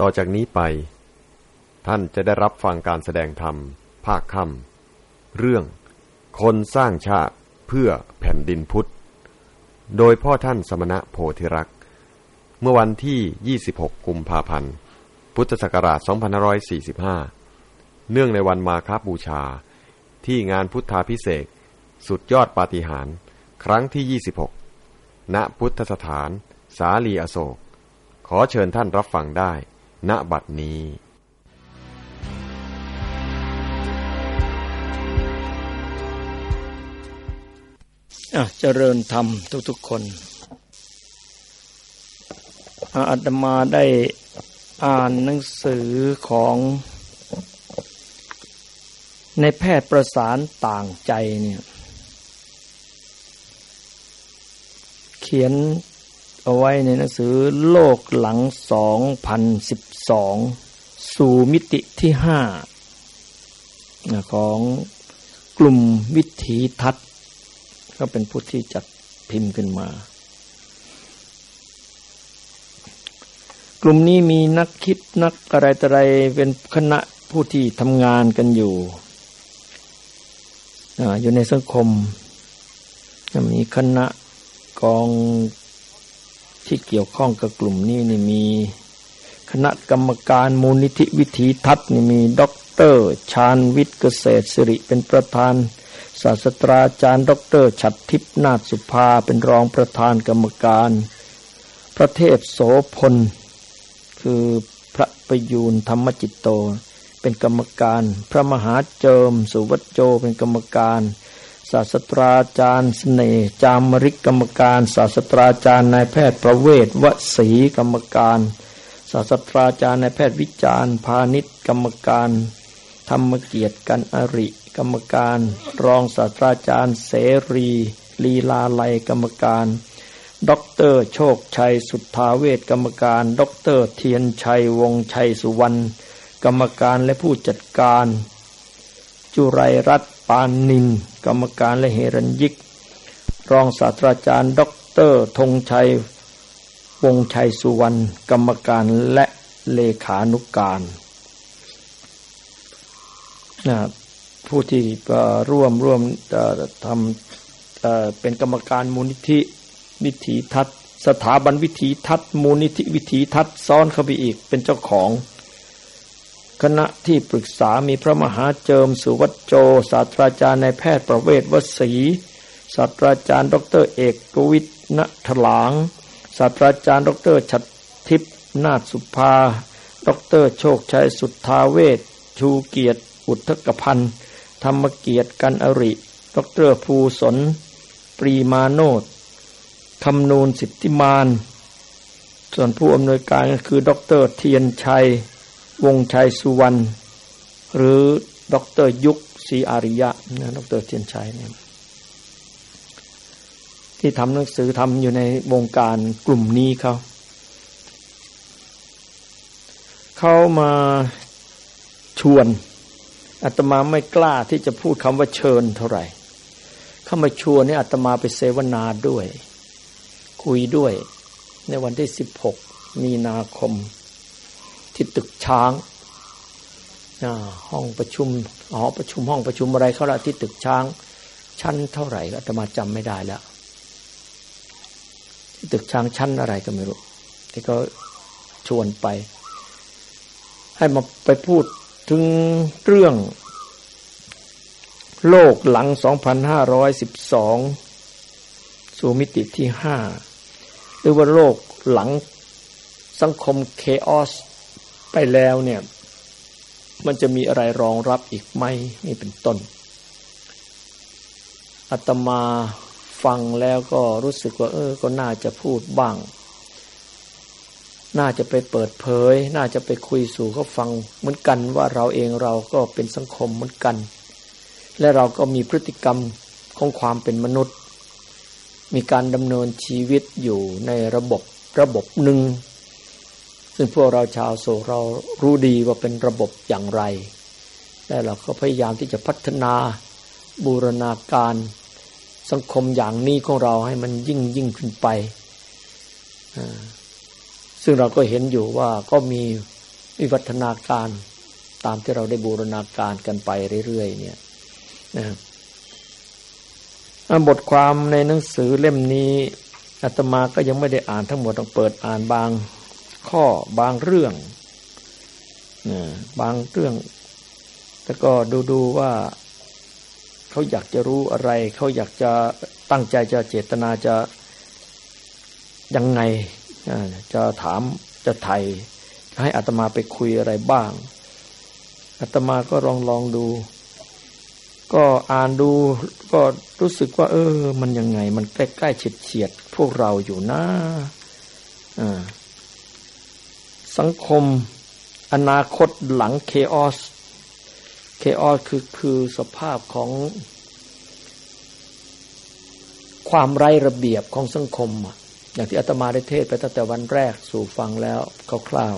ต่อจากนี้ไป ท่านจะได้รับฟังการแสดงธรรม ภาคค่ำเรื่อง คนสร้างชาติเพื่อแผ่นดินพุทธ โดยพ่อท่านสมณะโพธิรักษ์ เมื่อวันที่ 26 กุมภาพันธ์ พุทธศักราช 2545 เนื่องในวันมาคาบูชา ที่งานพุทธาพิเศษสุดยอดปาฏิหาริย์ครั้งที่ 26 ณ พุทธสถาน สาลีอโศก ขอเชิญท่านรับฟังได้ ณบัดนี้อะเจริญธรรมทุกๆคนอาตมาได้อ่านหนังสือของ ในแพทย์ประสานต่างใจเนี่ย เขียน เอาไว้ในหนังสือโลกหลัง 2012 สู่มิติที่ห้าของกลุ่มวิถีทัศน์ ก็เป็นผู้ที่จัดพิมพ์ขึ้นมา กลุ่มนี้มีนักคิดนักอะไรต่ออะไรเป็นคณะผู้ที่ทำงานกันอยู่อยู่ในสังคมมีคณะกอง ที่เกี่ยวข้องกับกลุ่มนี้นี่มี คณะกรรมการมูลนิธิวิถีทัศน์นี่มีด็อกเตอร์ชาญวิทย์เกษตรศิริเป็นประธาน ศาสตราจารย์ด็อกเตอร์ฉัตรทิพย์นาฏสุภาเป็นรองประธานกรรมการ พระเทพโสภณ คือพระประยูรธมฺมจิตฺโต เป็นกรรมการ พระมหาเจิม สุวัจโจเป็นกรรมการ ศาสตราจารย์เสน่ห์จามริกกรรมการศาสตราจารย์นายแพทย์ประเวศวสีกรรมการศาสตราจารย์นายแพทย์วิจารณ์พาณิชย์กรรมการ ธรรมเกียรติกันอริ กรรมการ รองศาสตราจารย์เสรีลีลาลัยกรรมการด็อกเตอร์โชคชัยสุทธาเวทกรรมการด็อกเตอร์เทียนชัยวงศ์ชัยสุวรรณกรรมการและผู้จัดการ จุไรรัตน์ปานนิน กรรมการและเหรัญญิก รองศาสตราจารย์ด็อกเตอร์ธงชัยวงศ์ชัยสุวรรณกรรมการและเลขานุการนะผู้ที่ร่วมร่วมทำเป็นกรรมการมูลนิธิวิถีทัศน์สถาบันวิถีทัศน์มูลนิธิวิถีทัศน์ซ้อนเข้าไปอีกเป็นเจ้าของ คณะที่ปรึกษามีพระมหาเจิมสุวัจโจ ศาสตราจารย์นายแพทย์ประเวศวสีศาสตราจารย์ ดรเอกวิทย์ ณถลาง ศาสตราจารย์ ดรฉัตรทิพย์นาฏสุภา ดรโชคชัยสุทธาเวชชูเกียรติ อุทกพันธ์ ธรรมเกียรติกันอริ ดรภูสน ปรีมาโนดคำนูณสิทธิสมาน ส่วนผู้อำนวยการก็คือ ดรเทียนชัย วงชัยสุวรรณหรือดรยุกศรีอาริยะนะดรเทียนชัยเนี่ยที่ทำหนังสือทำอยู่ในวงการกลุ่มนี้เขาเขามาชวนอาตมาไม่กล้าที่จะพูดคำว่าเชิญเท่าไหร่ เข้ามาชวนนี่อาตมาไปเสวนาด้วย คุยด้วย ในวันที่สิบหกมีนาคม ที่ตึกช้างห้องประชุมหอประชุมห้องประชุมอะไรเขาละที่ตึกช้าง ชั้นเท่าไหร่อาตมาจำไม่ได้แล้วที่ตึกช้างชั้นอะไรก็ไม่รู้ที่ก็ชวนไป ให้มาไปพูดถึงเรื่อง โลกหลัง 2512 สู่มิติที่ห้าหรือว่าโลกหลังสังคมเคออส ไปแล้วเนี่ย มันจะมีอะไรรองรับอีกไหมนี่เป็นต้นอาตมาฟังแล้วก็รู้สึกว่า เออ ก็น่าจะพูดบ้าง น่าจะไปเปิดเผย น่าจะไปคุยสู่เขาฟังเหมือนกันว่าเราเองเราก็เป็นสังคมเหมือนกัน และเราก็มีพฤติกรรมของความเป็นมนุษย์ มีการดำเนินชีวิตอยู่ในระบบระบบหนึ่ง ซึ่งพวกเราชาวโศกเรารู้ดีว่าเป็นระบบอย่างไรและเราก็พยายามที่จะพัฒนาบูรณาการสังคมอย่างนี้ของเราให้มันยิ่งยิ่งขึ้นไป ซึ่งเราก็เห็นอยู่ว่าก็มีวิวัฒนาการตามที่เราได้บูรณาการกันไปเรื่อยๆเนี่ยนะบทความในหนังสือเล่มนี้อาตมาก็ยังไม่ได้อ่านทั้งหมดต้องเปิดอ่านบาง ข้อบางเรื่องบางเรื่องแล้วก็ดูดูว่าเขาอยากจะรู้อะไร เขาอยากจะตั้งใจจะเจตนาจะยังไงจะถามจะไทยให้อัตมาไปคุยอะไรบ้างอัตมาก็ลองลองดู ก็อ่านดูก็รู้สึกว่า เออ มันยังไง มันใกล้ใกล้เฉียดเฉียดพวกเราอยู่นะอ่า สังคม อนาคตหลังเคออสเคออสคือคือสภาพของความไร้ระเบียบของสังคม อย่างที่อาตมาได้เทศไปตั้งแต่วันแรกสู่ฟังแล้วคร่าว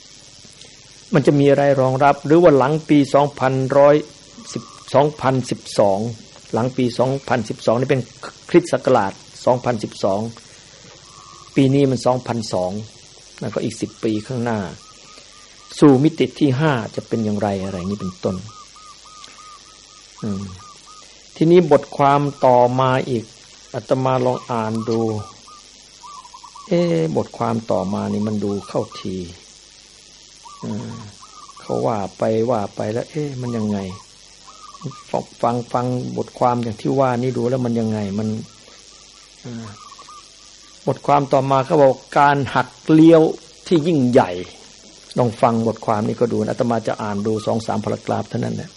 ๆมันจะมีอะไรรองรับ หรือว่าหลังปี 2012 หลังปี 2012 นี่เป็นคริสต์ศักราช 2012 ปีนี้มัน 2002 นั่นก็อีก10ปีข้างหน้า สู่มิติที่5จะเป็นอย่างไรอะไรนี้เป็นต้นทีนี้บทความต่อมาอีกอาตมาลองอ่านดู เอ๊บทความต่อมานี่มันดูเข้าทีเขาว่าไปว่าไปแล้ว เอ๊ะมันยังไงฟังฟังบทความอย่างที่ว่านี่ดูแล้วมันยังไง มัน บทความต่อมาเขาบอกการหักเลี้ยวที่ยิ่งใหญ่ ลองฟังบทความนี้ก็ดูอาตมาจะอ่านดูสองสามพารากราฟเท่านั้นแหละ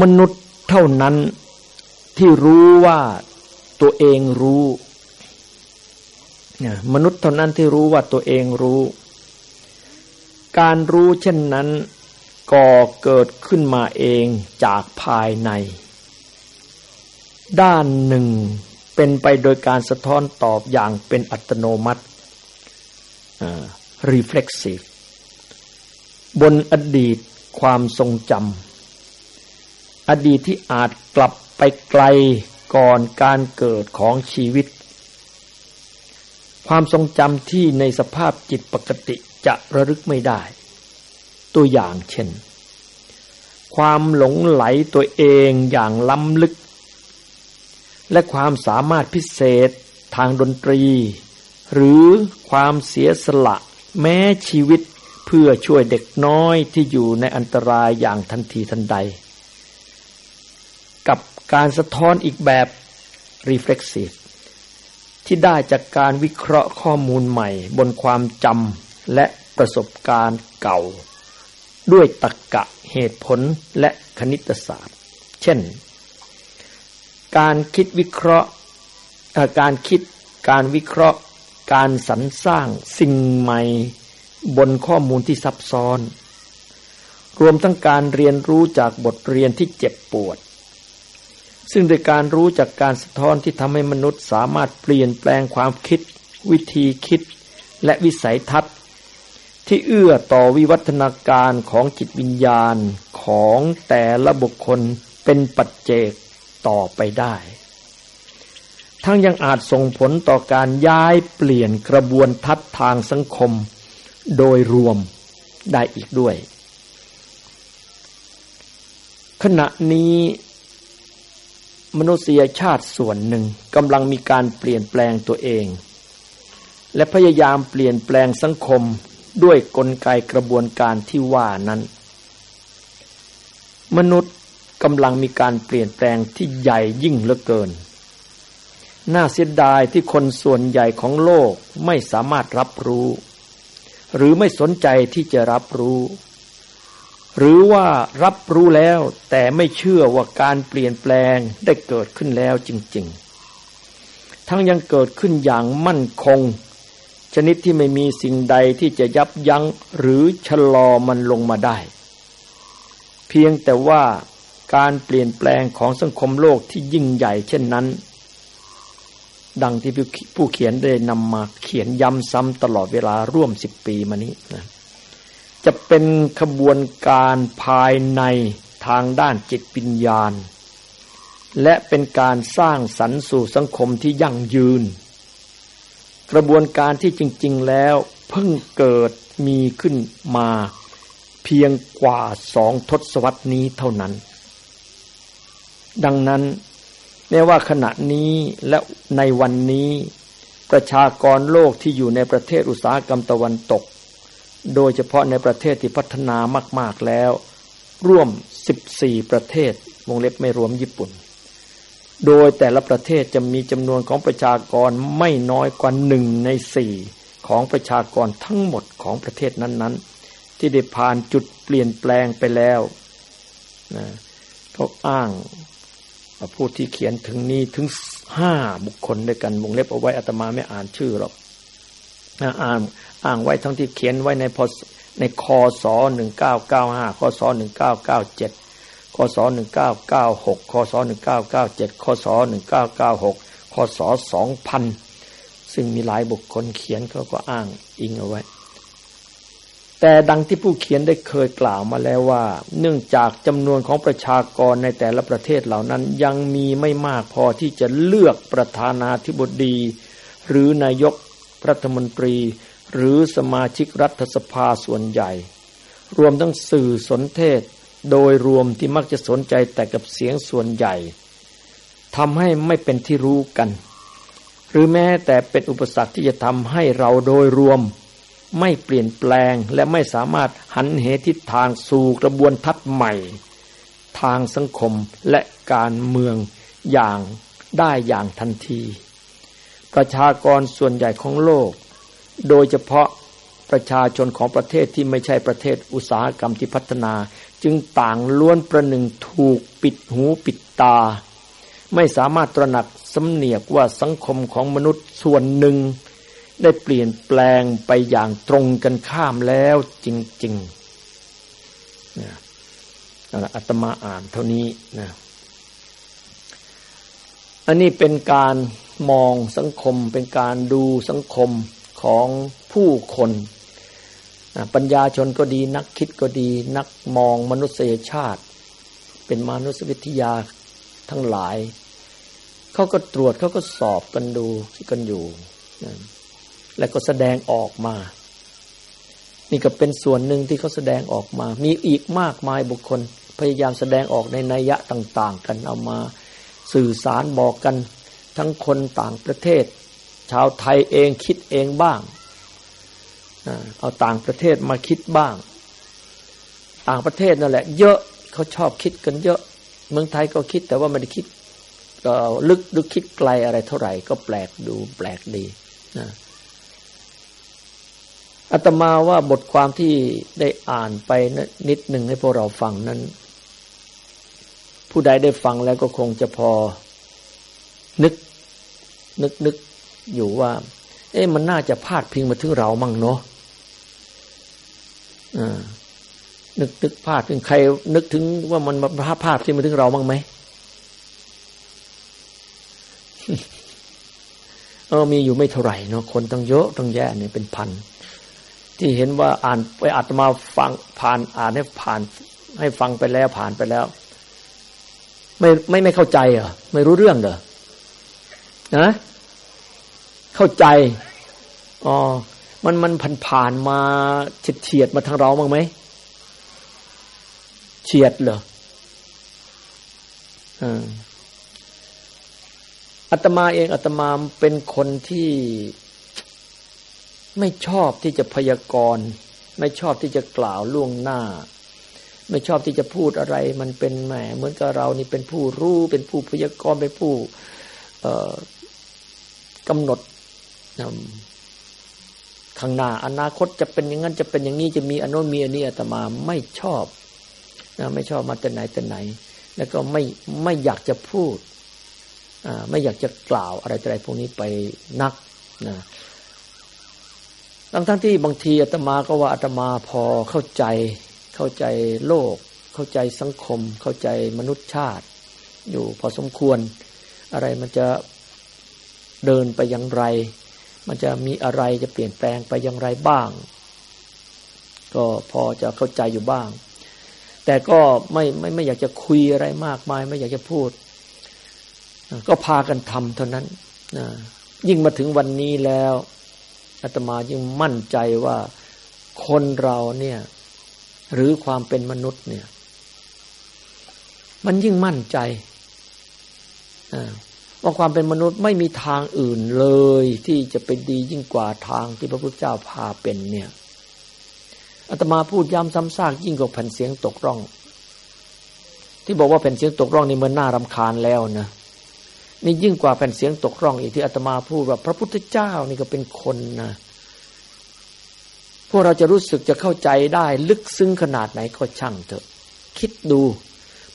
มนุษย์เท่านั้นที่รู้ว่าตัวเองรู้เนี่ยมนุษย์เท่านั้นที่รู้ว่าตัวเองรู้ การรู้เช่นนั้นก่อเกิดขึ้นมาเองจากภายใน ด้านหนึ่ง เป็นไปโดยการสะท้อนตอบอย่างเป็นอัตโนมัติ reflexive บนอดีตความทรงจำอดีตที่อาจกลับไปไกลก่อนการเกิดของชีวิต ความทรงจำที่ในสภาพจิตปกติจะระลึกไม่ได้ ตัวอย่างเช่น ความหลงไหลตัวเองอย่างล้ำลึก และความสามารถพิเศษทางดนตรี หรือความเสียสละแม้ชีวิตเพื่อช่วยเด็กน้อยที่อยู่ในอันตรายอย่างทันทีทันใด กับการสะท้อนอีกแบบ reflexive ที่ได้จากการวิเคราะห์ข้อมูลใหม่บนความจำและประสบการณ์เก่า ด้วยตรรกกะเหตุผลและคณิตศาสตร์ เช่น การคิดวิเคราะห์การคิดการวิเคราะห์ การสรรสร้างสิ่งใหม่บนข้อมูลที่ซับซ้อน รวมทั้งการเรียนรู้จากบทเรียนที่เจ็บปวด ซึ่งโดยการรู้จากการสะท้อนที่ทำให้มนุษย์สามารถเปลี่ยนแปลงความคิด วิธีคิด และวิสัยทัศน์ ที่เอื้อต่อวิวัฒนาการของจิตวิญญาณของแต่ละบุคคลเป็นปัจเจก ต่อไปได้ ทั้งยังอาจส่งผลต่อการย้ายเปลี่ยนกระบวนทัศน์ทางสังคม โดยรวมได้อีกด้วย ขณะนี้มนุษยชาติส่วนหนึ่งกำลังมีการเปลี่ยนแปลงตัวเอง และพยายามเปลี่ยนแปลงสังคมด้วยกลไกกระบวนการที่ว่านั้น มนุษย์ กำลังมีการเปลี่ยนแปลงที่ใหญ่ยิ่งเหลือเกิน น่าเสียดายที่คนส่วนใหญ่ของโลกไม่สามารถรับรู้ หรือไม่สนใจที่จะรับรู้ หรือว่ารับรู้แล้วแต่ไม่เชื่อว่าการเปลี่ยนแปลงได้เกิดขึ้นแล้วจริง ๆ ทั้งยังเกิดขึ้นอย่างมั่นคง ชนิดที่ไม่มีสิ่งใดที่จะยับยั้งหรือชะลอมันลงมาได้ เพียงแต่ว่า การเปลี่ยนแปลงของสังคมโลกที่ยิ่งใหญ่เช่นนั้น ดังที่ผู้เขียนได้นำมาเขียนย้ำซ้ำตลอดเวลาร่วมสิบปีมานี้นะจะเป็นขบวนการภายในทางด้านจิตปัญญาณ และเป็นการสร้างสรรค์สู่สังคมที่ยั่งยืน กระบวนการที่จริง ๆ แล้วเพิ่งเกิดมีขึ้นมาเพียงกว่าสองทศวรรษนี้เท่านั้น ดังนั้นแม้ว่าขณะนี้และในวันนี้ ประชากรโลกที่อยู่ในประเทศอุตสาหกรรมตะวันตก โดยเฉพาะในประเทศที่พัฒนามาก ๆแล้ว ร่วม 14 ประเทศวงเล็บไม่รวมญี่ปุ่น โดยแต่ละประเทศจะมีจำนวนของประชากรไม่น้อยกว่าหนึ่งในสี่ของประชากรทั้งหมดของประเทศนั้น ๆ ที่ได้ผ่านจุดเปลี่ยนแปลงไปแล้วนะเขาอ้าง ผู้ที่เขียนถึงนี้ถึงห้าบุคคลด้วยกันวงเล็บเอาไว้อาตมาไม่อ่านชื่อหรอกอ่านอ่างไว้ทั้งที่เขียนไว้ในพในคอสหนึ่งเก้าเก้าห้าคอสหนึ่งเก้าเก้าเจ็ดคศหนึ่งเก้าเก้าหกคศหนึ่งเก้าเก้าเจ็ดคศหนึ่งเก้าเก้าหกคศสองพันซึ่งมีหลายบุคคลเขียนเขาก็อ้างอิงเอาไว้ แต่ดังที่ผู้เขียนได้เคยกล่าวมาแล้วว่า เนื่องจากจำนวนของประชากรในแต่ละประเทศเหล่านั้นยังมีไม่มากพอที่จะเลือกประธานาธิบดี หรือนายกรัฐมนตรี หรือสมาชิกรัฐสภาส่วนใหญ่ รวมทั้งสื่อสนเทศ โดยรวมที่มักจะสนใจแต่กับเสียงส่วนใหญ่ทำให้ไม่เป็นที่รู้กัน หรือแม้แต่เป็นอุปสรรคที่จะทำให้เราโดยรวม ไม่เปลี่ยนแปลงและไม่สามารถหันเหทิศทางสู่กระบวนทัศน์ใหม่ ทางสังคมและการเมืองอย่างได้อย่างทันที ประชากรส่วนใหญ่ของโลก โดยเฉพาะประชาชนของประเทศที่ไม่ใช่ประเทศอุตสาหกรรมที่พัฒนา จึงต่างล้วนประหนึ่งถูกปิดหูปิดตา ไม่สามารถตระหนักสำเนียกว่าสังคมของมนุษย์ส่วนหนึ่ง ได้เปลี่ยนแปลงไปอย่างตรงกันข้ามแล้วจริงๆนะอาตมาอ่านเท่านี้นะอันนี้เป็นการมองสังคมเป็นการดูสังคมของผู้คนปัญญาชนก็ดีนักคิดก็ดี นักมองมนุษยชาติ เป็นมนุษยวิทยาทั้งหลาย เขาก็ตรวจเขาก็สอบกันดูกันอยู่ และก็แสดงออกมา นี่ก็เป็นส่วนหนึ่งที่เขาแสดงออกมา มีอีกมากมายบุคคล พยายามแสดงออกในนัยยะต่าง ๆ กันเอามาสื่อสารบอกกัน ทั้งคนต่างประเทศ ชาวไทยเองคิดเองบ้างเอาต่างประเทศมาคิดบ้าง ต่างประเทศนั่นแหละ เยอะเขาชอบคิดกันเยอะ เมืองไทยก็คิดแต่ว่าไม่ได้คิดลึกลึกคิดไกลอะไรเท่าไหร่ ก็แปลกดูแปลกดีนะ อาตมาว่าบทความที่ได้อ่านไปนิดหนึ่งให้พวกเราฟังนั้น ผู้ใดได้ฟังแล้วก็คงจะพอ นึก นึกนึกอยู่ว่า เอ๊ะมันน่าจะพาดพิงมาถึงเรามั่งเนาะนึกนึกภาพถึงใคร นึกถึงว่ามันมาภาพาพที่มาถึงเราบ้างไหมเออมีอยู่ไม่เท่าไหร่เนาะคนตั้งเยอะตั้งแยะเนี่ยเป็นพัน ที่เห็นว่าอ่านไปอาตมาฟังผ่านอ่านให้ผ่าน ให้ฟังไปแล้วผ่านไปแล้ว ไม่ไม่ไม่เข้าใจเหรอไม่รู้เรื่องเหรอนะเข้าใจอ๋อมันมันผ่านผ่านมาเฉียดเฉียดมาทางเราบ้างไหมเฉียดเหรออัตมาเองอัตมาเป็นคนที่ ไม่ชอบที่จะพยากรณ์ ไม่ชอบที่จะกล่าวล่วงหน้า ไม่ชอบที่จะพูดอะไร มันเป็นแหมเหมือนกับเรานี่เป็นผู้รู้เป็นผู้พยากรณ์เป็นผู้กำหนดข้างหน้าอนาคตจะเป็นอย่างนั้นจะเป็นอย่างนี้จะมีอนุมีอันนี้อาตมาไม่ชอบนะไม่ชอบมาแต่ไหนแต่ไหน แล้วก็ไม่ไม่อยากจะพูดไม่อยากจะกล่าวอะไรอะไรพวกนี้ไปนักนะ ทั้งทั้งที่บางทีอาตมาก็ว่าอาตมาพอเข้าใจ เข้าใจโลก เข้าใจสังคม เข้าใจมนุษยชาติ อยู่พอสมควร อะไรมันจะเดินไปอย่างไร มันจะมีอะไรจะเปลี่ยนแปลงไปอย่างไรบ้าง ก็พอจะเข้าใจอยู่บ้าง แต่ก็ไม่ไม่ไม่อยากจะคุยอะไรมากมาย ไม่อยากจะพูด ก็พากันทำเท่านั้นยิ่งมาถึงวันนี้แล้ว อาตมายิ่งมั่นใจว่าคนเราเนี่ย หรือความเป็นมนุษย์เนี่ย มันยิ่งมั่นใจว่าความเป็นมนุษย์ไม่มีทางอื่นเลย ที่จะเป็นดียิ่งกว่าทางที่พระพุทธเจ้าพาเป็นเนี่ยอาตมาพูดย้ำซ้ำซากยิ่งกว่าแผ่นเสียงตกร่อง ที่บอกว่าแผ่นเสียงตกร่องนี่มันน่ารำคาญแล้วนะ นี่ยิ่งกว่าแผ่นเสียงตกร่องอีกที่อาตมาพูดว่าพระพุทธเจ้านี่ก็เป็นคนนะพวกเราจะรู้สึกจะเข้าใจได้ลึกซึ้งขนาดไหนก็ช่างเถอะ คิดดู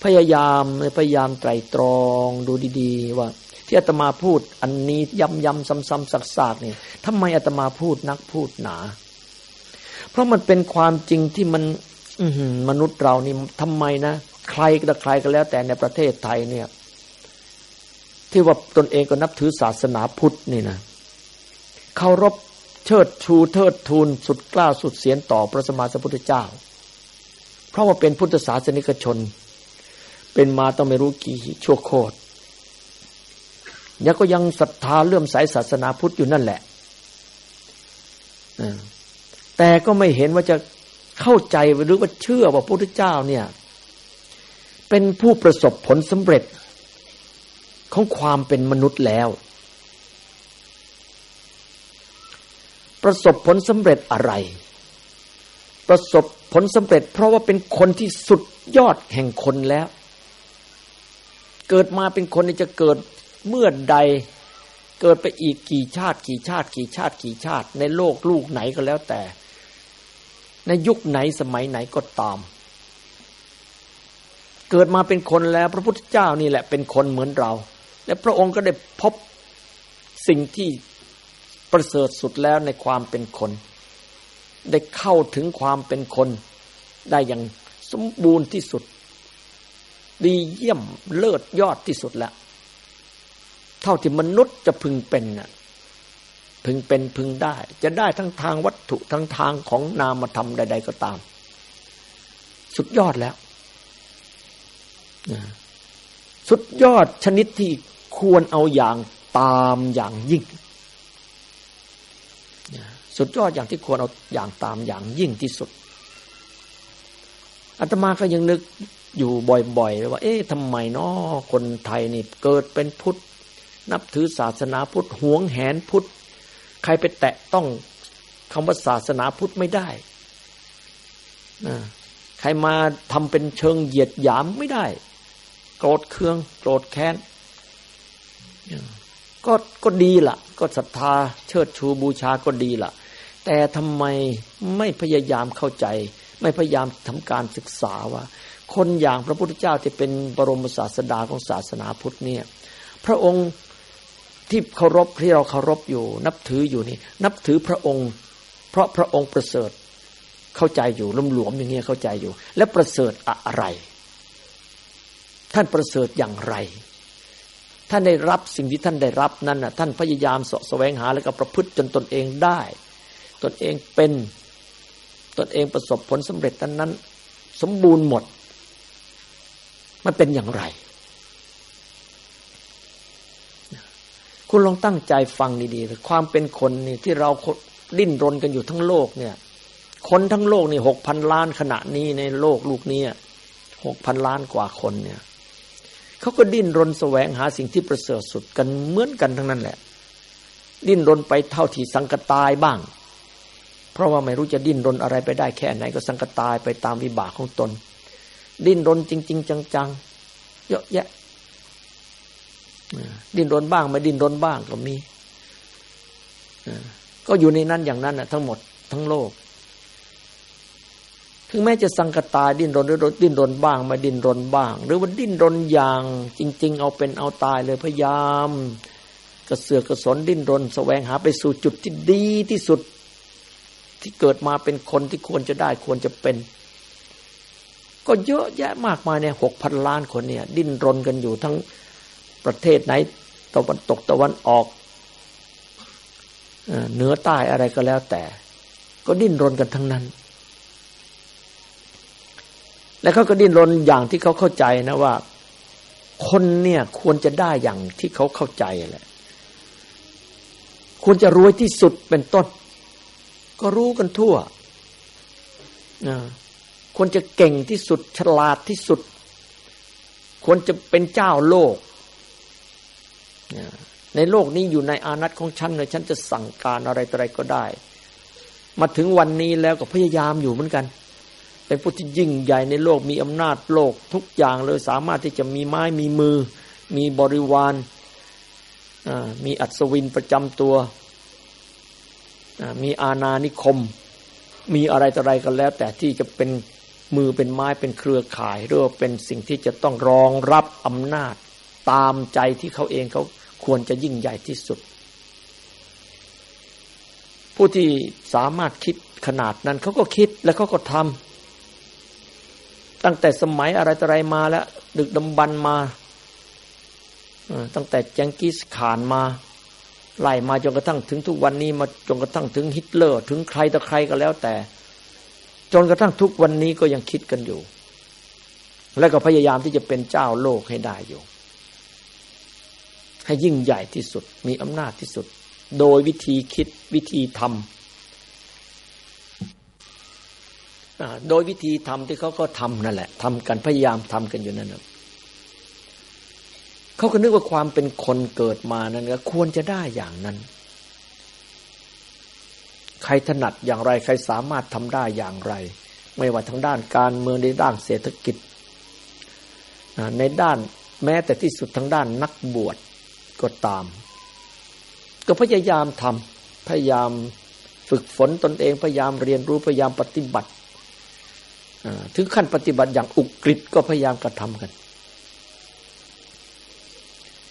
พยายามพยายามไตรตรองดูดีๆ ว่า ที่อาตมาพูดอันนี้ย้ำๆซ้ำๆซักๆนี่ทำไมอาตมาพูดนักพูดหนา เพราะมันเป็นความจริงที่มันมนุษย์เรานี่ทำไมนะ ใครก็ใครก็แล้วแต่ในประเทศไทยเนี่ย ที่ว่าตนเองก็นับถือศาสนาพุทธนี่นะเคารพเชิดชูเทิดทูนสุดกล้าสุดเสียนต่อพระสมมาสัมพุทธเจ้า เพราะว่าเป็นพุทธศาสนิกชน เป็นมาต้องไม่รู้กี่ชั่วโคตรยังก็ยังศรัทธาเลื่อมใสศาสนาพุทธอยู่นั่นแหละแต่ก็ไม่เห็นว่าจะเข้าใจหรือว่าเชื่อว่าพระพุทธเจ้าเนี่ย เป็นผู้ประสบผลสำเร็จ ของความเป็นมนุษย์แล้ว ประสบผลสำเร็จอะไร ประสบผลสำเร็จ เพราะว่าเป็นคนที่สุดยอดแห่งคนแล้ว เกิดมาเป็นคนจะเกิดเมื่อใดเกิดไปอีกกี่ชาติ กี่ชาติ กี่ชาติ กี่ชาติ ในโลกลูกไหนก็แล้วแต่ ในยุคไหนสมัยไหนก็ตาม เกิดมาเป็นคนแล้ว พระพุทธเจ้านี่แหละเป็นคนเหมือนเรา และพระองค์ก็ได้พบสิ่งที่ประเสริฐสุดแล้วในความเป็นคน ได้เข้าถึงความเป็นคน ได้อย่างสมบูรณ์ที่สุด ดีเยี่ยมเลิศยอดที่สุดแล้วเท่าที่มนุษย์จะพึงเป็นน่ะพึงเป็นพึงได้ จะได้ทั้งทางวัตถุทั้งทางของนามธรรมใด ๆ ก็ตาม สุดยอดแล้ว สุดยอดชนิดที่ ควรเอาอย่างตามอย่างยิ่ง สุดยอดอย่างที่ควรเอาอย่างตามอย่างยิ่งที่สุดอาตมาก็ยังนึกอยู่บ่อยๆว่า เอ๊ะทำไมนาะคนไทยนี่เกิดเป็นพุทธ นับถือศาสนาพุทธหวงแหนพุทธ ใครไปแตะต้องคำว่าศาสนาพุทธไม่ได้นะใครมาทำเป็นเชิงเหยียดหยามไม่ได้ โกรธเคือง โกรธแค้น ก็ก็ดีละ่ะ ก็ศรัทธาเชิดชูบูชาก็ดีละ่ะ แต่ทำไมไม่พยายามเข้าใจ ไม่พยายามทำการศึกษาว่า คนอย่างพระพุทธเจ้าที่เป็นบรมศาสดาของศาสนาพุทธเนี่ย พระองค์ที่เคารพที่เราเคารพอยู่ นับถืออยู่นี่ นับถือพระองค์ เพราะพระองค์ประเสริฐเข้าใจอยู่ลุ่มหลวมอย่างนี้ยเข้าใจอยู่ และประเสริฐอะไร ท่านประเสริฐอย่างไร ท่านได้รับสิ่งที่ท่านได้รับนั้นน่ะท่านพยายามสะแสวงหาแล้วก็ประพฤติจนตนเองได้ ตนเองเป็นตนเองประสบผลสำเร็จนั้นนั้น สมบูรณ์หมด มันเป็นอย่างไร คุณลองตั้งใจฟังดีๆความเป็นคนนี่ที่เราดิ้นรนกันอยู่ทั้งโลกเนี่ย คนทั้งโลกนี่หกพันล้านขณะนี้ในโลกลูกนี้หกพันล้านกว่าคนเนี่ย เขาก็ดิ้นรนแสวงหาสิ่งที่ประเสริฐสุดกันเหมือนกันทั้งนั้นแหละ ดิ้นรนไปเท่าที่สังกตายบ้าง เพราะว่าไม่รู้จะดิ้นรนอะไรไปได้แค่ไหนก็สังกตายไปตามวิบากของตน ดิ้นรนจริง ๆ จังๆเยอะแยะดิ้นรนบ้างไม่ดิ้นรนบ้างก็มีก็อยู่ในนั้นอย่างนั้นนะทั้งหมดทั้งโลก ถึงแม้จะสังกตายดิ้นรนหรือดิ้นรนบ้างมาดิ้นรนบ้าง หรือว่าดิ้นรนอย่าง จริง ๆ เอาเป็นเอาตายเลยพยายาม กระเสือกกระสนดิ้นรนแสวงหาไปสู่จุดที่ดีที่สุด ที่เกิดมาเป็นคนที่ควรจะได้ควรจะเป็น ก็เยอะแยะมากมายเนี่ยหกพันล้านคนเนี่ย ดิ้นรนกันอยู่ทั้งประเทศไหนตะวันตกตะวันออกเหนือใต้อะไรก็แล้วแต่ ก็ดิ้นรนกันทั้งนั้น และเขาก็ดิ้นรนอย่างที่เขาเข้าใจนะว่า คนเนี่ยควรจะได้อย่างที่เขาเข้าใจแหละควรจะรวยที่สุดเป็นต้น ก็รู้กันทั่วนะควรจะเก่งที่สุด ฉลาดที่สุด ควรจะเป็นเจ้าโลกในโลกนี้อยู่ในอานัตของฉันเลยฉันจะสั่งการอะไรต่ออะไรก็ได้ มาถึงวันนี้แล้วก็พยายามอยู่เหมือนกัน เป็นผู้ที่ยิ่งใหญ่ในโลกมีอำนาจโลกทุกอย่างเลยสามารถที่จะมีไม้มีมือ มีบริวารมีอัศวินประจำตัวมีอาณานิคม มีอะไรต่ออะไรกันแล้ว แต่ที่จะเป็นมือเป็นไม้เป็นเครือข่ายหรือว่าเป็นสิ่งที่จะต้องรองรับอำนาจตามใจที่เขาเองเขาควรจะยิ่งใหญ่ที่สุด ผู้ที่สามารถคิดขนาดนั้นเขาก็คิดแล้วเขาก็ทำ ตั้งแต่สมัยอะไรต่ออะไรมาแล้ว ดึกดำบรรมาตั้งแต่แจงกิสขานมา ไล่มาจนกระทั่งถึงทุกวันนี้มาจนกระทั่งถึงฮิตเลอร์ ถึงใครต่อใครก็แล้วแต่ จนกระทั่งทุกวันนี้ก็ยังคิดกันอยู่ และก็พยายามที่จะเป็นเจ้าโลกให้ได้อยู่ ให้ยิ่งใหญ่ที่สุดมีอำนาจที่สุด โดยวิธีคิดวิธีทำ โดยวิธีทำที่เขาก็ทำนั่นแหละทำกันพยายามทำกันอยู่นั่นแหละเขาก็นึกว่าความเป็นคนเกิดมานั้นก็ควรจะได้อย่างนั้น ใครถนัดอย่างไร ใครสามารถทำได้อย่างไร ไม่ว่าทางด้านการเมืองในด้านเศรษฐกิจ ในด้านแม้แต่ที่สุดทางด้านนักบวชก็ตาม ก็พยายามทำพยายามฝึกฝนตนเองพยายามเรียนรู้พยายามปฏิบัติ ถึงขั้นปฏิบัติอย่างอุกฤษก็พยายามกระทำกัน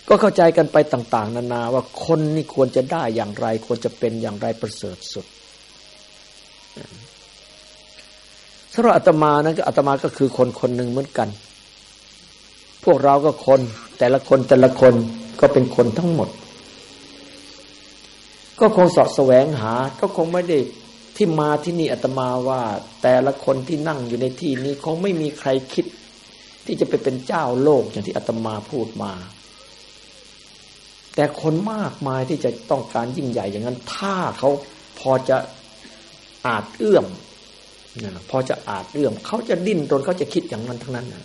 ก็เข้าใจกันไปต่าง ๆ นานาว่าคนนี่ควรจะได้อย่างไร ควรจะเป็นอย่างไรประเสริฐสุดสำหรับอาตมานั้นก็อาตมาก็คือคนคนหนึ่งเหมือนกัน พวกเราก็คน แต่ละคนแต่ละคนก็เป็นคนทั้งหมด ก็คงสอดแสวงหา ก็คงไม่ได้ ที่มาที่นี่อาตมาว่า แต่ละคนที่นั่งอยู่ในที่นี้คงไม่มีใครคิด ที่จะไปเป็นเจ้าโลกอย่างที่อาตมาพูดมา แต่คนมากมายที่จะต้องการยิ่งใหญ่อย่างนั้น ถ้าเขาพอจะอาจเอื้อมนะพอจะอาจเอื้อมเขาจะดิ้นรนเขาจะคิดอย่างนั้นทั้งนั้นนะ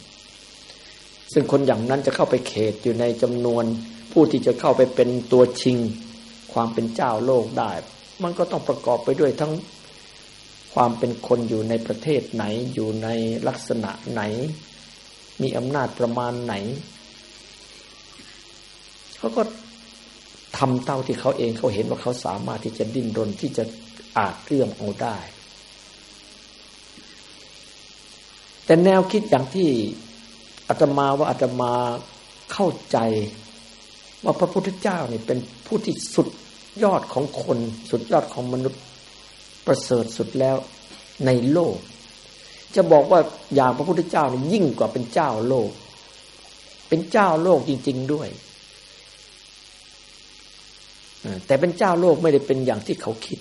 ซึ่งคนอย่างนั้นจะเข้าไปเขตอยู่ในจำนวนผู้ที่จะเข้าไปเป็นตัวชิง ความเป็นเจ้าโลกได้ มันก็ต้องประกอบไปด้วยทั้ง ความเป็นคนอยู่ในประเทศไหน อยู่ในลักษณะไหน มีอำนาจประมาณไหนเขาก็ทำเท่าที่เขาเองเขาเห็นว่าเขาสามารถที่จะดิ้นรนที่จะอาจเรื่องเอาได้ แต่แนวคิดอย่างที่อาตมาว่าอาตมาเข้าใจ ว่าพระพุทธเจ้าเนี่ยเป็นผู้ที่สุดยอดของคน สุดยอดของมนุษย์ ประเสริฐสุดแล้วในโลก จะบอกว่าอย่างพระพุทธเจ้านี่ยิ่งกว่าเป็นเจ้าโลก เป็นเจ้าโลกจริง ๆด้วยแต่เป็นเจ้าโลกไม่ได้เป็นอย่างที่เขาคิด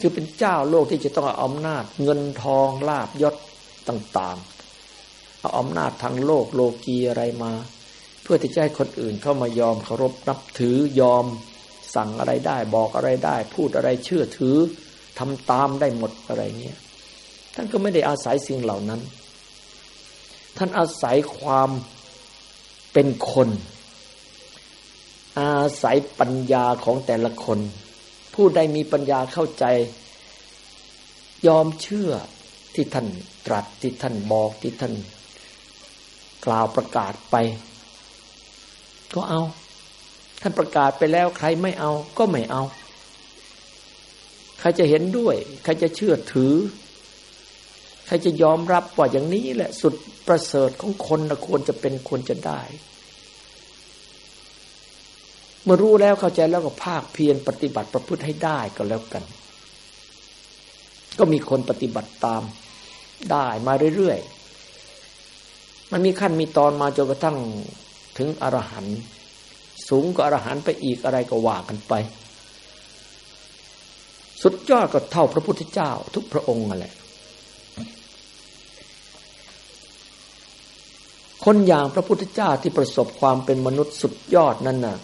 คือเป็นเจ้าโลกที่จะต้องเอาอำนาจ เงินทองลาบยศต่างๆ เอาอำนาจทางโลกโลกีอะไรมา เพื่อที่จะให้คนอื่นเข้ามายอมเคารพนับถือยอมสั่งอะไรได้บอกอะไรได้ พูดอะไรเชื่อถือ ทำตามได้หมดอะไรเงี้ยท่านก็ไม่ได้อาศัยสิ่งเหล่านั้น ท่านอาศัยความเป็นคน อาศัยปัญญาของแต่ละคน ผู้ใดมีปัญญาเข้าใจ ยอมเชื่อที่ท่านตรัสที่ท่านบอกที่ท่านกล่าวประกาศไป ก็เอา ท่านประกาศไปแล้วใครไม่เอาก็ไม่เอา ใครจะเห็นด้วย ใครจะเชื่อถือ ใครจะยอมรับว่าอย่างนี้แหละสุดประเสริฐของคนนะควรจะเป็นควรจะได้ เมื่อรู้แล้วเข้าใจแล้วก็ภาคเพียรปฏิบัติประพฤติให้ได้ก็แล้วกัน ก็มีคนปฏิบัติตามได้มาเรื่อยๆ มันมีขั้นมีตอนมาจนกระทั่งถึงอรหันต์สูงกว่าอรหันต์ไปอีกอะไรก็ว่ากันไป สุดยอดก็เท่าพระพุทธเจ้า ทุกพระองค์นั่นแหละ คนอย่างพระพุทธเจ้าที่ประสบความเป็นมนุษย์สุดยอดนั่นน่ะ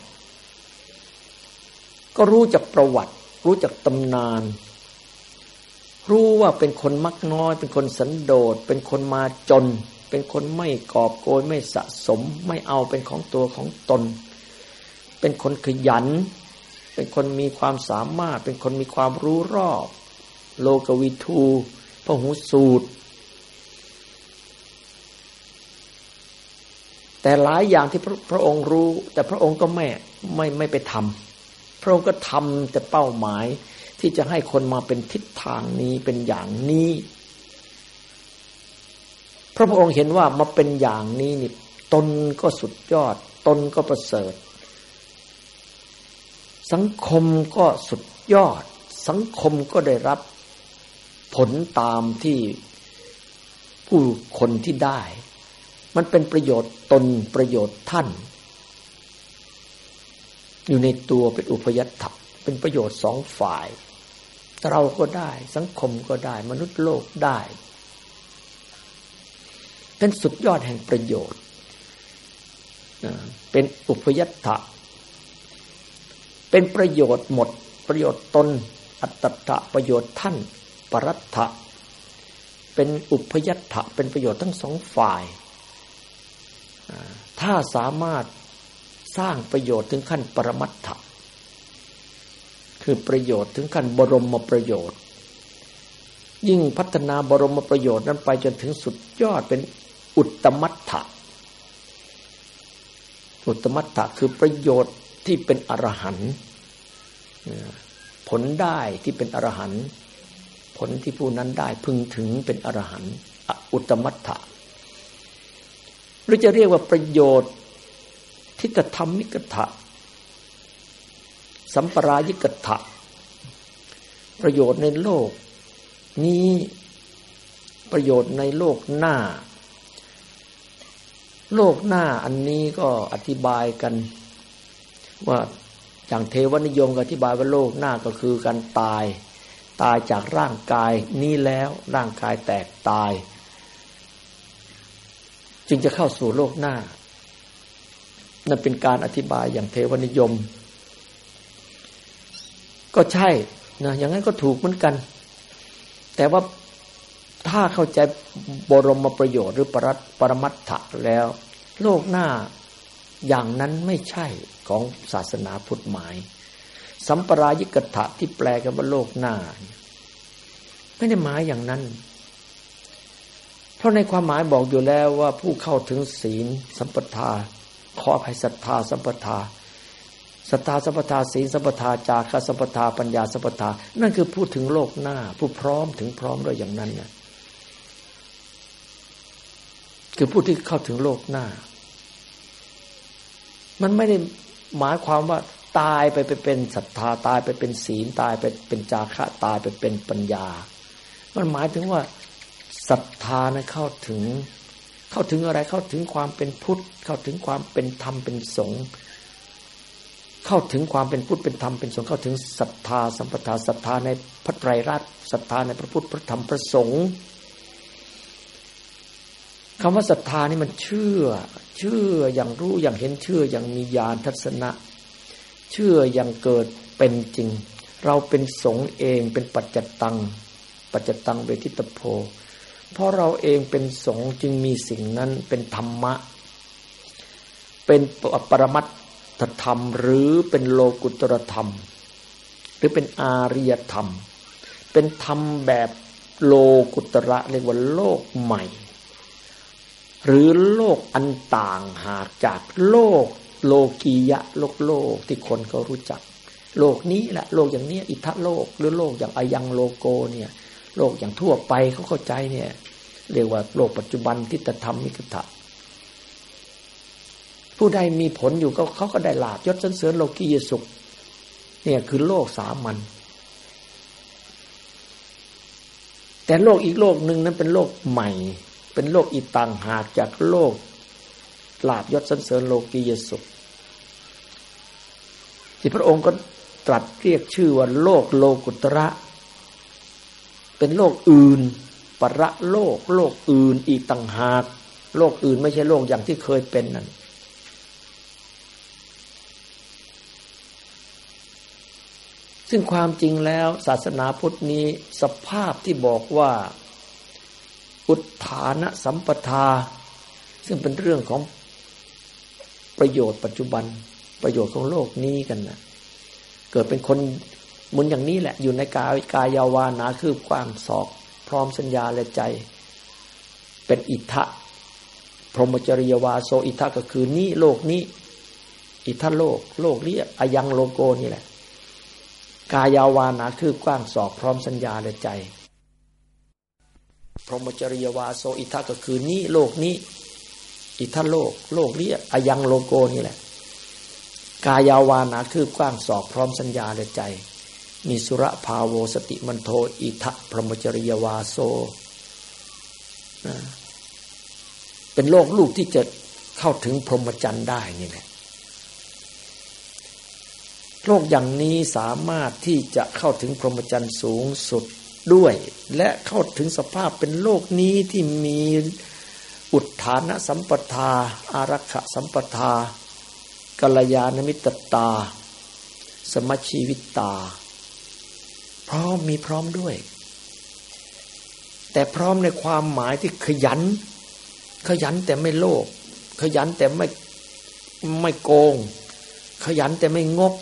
ก็รู้จักประวัติ รู้จักตำนาน รู้ว่าเป็นคนมักน้อย เป็นคนสันโดษ เป็นคนมาจน เป็นคนไม่กอบโกยไม่สะสม ไม่เอาเป็นของตัวของตน เป็นคนขยัน เป็นคนมีความสามารถ เป็นคนมีความรู้รอบ โลกวิทูพหูสูตร แต่หลายอย่างที่พระพระองค์รู้ แต่พระองค์ก็ไม่ไม่ไม่ไปทำพระองค์ก็ทำแต่เป้าหมายที่จะให้คนมาเป็นทิศทางนี้เป็นอย่างนี้พระพองค์เห็นว่ามาเป็นอย่างนี้นี่ตนก็สุดยอด ตนก็ประเสริฐ สังคมก็สุดยอด สังคมก็ได้รับผลตามที่ผู้คนที่ได้ มันเป็นประโยชน์ตนประโยชน์ท่าน อยู่ในตัวเป็นอุปยัตถะเป็นประโยชน์สองฝ่าย เราก็ได้ สังคมก็ได้ มนุษย์โลกได้เป็นสุดยอดแห่งประโยชน์ เป็นอุปยัตถะ เป็นประโยชน์หมด ประโยชน์ตน อัตตะประโยชน์ท่าน ปรัตถะเป็นอุปยัตถะเป็นประโยชน์ทั้งสองฝ่าย ถ้าสามารถสร้างประโยชน์ถึงขั้นปรมัตถะคือประโยชน์ถึงขั้นบรมประโยชน์ ยิ่งพัฒนาบรมประโยชน์นั้นไปจนถึงสุดยอดเป็นอุตตมัตถะอุตมัตถะคือประโยชน์ ที่เป็นอรหันต์ผลได้ที่เป็นอรหันต์ผลที่ผู้นั้นได้พึงถึงเป็นอรหันต์อุตมัตถะหรือจะเรียกว่าประโยชน์ที่จะทำมิกถะสัมปรายิกถะประโยชน์ในโลก นี้ประโยชน์ในโลกหน้า โลกหน้าอันนี้ก็อธิบายกัน ว่าอย่างเทวนิยมก็อธิบายว่าโลกหน้าก็คือการตาย ตายจากร่างกายนี้แล้วร่างกายแตกตาย จึงจะเข้าสู่โลกหน้า นั่นเป็นการอธิบายอย่างเทวนิยม ก็ใช่นะอย่างนั้นก็ถูกเหมือนกัน แต่ว่าถ้าเข้าใจบรมประโยชน์หรือปรัตปรมัตถะแล้ว โลกหน้า อย่างนั้นไม่ใช่ของศาสนาพุทธหมาย สัมปรายิกถะที่แปลกันว่าโลกหน้า ไม่ได้หมายอย่างนั้น เพราะในความหมายบอกอยู่แล้วว่าผู้เข้าถึงศีลสัมปทา ขออภัยศรัทธาสัมปทาสตาสัพทาศีลสัพทาจาคสัพทาปัญญาสัพทา นั่นคือพูดถึงโลกหน้า ผู้พร้อมถึงพร้อมด้วยอย่างนั้นนะคือผู้ที่เข้าถึงโลกหน้า มันไม่ได้หมายความว่าตายไปไปเป็นศรัทธาตายไปเป็นศีลตายไปเป็นจาคะตายไปเป็นปัญญา มันหมายถึงว่าศรัทธานะเข้าถึง เข้าถึงอะไรเข้าถึงความเป็นพุทธ เข้าถึงความเป็นธรรมเป็นสงฆ์เข้าถึงความเป็นพุทธเป็นธรรมเป็นสงฆ์เข้าถึงศรัทธาสัมปทาศรัทธาในพระไตรรัตน์ศรัทธาในพระพุทธพระธรรมพระสงฆ์คำว่าศรัทธานี่มันเชื่อ เชื่ออย่างรู้อย่างเห็นเชื่ออย่างมีญาณทัศนะ เชื่ออย่างเกิดเป็นจริง เราเป็นสงฆ์เองเป็นปัจจตัง ปัจจตังเวทิตโพเพราะเราเองเป็นสงฆ์จึงมีสิ่งนั้นเป็นธรรมะ เป็นปรมัตถธรรม หรือเป็นโลกุตรธรรม หรือเป็นอาริยธรรม เป็นธรรมแบบโลกุตระเรียกว่าโลกใหม่ หรือโลกอันต่างหากจากโลกโลกียะโลกโลกที่คนเขารู้จัก โลกนี้แหละโลกอย่างนี้อิทธโลก หรือโลกอย่างอายังโลโกเนี่ย โลกอย่างทั่วไปเขาเข้าใจเนี่ย เรียกว่าโลกปัจจุบันทิฏฐธรรมมิกถะผู้ใดมีผลอยู่ก็เขาก็ได้ลาบยศสันเสริญโลกียสุข เนี่ยคือโลกสามัญแต่โลกอีกโลกหนึ่งนั้นเป็นโลกใหม่ เป็นโลกอีต่างหากจากโลกลาบยศสันเสริญโลกียสุขที่พระองค์ก็ตรัสเรียกชื่อว่าโลกโลกุตระ เป็นโลกอื่น ประโลก โลกอื่นอีกต่างหาก โลกอื่นไม่ใช่โลกอย่างที่เคยเป็นนั่นซึ่งความจริงแล้วศาสนาพุทธนี้สภาพที่บอกว่า อุทานะสัมปทา ซึ่งเป็นเรื่องของประโยชน์ปัจจุบันประโยชน์ของโลกนี้กันนะเกิดเป็นคนมุนอย่างนี้แหละ อยู่ในกายกายาวานาคือกว้างศอก พร้อมสัญญาและใจ เป็นอิทธะพรหมจริยวาโซอิทธะก็คือนี้โลกนี้ อิทธะโลก โลกนี้อายังโลโกนี่แหละ กายาวานาคือกว้างศอก พร้อมสัญญาและใจ พรหมจริยวาโซอิทธะก็คือนี้โลกนี้ อิทธะโลก โลกนี้อายังโลโกนี่แหละ กายาวานาคือกว้างศอกพร้อมสัญญาและใจ มีสุระภาโวสติมันโทอิทะพรหมจริยวาโซเป็นโลกลูกที่จะเข้าถึงพรหมจรรย์ได้นี่แหละโลกอย่างนี้สามารถที่จะเข้าถึงพรหมจรรย์สูงสุด ด้วย และเข้าถึงสภาพเป็นโลกนี้ที่มีอุทธานสัมปทา อารักขสัมปทากัลยาณมิตรตา สมชีวิตตา พร้อมมีพร้อมด้วย แต่พร้อมในความหมายที่ขยัน ขยันแต่ไม่โลภขยันแต่ไม่ไม่โกง ขยันแต่ไม่งก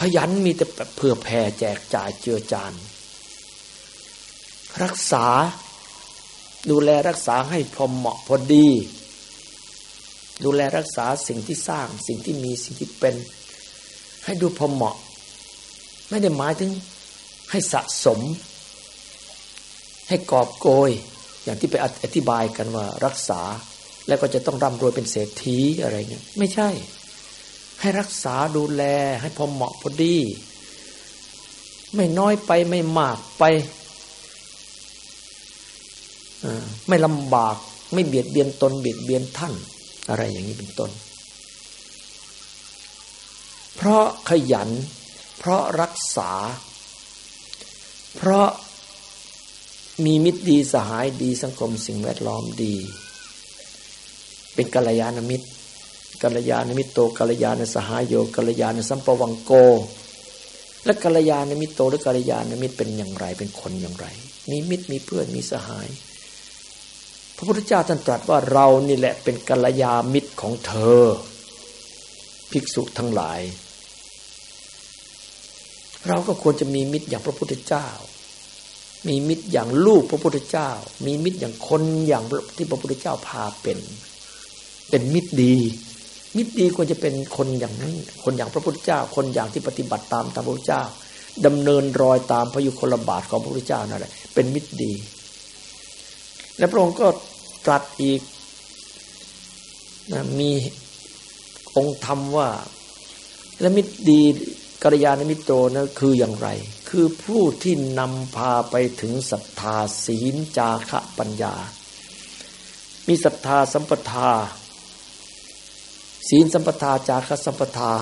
ขยันมีแต่เผื่อแผ่แจกจ่ายเจือจาน รักษาดูแลรักษาให้พอเหมาะพอดี ดูแลรักษาสิ่งที่สร้างสิ่งที่มีสิ่งที่เป็น ให้ดูพอเหมาะ ไม่ได้หมายถึงให้สะสม ให้กอบโกย อย่างที่ไปอธิบายกันว่ารักษาแล้วก็จะต้องร่ำรวยเป็นเศรษฐีอะไรเนี่ยไม่ใช่ ให้รักษาดูแลให้พอเหมาะพอดี ไม่น้อยไปไม่มากไปไม่ลำบากไม่เบียดเบียนตนเบียดเบียนท่าน อะไรอย่างนี้เป็นต้น เพราะขยัน เพราะรักษา เพราะมีมิตรดีสหายดีสังคมสิ่งแวดล้อมดี เป็นกัลยาณมิตร กัลยาณมิตรโตกัลยาณสหายโยกัลยาณสัมปวังโก และกัลยาณมิตรโตและกัลยาณมิตรเป็นอย่างไรเป็นคนอย่างไร มีมิตรมีเพื่อนมีสหาย พระพุทธเจ้าท่านตรัสว่าเรานี่แหละเป็นกัลยาณมิตรของเธอ ภิกษุทั้งหลาย เราก็ควรจะมีมิตรอย่างพระพุทธเจ้ามีมิตรอย่างลูกพระพุทธเจ้า มีมิตรอย่างคนอย่างที่พระพุทธเจ้าพาเป็น เป็นมิตรดี มิตรดีควรจะเป็นคนอย่างนั้น คนอย่างพระพุทธเจ้า คนอย่างที่ปฏิบัติตามตามพระพุทธเจ้าดำเนินรอยตามพระยุคลบาทของพระพุทธเจ้านั่นแหละเป็นมิตรดี และพระองค์ก็ตรัสอีกนะมีองค์ธรรมว่า และมิตรดีกัลยาณมิตรโตนะคืออย่างไร คือผู้ที่นำพาไปถึงศรัทธาศีลจาคะปัญญา มีศรัทธาสัมปทา ศีลสัมปทาจาคสัมปทา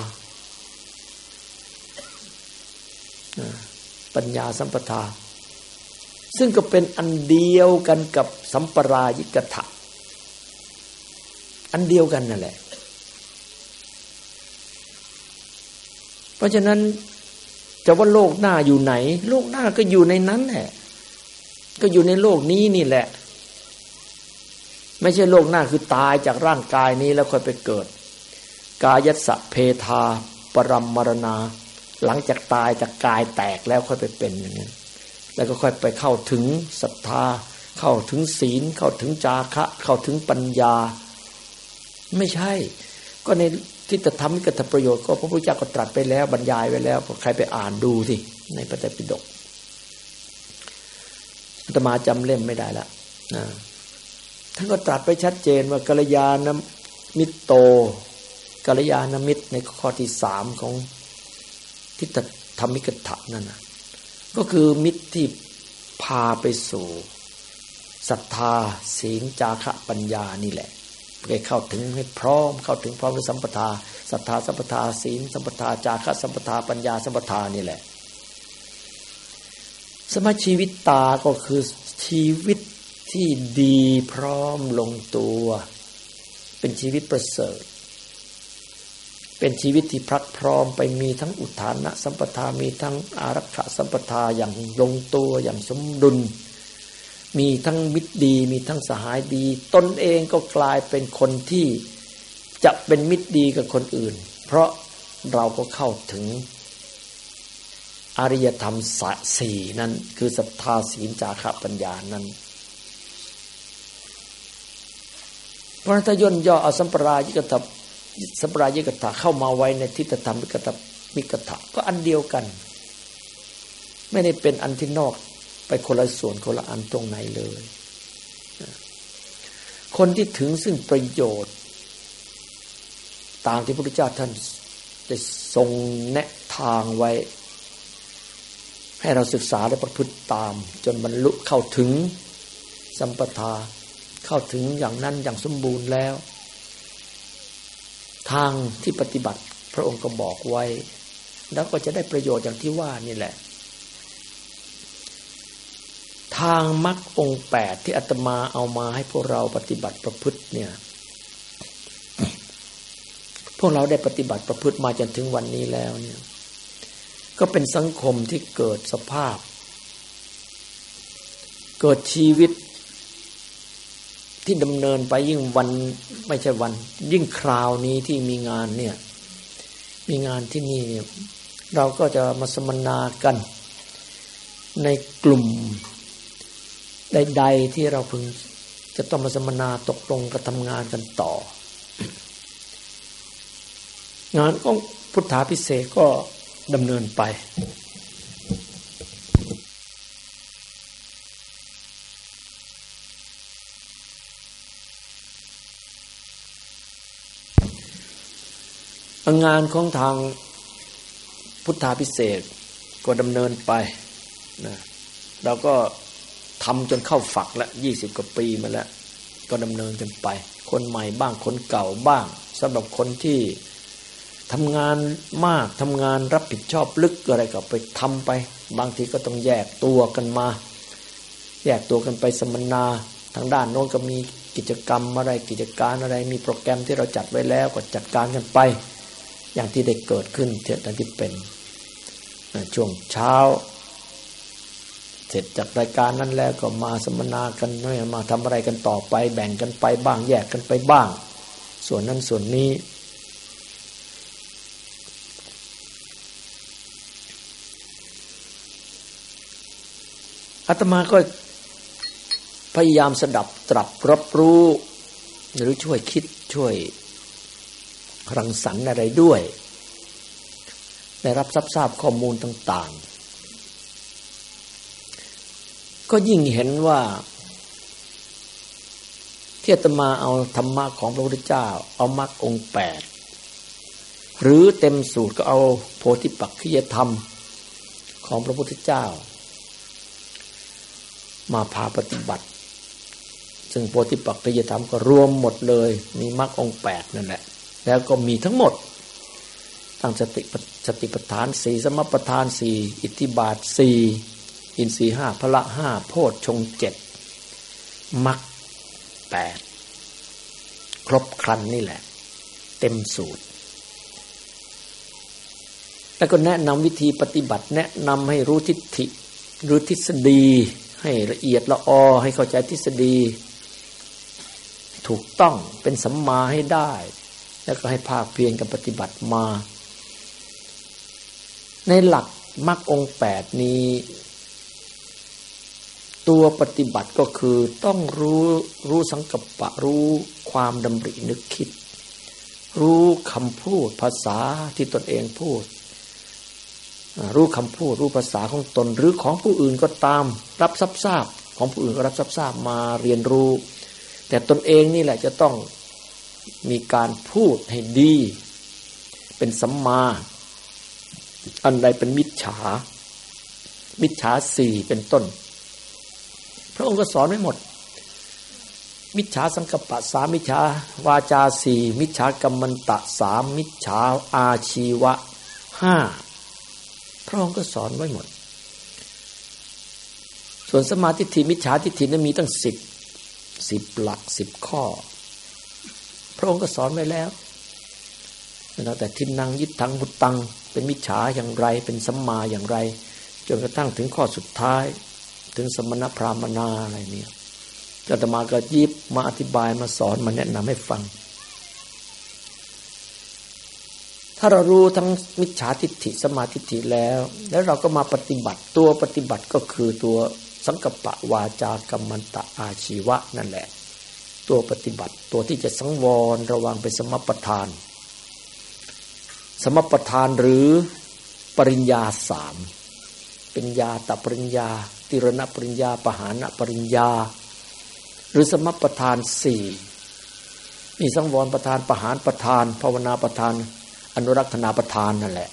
ปัญญาสัมปทา ซึ่งก็เป็นอันเดียวกันกับสัมปรายิกถะอันเดียวกันนั่นแหละ เพราะฉะนั้นจะว่าโลกหน้าอยู่ไหน โลกหน้าก็อยู่ในนั้นแหละก็อยู่ในโลกนี้นี่แหละ ไม่ใช่โลกหน้าคือตายจากร่างกายนี้แล้วค่อยไปเกิด กายัสเพทา ปรมมรณา หลังจากตายจากกายแตกแล้วค่อยไปเป็นอย่างนี้นแล้วก็ค่อยไปเข้าถึงศรัทธา เข้าถึงศีล เข้าถึงจาคะ เข้าถึงปัญญา ไม่ใช่ ก็ในที่จะทำให้เกิดประโยชน์ก็พระพุทธเจ้าก็ตรัสไปแล้วบรรยายไว้แล้วใครไปอ่านดูสิในพระไตรปิฎกอาตมาจำเล่มไม่ได้ละนะท่านก็ตรัสไปชัดเจนว่ากัลยาณมิตรโต กัลยาณมิตรในข้อที่สามของทิฏฐธรรมิกถะนั่นนะก็คือมิตรที่พาไปสู่ศรัทธาศีลจาคะปัญญานี่แหละไปเข้าถึงให้พร้อมเข้าถึงพร้อมด้วยสัมปทาศรัทธาสัมปทาศีลสัมปทาจาคะสัมปทาปัญญาสัมปทานี่แหละ สมาชีวิตตาก็คือชีวิตที่ดีพร้อมลงตัว เป็นชีวิตประเสริฐ เป็นชีวิตที่พรักพร้อมไปมีทั้งอุทานะสัมปทา มีทั้งอารักขสัมปทาอย่างลงตัวอย่างสมดุล มีทั้งมิตรดี มีทั้งสหายดี ตนเองก็กลายเป็นคนที่จะเป็นมิตรดีกับคนอื่น เพราะเราก็เข้าถึงอริยธรรมสี่นั้นคือศรัทธาศีลจาระปัญญานั้นพระถ้าย่นย่ออสัมปรายิกถา สัมปรายิกถาเข้ามาไว้ในทิฏฐธรรมมิกถามิกถาก็อันเดียวกัน ไม่ได้เป็นอันที่นอกไปคนละส่วนคนละอันตรงไหนเลย คนที่ถึงซึ่งประโยชน์ ตามที่พระพุทธเจ้าท่านได้ทรงแนะทางไว้ ให้เราศึกษาและประพฤติตาม จนบรรลุเข้าถึงสัมปทาเข้าถึงอย่างนั้นอย่างสมบูรณ์แล้ว ทางที่ปฏิบัติพระองค์ก็บอกไว้ แล้วก็จะได้ประโยชน์อย่างที่ว่านี่แหละ ทางมรรคองแปดที่อาตมาเอามาให้พวกเราปฏิบัติประพฤติเนี่ย พวกเราได้ปฏิบัติประพฤติมาจนถึงวันนี้แล้วเนี่ย ก็เป็นสังคมที่เกิดสภาพ เกิดชีวิต ที่ดำเนินไปยิ่งวันไม่ใช่วัน ยิ่งคราวนี้ที่มีงานเนี่ย มีงานที่นี่เนี่ยเราก็จะมาสมนากัน ในกลุ่มใดๆที่เราพึงจะต้องมาสมนาตกลงกันทำงานกันต่อ งานของพุทธาพิเศษก็ดำเนินไป งานของทางพุทธาพิเศษก็ดำเนินไปนะเราก็ทำจนเข้าฝักละยี่สิบกว่าปีมาแล้ว ก็ดำเนินกันไป คนใหม่บ้างคนเก่าบ้างสำหรับคนที่ทำงานมากทำงานรับผิดชอบลึกอะไรก็ไปทำไป บางทีก็ต้องแยกตัวกันมา แยกตัวกันไปสัมมนาทางด้านโน้นก็มีกิจกรรมอะไรกิจการอะไร มีโปรแกรมที่เราจัดไว้แล้วก็จัดการกันไป อย่างที่ได้เกิดขึ้นเท่าที่เป็นช่วงเช้า เสร็จจากรายการนั้นแล้วก็มาสัมนากันมาทำอะไรกันต่อไป แบ่งกันไปบ้างแยกกันไปบ้าง ส่วนนั้นส่วนนี้ อาตมาก็พยายามสดับตรับรับรู้ หรือช่วยคิดช่วย รังสรรค์อะไรด้วยได้รับทราบข้อมูลต่าง ๆ ก็ยิ่งเห็นว่าทียตมาเอาธรรมะของพระพุทธเจ้า เอามรรคองแปดหรือเต็มสูตรก็เอาโพธิปักขิยธรรมของพระพุทธเจ้า มาพาปฏิบัติ ซึ่งโพธิปักขิยธรรมก็รวมหมดเลย มีมรรคองแปดนั่นแหละ แล้วก็มีทั้งหมด ตั้งสติสติปัฏฐานสี่สมปัฏฐานสี่อิทธิบาทสี่อินทรีห้าพละห้าโพชฌงเจ็ดมักแปดครบครันนี่แหละ เต็มสูตร แล้วก็แนะนำวิธีปฏิบัติ แนะนำให้รู้ทิฏฐิรือทฤษฎี ให้ละเอียดละออ ให้เข้าใจทฤษฎี ถูกต้องเป็นสัมมาให้ได้ แล้วก็ให้ภาคเพียรกับปฏิบัติมา ในหลักมรรคองแปดนี้ ตัวปฏิบัติก็คือต้องรู้รู้สังกัปปะรู้ความดำรินึกคิด รู้คำพูดภาษาที่ตนเองพูด รู้คำพูดรู้ภาษาของตนหรือของผู้อื่นก็ตามรับทราบทราบของผู้อื่นก็รับทราบทราบมาเรียนรู้ แต่ตนเองนี่แหละจะต้อง มีการพูดให้ดี เป็นสัมมา อันใดเป็นมิจฉา มิจฉาสี่เป็นต้น พระองค์ก็สอนไว้หมด มิจฉาสังกปะสามิจฉาวาจาสี่มิจฉากรรมันตะสามมิจฉาอาชีวะห้าพระองค์ก็สอนไว้หมด ส่วนสมาธิทิมิจฉาทิฏฐินั้นมีตั้งสิบสิบหลักสิบข้อ พระองค์ก็สอนไว้แล้วแล้วแต่ทินนังยิทังมุตตัง เป็นมิจฉาอย่างไร เป็นสัมมาอย่างไร จนกระทั่งถึงข้อสุดท้าย ถึงสมณพราหมนาอะไรเนี่ยอาตมาก็ยิบมาอธิบายมาสอนมาแนะนำให้ฟัง ถ้าเรารู้ทั้งมิจฉาทิฏฐิสมาทิฏฐิแล้ว แล้วเราก็มาปฏิบัติตัวปฏิบัติก็คือตัวสังกปะวาจากรรมันตะอาชีวะนั่นแหละ ตัวปฏิบัติ ตัวที่จะสังวรระวังเป็นสมปทาน สมปทานหรือปริญญาสามป็นญาตปริญญา ติรณปริญญาปหานปริญญา หรือสมปทานสี่มีสังวรประธานปหานประธาน ภาวนาประธาน อนุรักษณาประธานนั่นแหละ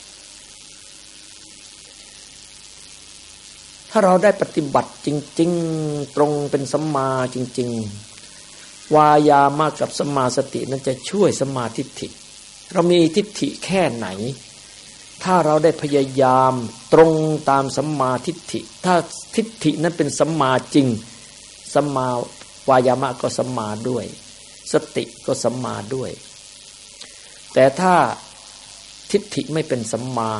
ถ้าเราได้ปฏิบัติจริง ๆ ตรงเป็นสัมมาจริง ๆ วายามากับสมาสตินั้นจะช่วยสมาทิฏฐิ เรามีทิฏฐิแค่ไหน ถ้าเราได้พยายามตรงตามสัมมาทิฏฐิ ถ้าทิฏฐินั้นเป็นสัมมาจริงสัมมาวายามะก็สัมมาด้วย สติก็สัมมาด้วย แต่ถ้าทิฏฐิไม่เป็นสัมมา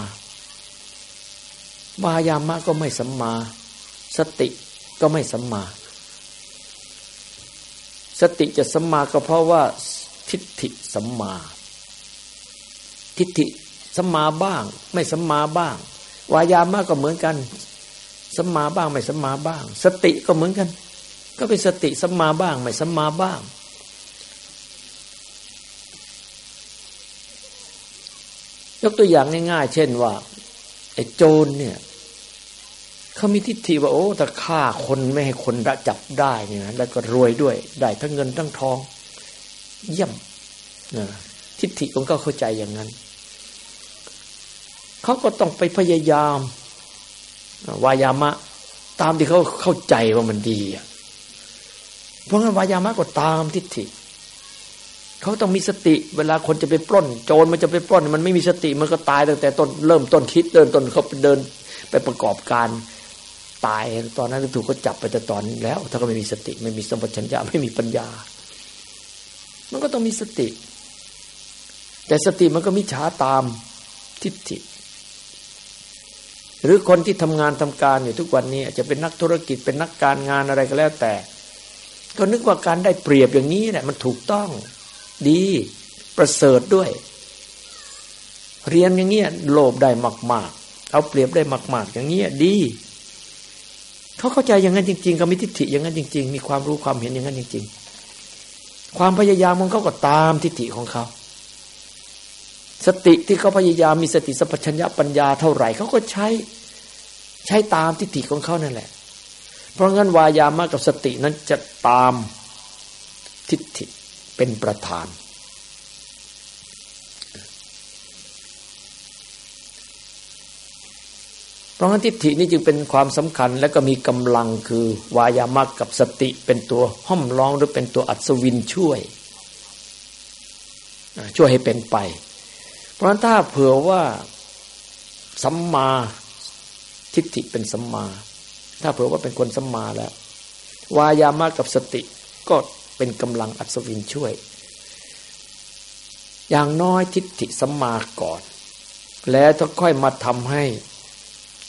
วายามะก็ไม่สัมมา สติก็ไม่สัมมา สติจะสัมมาก็เพราะว่าทิฏฐิสัมมา ทิฏฐิสัมมาบ้าง ไม่สัมมาบ้าง วายามะก็เหมือนกันสัมมาบ้างไม่สัมมาบ้าง สติก็เหมือนกัน ก็เป็นสติสัมมาบ้างไม่สัมมาบ้าง ยกตัวอย่างง่ายๆ เช่นว่าไอ้โจรเนี่ย เขามีทิฏฐิว่าโอ้ถ้าฆ่าคนไม่ให้คนระจับได้เนี่ยนะแล้วก็รวยด้วยได้ทั้งเงินทั้งทอง เยี่ยมนะทิฏฐิของเขาเข้าใจอย่างนั้น เขาก็ต้องไปพยายาม วายามะ ตามที่เขาเข้าใจว่ามันดีเพราะงั้นวายามะก็ตามทิฏฐิเขาต้องมีสติ เวลาคนจะไปปล้น โจรมันจะไปปล้น มันไม่มีสติมันก็ตายตั้งแต่ต้นเริ่มต้นคิดเดินต้นเขาไปเดินไปประกอบการ ตายตอนนั้นถูกเขาจับไปแต่ตอนนี้แล้ว ถ้าก็ไม่มีสติ ไม่มีสมบัติชัญญาไม่มีปัญญา มันก็ต้องมีสติ แต่สติมันก็มิจฉาตามทิฏฐิ หรือคนที่ทำงานทำการอยู่ทุกวันนี้ อาจจะเป็นนักธุรกิจเป็นนักการงานอะไรก็แล้วแต่ ก็นึกว่าการได้เปรียบอย่างนี้เนี่ยมันถูกต้องดีประเสริฐด้วย เรียนอย่างเงี้ยโลภได้มาก ๆ เอาเปรียบได้มาก ๆ อย่างเงี้ยดี เขาเข้าใจอย่างนั้นจริงๆเขามีทิฏฐิอย่างนั้นจริง ๆ มีความรู้ความเห็นอย่างนั้นจริง ๆ ความพยายามของเขาก็ตามทิฏฐิของเขาสติที่เขาพยายามมีสติสัพพัญญะปัญญาเท่าไหร่เขาก็ใช้ใช้ตามทิฏฐิของเขานั่นแหละ เพราะงั้นวายามะกับสตินั้นจะตามทิฏฐิเป็นประธานเพ ราะงั้นทิฏฐินี่จึงเป็นความสำคัญและก็มีกำลังคือวายามะกับสติเป็นตัวห้อมล้องหรือเป็นตัวอัศวินช่วย ช่วยให้เป็นไป เพราะฉะนั้นถ้าเผื่อว่าสัมมาทิฏฐิเป็นสัมมา ถ้าเผื่อว่าเป็นคนสัมมาแล้ว วายามะกับสติก็เป็นกำลังอัศวินช่วย อย่างน้อยทิฏฐิสัมมาก่อน แล้วถ้าค่อยมาทำให้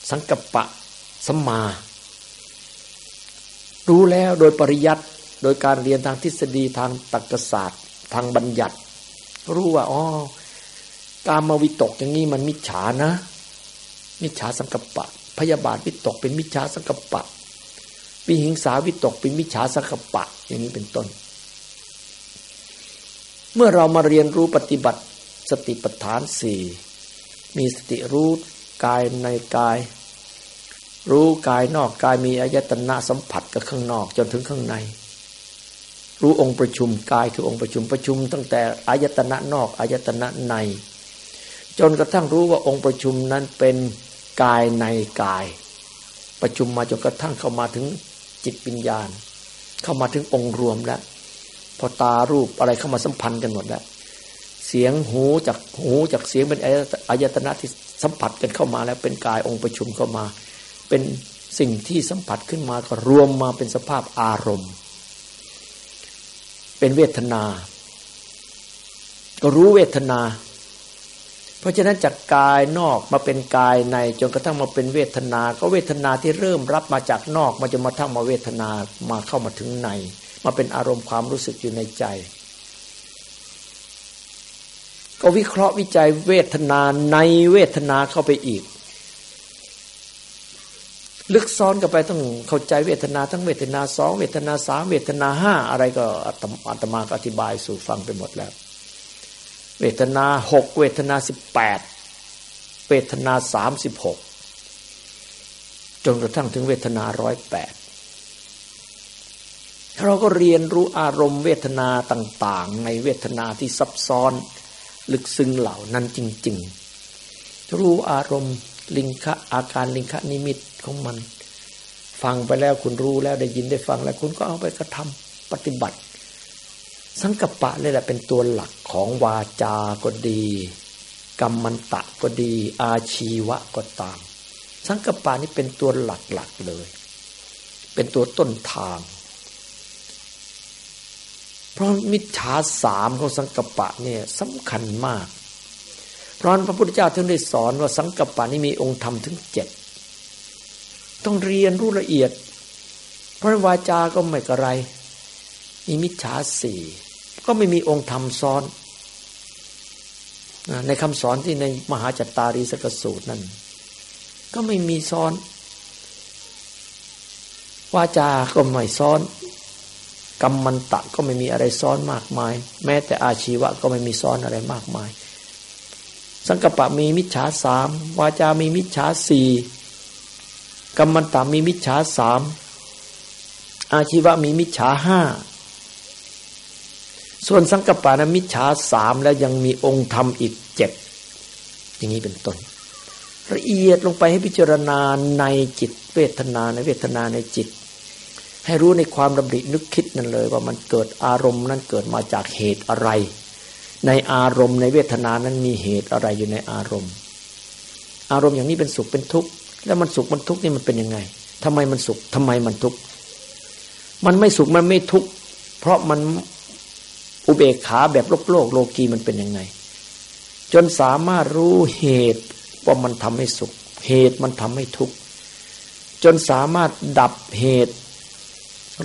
สังกัปปะสัมมา รู้แล้วโดยปริยัติโดยการเรียนทางทฤษฎีทางตรรกศาสตร์ ทางบัญญัติ รู้ว่าอ๋อการมาวิตกอย่างนี้มันมิจฉานะ มิจฉาสังกัปปะ พยาบาทวิตกเป็นมิจฉาสังกัปปะวิหิงสาวิตกเป็นมิจฉาสังกัปะอย่างนี้เป็นต้น เมื่อเรามาเรียนรู้ปฏิบัติสติปัฏฐานสี่มีสติรู้ กายในกาย รู้กายนอกกายมีอายตนะสัมผัสกับข้างนอกจนถึงข้างใน รู้องค์ประชุมกายคือองค์ประชุมประชุม ตั้งแต่อายตนะนอกอายตนะใน จนกระทั่งรู้ว่าองค์ประชุมนั้นเป็นกายในกาย ประชุมมาจนกระทั่งเข้ามาถึงจิตปัญญาณ เข้ามาถึงองค์รวมแล้ว พอตารูปอะไรเข้ามาสัมพันธ์กันหมดแล้วเสียงหูจากหูจากเสียงเป็นอายตนะที่ สัมผัสกันเข้ามาแล้วเป็นกายองค์ประชุมเข้ามา เป็นสิ่งที่สัมผัสขึ้นมาก็รวมมาเป็นสภาพอารมณ์ เป็นเวทนา ก็รู้เวทนา เพราะฉะนั้นจากกายนอกมาเป็นกายในจนกระทั่งมาเป็นเวทนา ก็เวทนาที่เริ่มรับมาจากนอกมาจะมาทั้งมาเวทนามาเข้ามาถึงใน มาเป็นอารมณ์ความรู้สึกอยู่ในใจ ก็วิเคราะห์วิจัยเวทนาในเวทนาเข้าไปอีก ลึกซ้อนกันไปต้องเข้าใจเวทนาทั้งเวทนาสองเวทนาสามเวทนาห้าอะไรก็อัตมาอธิบายสู่ฟังไปหมดแล้ว เวทนาหกเวทนาสิบแปดเวทนาสามสิบหกจนกระทั่งถึงเวทนาร้อยแปดเราก็เรียนรู้อารมณ์เวทนาต่าง ๆ ในเวทนาที่ซับซ้อน ลึกซึ้งเหล่านั้นจริง ๆ รู้อารมณ์ลิงคะอาการลิงคะนิมิตของมัน ฟังไปแล้วคุณรู้แล้วได้ยินได้ฟังแล้วคุณก็เอาไปกระทำปฏิบัติ สังกปะเลยแหละเป็นตัวหลักของวาจาก็ดีกรรมันตะก็ดี อาชีวะก็ตาม สังกปะนี่เป็นตัวหลักๆเลย เป็นตัวต้นทาง เพราะมิจฉาสามของสังกปะเนี่ยสำคัญมาก เพราะพระพุทธเจ้าถึงได้สอนว่าสังกปะนี่มีองค์ธรรมถึงเจ็ดต้องเรียนรู้ละเอียด เพราะวาจาก็ไม่กระไร มีมิจฉาสี่ก็ไม่มีองค์ธรรมซ้อน ในคำสอนที่ในมหาจัตตารีสกสูตรนั้นก็ไม่มีซ้อน วาจาก็ไม่ซ้อน กรรมมันตะก็ไม่มีอะไรซ้อนมากมาย แม้แต่อาชีวะก็ไม่มีซ้อนอะไรมากมาย สังกปะมีมิจฉาสามวาจามีมิจฉาสี่กรรมมันตะมีมิจฉาสามอาชีวะมีมิจฉาห้าส่วนสังกปานมิจฉาสามแล้วยังมีองค์ธรรมอีกเจ็ดอย่างนี้เป็นต้น ละเอียดลงไปให้พิจารณาในจิตเวทนาในเวทนาในจิต ให้รู้ในความดำรินึกคิดนั่นเลย ว่ามันเกิดอารมณ์นั้นเกิดมาจากเหตุอะไร ในอารมณ์ในเวทนานั้นมีเหตุอะไรอยู่ในอารมณ์ อารมณ์อย่างนี้เป็นสุขเป็นทุกข์แล้วมันสุขมันทุกข์นี่มันเป็นยังไงทำไมมันสุขทำไมมันทุกข์มันไม่สุขมันไม่ทุกข์เพราะมันอุเบกขาแบบโลกโลกโลกีมันเป็นยังไง จนสามารถรู้เหตุว่ามันทำให้สุข เหตุมันทำให้ทุกข์จนสามารถดับเหตุ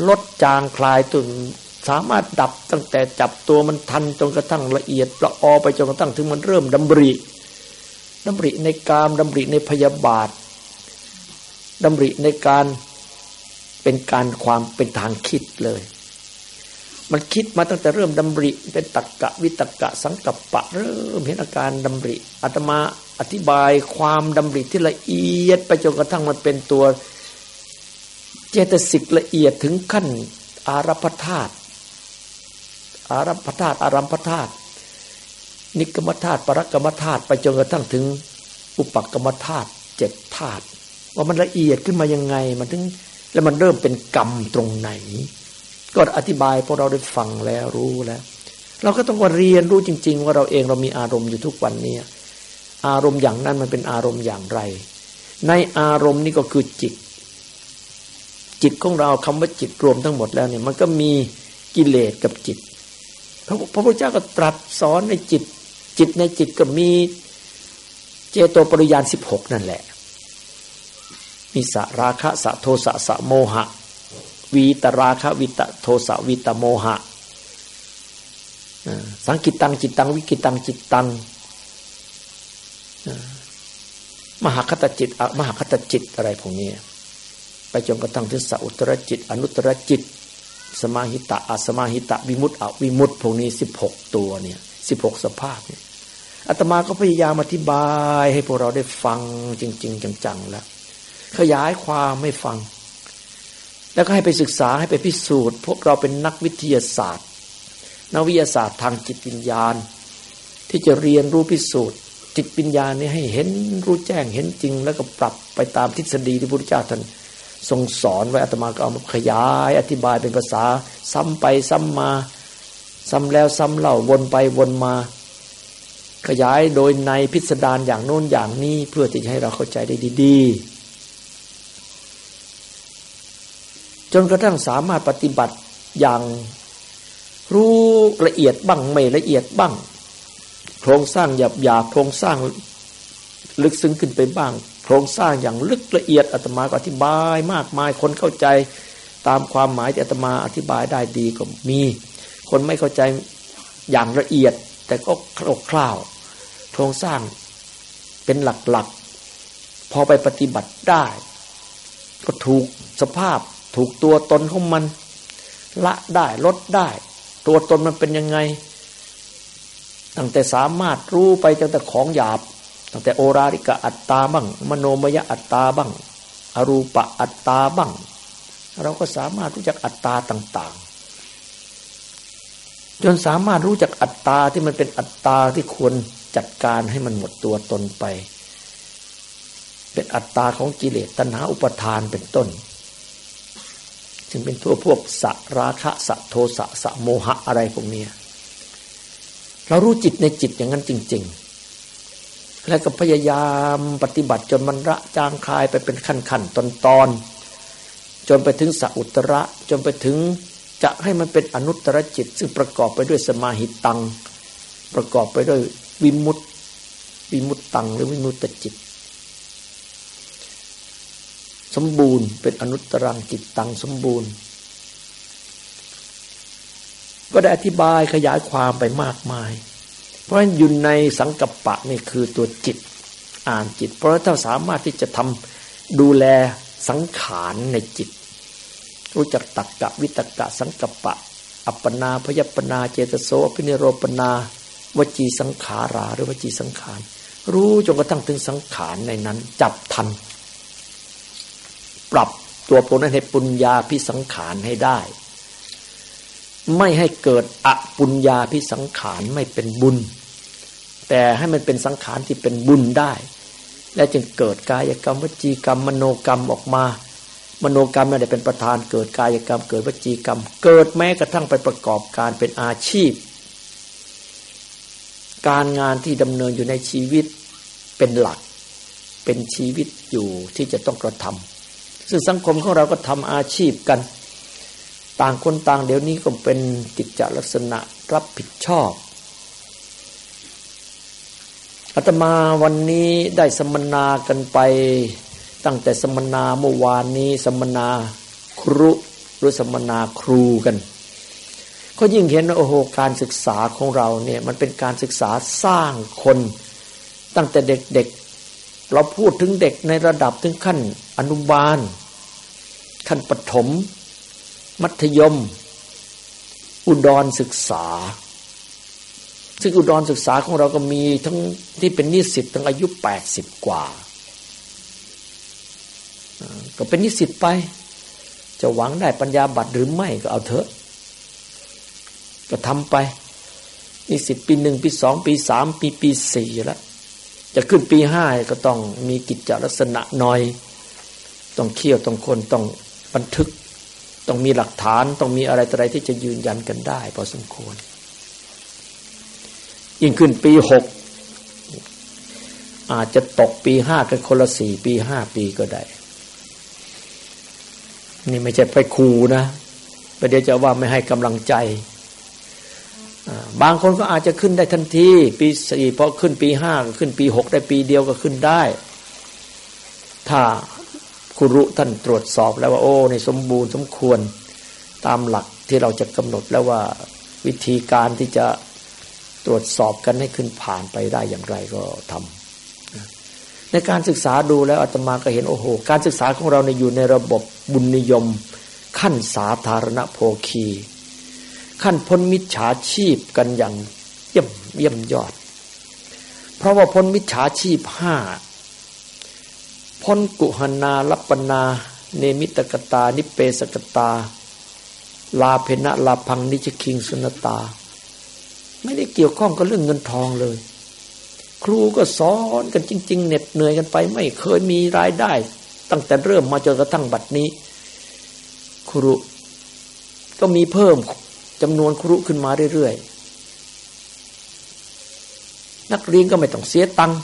ลดจางคลายตุนสามารถดับตั้งแต่จับตัวมันทันจนกระทั่งละเอียดละออไปจนกระทั่งถึงมันเริ่มดำริดำริในกามดำริในพยาบาทดำริในการเป็นการความเป็นทางคิดเลย มันคิดมาตั้งแต่เริ่มดำริเป็นตักกะวิตักกะสังกัปปะ เริ่มเห็นอาการดำริอาตมาอธิบายความดำริที่ละเอียดไปจนกระทั่งมันเป็นตัว เจตสิกละเอียดถึงขั้นอารัพธาตุอารัพธาตุอารัมพธาตุนิกรรมธาตุปรกรรมธาตุไปจนกระทั่งถึงอุปกรรมธาตุเจ็ดธาตุว่ามันละเอียดขึ้นมายังไง มันถึงแล้วมันเริ่มเป็นกรรมตรงไหน ก็อธิบายพวกเราได้ฟังแล้วรู้แล้ว เราก็ต้องว่าเรียนรู้จริง ๆ ว่าเราเองเรามีอารมณ์อยู่ทุกวันนี้อารมณ์อย่างนั้นมันเป็นอารมณ์อย่างไร ในอารมณ์นี้ก็คือจิต จิตของเราคำว่าจิตรวมทั้งหมดแล้วเนี่ยมันก็มีกิเลสกับจิต พระพระพุทธเจ้าก็ตรัสสอนในจิต จิตในจิตก็มีเจโตปริยานสิบหกนั่นแหละ มีสราคะสะโทสะสะโมหะ วีตราคะวิตโทสะวิตโมหะสังกิตังจิตตังวิกิตังจิตตังมหาคตจิตมหาคตจิตอะไรพวกนี้ ไปจนกระทั่งถึงสัอุตรจิต อนุตรจิต สมาหิตะอสมาหิตะวิมุตติอวิมุตติพวกนี้สิบหกตัวเนี่ยสิบหกสภาพเนี่ยอาตมาก็พยายามอธิบายให้พวกเราได้ฟังจริง ๆ จังๆแล้ว ขยายความไม่ฟัง แล้วก็ให้ไปศึกษาให้ไปพิสูจน์ พวกเราเป็นนักวิทยาศาสตร์ นักวิทยาศาสตร์ทางจิตวิญญาณ ที่จะเรียนรู้พิสูจน์ จิตวิญญาณนี้ให้เห็นรู้แจ้งเห็นจริง แล้วก็ปรับไปตามทฤษฎีที่พระพุทธเจ้าท่าน ทรงสอนไว้อาตมาก็เอามาขยาย อธิบายเป็นภาษา ซ้ำไปซ้ำมา ซ้ำแล้วซ้ำเล่าวนไปวนมา ขยายโดยในพิสดารอย่างโน้นอย่างนี้เพื่อที่จะให้เราเข้าใจได้ดีๆ จนกระทั่งสามารถปฏิบัติอย่างรู้ละเอียดบ้างไม่ละเอียดบ้าง โครงสร้างหยาบหยาบโครงสร้างลึกซึ้งขึ้นไปบ้าง ครงสร้างอย่างลึกละเอียดอาตมาก็อธิบายมากมายคนเข้าใจตามความหมายที่อาตมาอธิบายได้ดีก็มี คนไม่เข้าใจอย่างละเอียด แต่ก็คร่าวๆโครงสร้างเป็นหลักๆ พอไปปฏิบัติได้ ก็ถูกสภาพถูกตัวตนของมัน ละได้ลดได้ ตัวตนมันเป็นยังไงตั้งแต่สามารถรู้ไปตั้งแต่ของหยาบ ตั้งแต่โอราริกะอัตตาบ้าง มโนมยอัตตาบ้าง อรูปะอัตตาบ้าง เราก็สามารถรู้จักอัตตาต่าง ๆ จนสามารถรู้จักอัตตาที่มันเป็นอัตตาที่ควรจัดการให้มันหมดตัวตนไป เป็นอัตตาของกิเลสตัณหาอุปทานเป็นต้น จึงเป็นทั่วพวกสราคะสัโทสะสะโมหะอะไรพวกนี้เรารู้จิตในจิตอย่างนั้นจริง ๆ แล้วก็พยายามปฏิบัติจนมันระจางคลายไปเป็นขั้นๆตอนๆจนไปถึงสัอุตระ จนไปถึงจะให้มันเป็นอนุตตรจิต ซึ่งประกอบไปด้วยสมาหิตัง ประกอบไปด้วยวิมุตติวิมุตตังหรือวิมุตตจิต สมบูรณ์เป็นอนุตตรังจิตตังสมบูรณ์ ก็ได้อธิบายขยายความไปมากมาย เพราะฉะนั้นอยู่ในสังกัปปะนี่คือตัวจิตอ่านจิต เพราะถ้าสามารถที่จะทำดูแลสังขารในจิต รู้จักตักกะวิตกะสังกปะ อัปปนาพยปนาเจตโสอภินิโรปนาวจีสังขาราหรือวจีสังขาร รู้จนกระทั่งถึงสังขารในนั้น จับทัน ปรับตัวพวกนั้นให้ปุญญาพิสังขารให้ได้ ไม่ให้เกิดอปุญญาพิสังขารไม่เป็นบุญ แต่ให้มันเป็นสังขารที่เป็นบุญได้ และจึงเกิดกายกรรมวจีกรรม มโนกรรมออกมา มโนกรรมไม่ได้เป็นประธานเกิดกายกรรม เกิดวจีกรรม เกิดแม้กระทั่งไปประกอบการเป็นอาชีพ การงานที่ดำเนินอยู่ในชีวิตเป็นหลัก เป็นชีวิตอยู่ที่จะต้องกระทำซึ่งสังคมของเราก็ทำอาชีพกัน ต่างคนต่างเดี๋ยวนี้ก็เป็นกิจจลักษณะรับผิดชอบ อาตมาวันนี้ได้สมนากันไป ตั้งแต่สมนาเมื่อวานนี้สมนาครุหรือสมนาครูกัน ก็ยิ่งเห็นโอ้โหการศึกษาของเราเนี่ยมันเป็นการศึกษาสร้างคน ตั้งแต่เด็กๆเราพูดถึงเด็กในระดับถึงขั้นอนุบาล ขั้นปฐม มัธยม อุดรศึกษา ซึ่งอุดรศึกษาของเราก็มีทั้งที่เป็นนิสิตตั้งอายุแปดสิบกว่าก็เป็นนิสิตไป จะหวังได้ปัญญาบัตรหรือไม่ก็เอาเถอะ ก็ทำไป นิสิตปีหนึ่งปีสองปีสามปีปีสี่แล้วจะขึ้นปีห้าก็ต้องมีกิจจลักษณะหน่อย ต้องเขี่ยวต้องคนต้องบันทึก ต้องมีหลักฐาน ต้องมีอะไรอะไรที่จะยืนยันกันได้พอสมควร ยิ่งขึ้นปีหกอาจจะตกปีห้ากันคนละสี่ปีห้าปีก็ได้ นี่ไม่ใช่ไปคูนะประเดี๋ยวจะว่าไม่ให้กำลังใจ บางคนก็อาจจะขึ้นได้ทันที ปีสี่พอขึ้นปีห้าขึ้นปีหกได้ปีเดียวก็ขึ้นได้ ถ้าครูรุท่านตรวจสอบแล้วว่าโอ้ในสมบูรณ์สมควรตามหลักที่เราจะกำหนดแล้วว่าวิธีการที่จะ ตรวจสอบกันให้ขึ้นผ่านไปได้อย่างไรก็ทำในการศึกษาดูแล้วอาตมาก็เห็นโอ้โห การศึกษาของเราในอยู่ในระบบบุญนิยม ขั้นสาธารณโภคี ขั้นพ้นมิจฉาชีพกันอย่างเยี่ยมเยี่ยมยอด เพราะว่าพ้นมิจฉาชีพห้าพ้นกุหนาลัปนาเนมิตกตา นิเปสกตา ลาเพนะลาพังนิจคิงสุนตา ไม่ได้เกี่ยวข้องกับเรื่องเงินทองเลย ครูก็สอนกันจริง ๆ เหน็ดเหนื่อยกันไป ไม่เคยมีรายได้ ตั้งแต่เริ่มมาจนกระทั่งบัดนี้ ครูก็มีเพิ่มจำนวนครูขึ้นมาเรื่อยๆนักเรียนก็ไม่ต้องเสียตังค์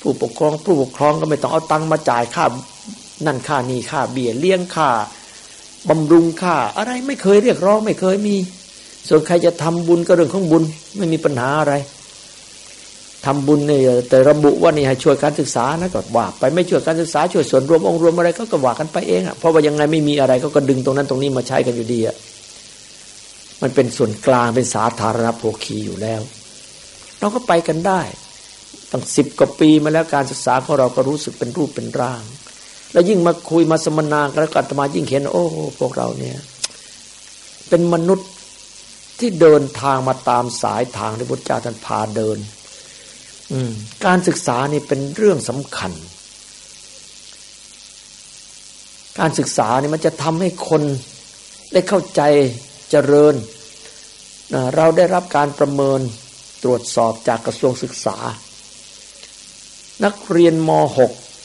ผู้ปกครองผู้ปกครองก็ไม่ต้องเอาตังค์มาจ่ายค่านั่นค่านี่ค่าเบี้ยเลี้ยงค่าบำรุงค่า อะไรไม่เคยเรียกร้องไม่เคยมี ส่วนใครจะทำบุญก็เรื่องของบุญไม่มีปัญหาอะไรทำบุญเนี่ยแต่ระบุว่านี่ให้ช่วยการศึกษานะก็ว่าไปไม่ช่วยการศึกษาช่วยส่วนรวมองค์รวมอะไรก็ก็ว่ากันไปเองอะเพราะว่ายังไงไม่มีอะไรก็ก็ดึงตรงนั้นตรงนี้มาใช้กันอยู่ดีอะมันเป็นส่วนกลางเป็นสาธารณโภคีอยู่แล้ว เราก็ไปกันได้ตั้งสิบกว่าปีมาแล้วการศึกษาของเราก็รู้สึกเป็นรูปเป็นร่าง แล้วยิ่งมาคุยมาสมนากันแล้วอาตมายิ่งเห็น โอ้พวกเราเนี่ย เป็นมนุษย์ ที่เดินทางมาตามสายทางที่พุทธเจ้าท่านพาเดินการศึกษานี่เป็นเรื่องสำคัญ การศึกษานี่มันจะทำให้คนได้เข้าใจเจริญ เราได้รับการประเมินตรวจสอบจากกระทรวงศึกษา นักเรียนม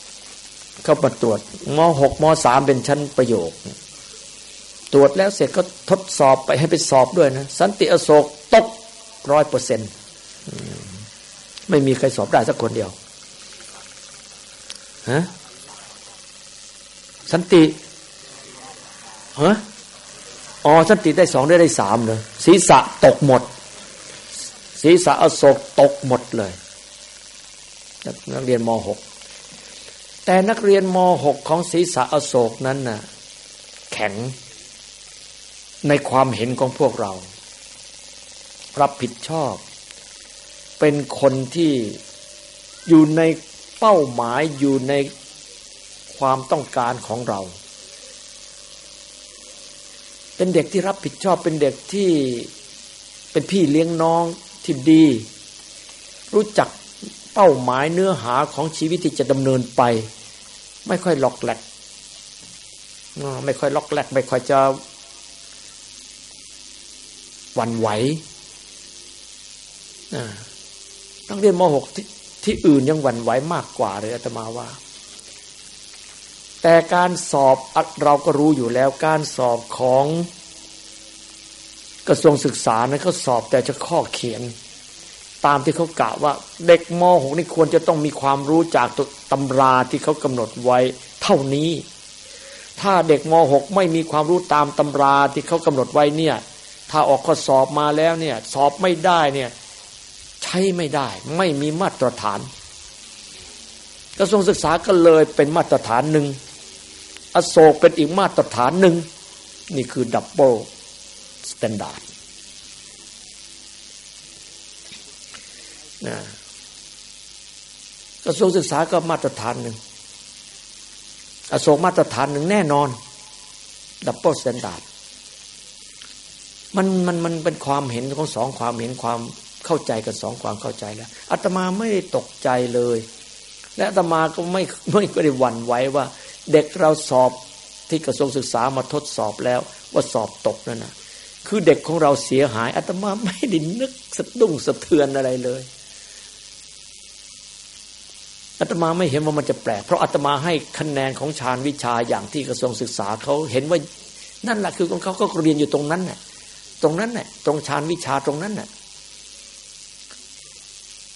.6 เข้ามาตรวจม .6 ม .3 เป็นชั้นประโยค ตรวจแล้วเสร็จก็ทดสอบไปให้ไปสอบด้วยนะ สันติอโศกตกร้อยเปอร์เซ็นต์ไม่มีใครสอบได้สักคนเดียวฮะสันติฮะอ๋อสันติได้สองได้ได้สามเลยศีรษะตกหมด ศีรษะอโศกตกหมดเลย นักเรียนม .6 แต่นักเรียนม .6 ของศีรษะอโศกนั้นน่ะ แข็ง ในความเห็นของพวกเรา รับผิดชอบ เป็นคนที่อยู่ในเป้าหมายอยู่ในความต้องการของเรา เป็นเด็กที่รับผิดชอบเป็นเด็กที่เป็นพี่เลี้ยงน้องที่ดี รู้จักเป้าหมายเนื้อหาของชีวิตที่จะดำเนินไป ไม่ค่อยล็อกแหลกไม่ค่อยล็อกแหลกไม่ค่อยจะ วันไหวนักเรียนม .6 ที่ที่อื่นยังวันไหวมากกว่าเลยอาตมาว่า แต่การสอบเราก็รู้อยู่แล้วการสอบของกระทรวงศึกษานั้นเขาสอบแต่จะข้อเขียน ตามที่เขากะว่า เด็กม .6 นี่ควรจะต้องมีความรู้จากตำราที่เขากำหนดไว้เท่านี้ ถ้าเด็กม .6 ไม่มีความรู้ตามตำราที่เขากำหนดไว้เนี่ย ถ้าออกข้อสอบมาแล้วเนี่ย สอบไม่ได้เนี่ย ใช้ไม่ได้ ไม่มีมาตรฐานกระทรวงศึกษาก็เลยเป็นมาตรฐานหนึ่งอโศกเป็นอีกมาตรฐานหนึ่ง นี่คือ double standard นะกระทรวงศึกษาก็มาตรฐานหนึ่งอโศกมาตรฐานหนึ่งแน่นอนdouble standard มันมันมันเป็นความเห็นของสองความเห็นความเข้าใจกันสองความเข้าใจแล้วอาตมาไม่ได้ตกใจเลย และอาตมาก็ไม่ไม่ได้หวั่นไหวว่า เด็กเราสอบที่กระทรวงศึกษามาทดสอบแล้ว ว่าสอบตกนั่นนะคือเด็กของเราเสียหายอาตมาไม่ได้นึกสะดุ้งสะเทือนอะไรเลยอาตมาไม่เห็นว่ามันจะแปลก เพราะอาตมาให้คะแนนของชาญวิชาอย่างที่กระทรวงศึกษาเขาเห็นว่านั่นแหละคือของเขาก็เรียนอยู่ตรงนั้นน่ะ ตรงนั้นน่ะตรงชาญวิชาตรงนั้นน่ะ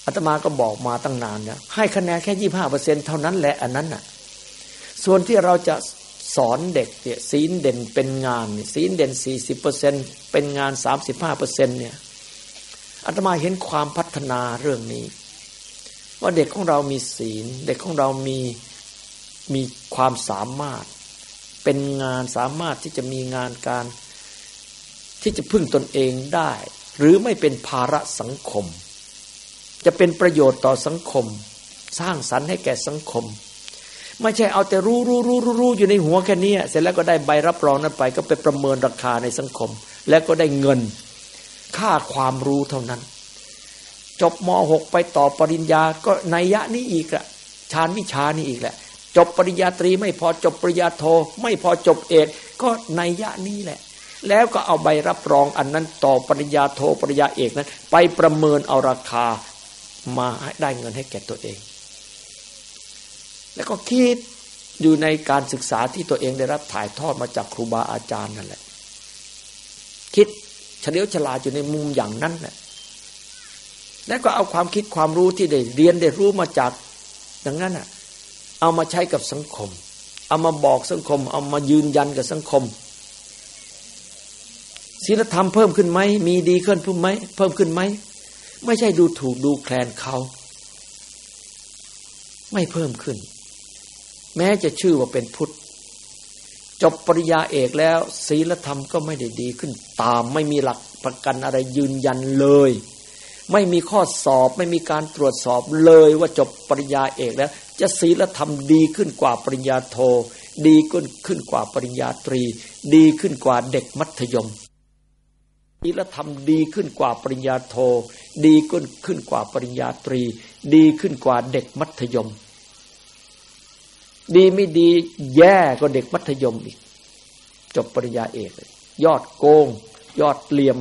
อาตมาก็บอกมาตั้งนานแล้วให้คะแนนแค่ยี่ห้าเปอร์เซ็นเท่านั้นแหละอันนั้นน่ะ ส่วนที่เราจะสอนเด็กเนี่ยศีลเด่นเป็นงานศีลเด่นสี่สิบเปอร์เซ็นเป็นงานสามสิบห้าเปอร์เซ็นเนี่ยอาตมาเห็นความพัฒนาเรื่องนี้ ว่าเด็กของเรามีศีล เด็กของเรามีมีความสามารถ เป็นงานสามารถที่จะมีงานการ ที่จะพึ่งตนเองได้ หรือไม่เป็นภาระสังคม จะเป็นประโยชน์ต่อสังคม สร้างสรรค์ให้แก่สังคม ไม่ใช่เอาแต่รู้รู้รู้รู้รู้อยู่ในหัวแค่นี้เสร็จแล้วก็ได้ใบรับรองนั้นไป ก็ไปประเมินราคาในสังคม แล้วก็ได้เงินค่าความรู้เท่านั้น จบม .6 ไปต่อปริญญาก็ในยะนี้อีกละชานวิชานี่อีกแหละ จบปริญญาตรีไม่พอจบปริญญาโท ไม่พอจบเอกก็ในยะนี้แหละ แล้วก็เอาใบรับรองอันนั้นต่อปริญญาโทปริญญาเอกนั้น ไปประเมินเอาราคามาได้เงินให้แก่ตัวเอง แล้วก็คิดอยู่ในการศึกษาที่ตัวเองได้รับถ่ายทอดมาจากครูบาอาจารย์นั่นแหละ คิดเฉลียวฉลาดอยู่ในมุมอย่างนั้นแหละแล้วก็เอาความคิดความรู้ที่ได้เรียนได้รู้มาจากอย่างนั้นอะ เอามาใช้กับสังคม เอามาบอกสังคม เอามายืนยันกับสังคม ศีลธรรมเพิ่มขึ้นไหมมีดีขึ้นเพิ่มไหมเพิ่มขึ้นไหมไม่ใช่ดูถูกดูแคลนเขา ไม่เพิ่มขึ้น แม้จะชื่อว่าเป็นพุทธ จบปริญญาเอกแล้ว ศีลธรรมก็ไม่ได้ดีขึ้น ตามไม่มีหลักประกันอะไรยืนยันเลย ไม่มีข้อสอบไม่มีการตรวจสอบเลยว่าจบปริญญาเอกแล้ว จะศีลธรรมดีขึ้นกว่าปริญญาโท ดีขึ้นขึ้นกว่าปริญญาตรี ดีขึ้นกว่าเด็กมัธยม ศีลธรรมดีขึ้นกว่าปริญญาโท ดีขึ้นขึ้นกว่าปริญญาตรี ดีขึ้นกว่าเด็กมัธยม ดีไม่ดีแย่กว่าเด็กมัธยมอีก จบปริญญาเอกเลยยอดโกง ยอดเหลี่ยม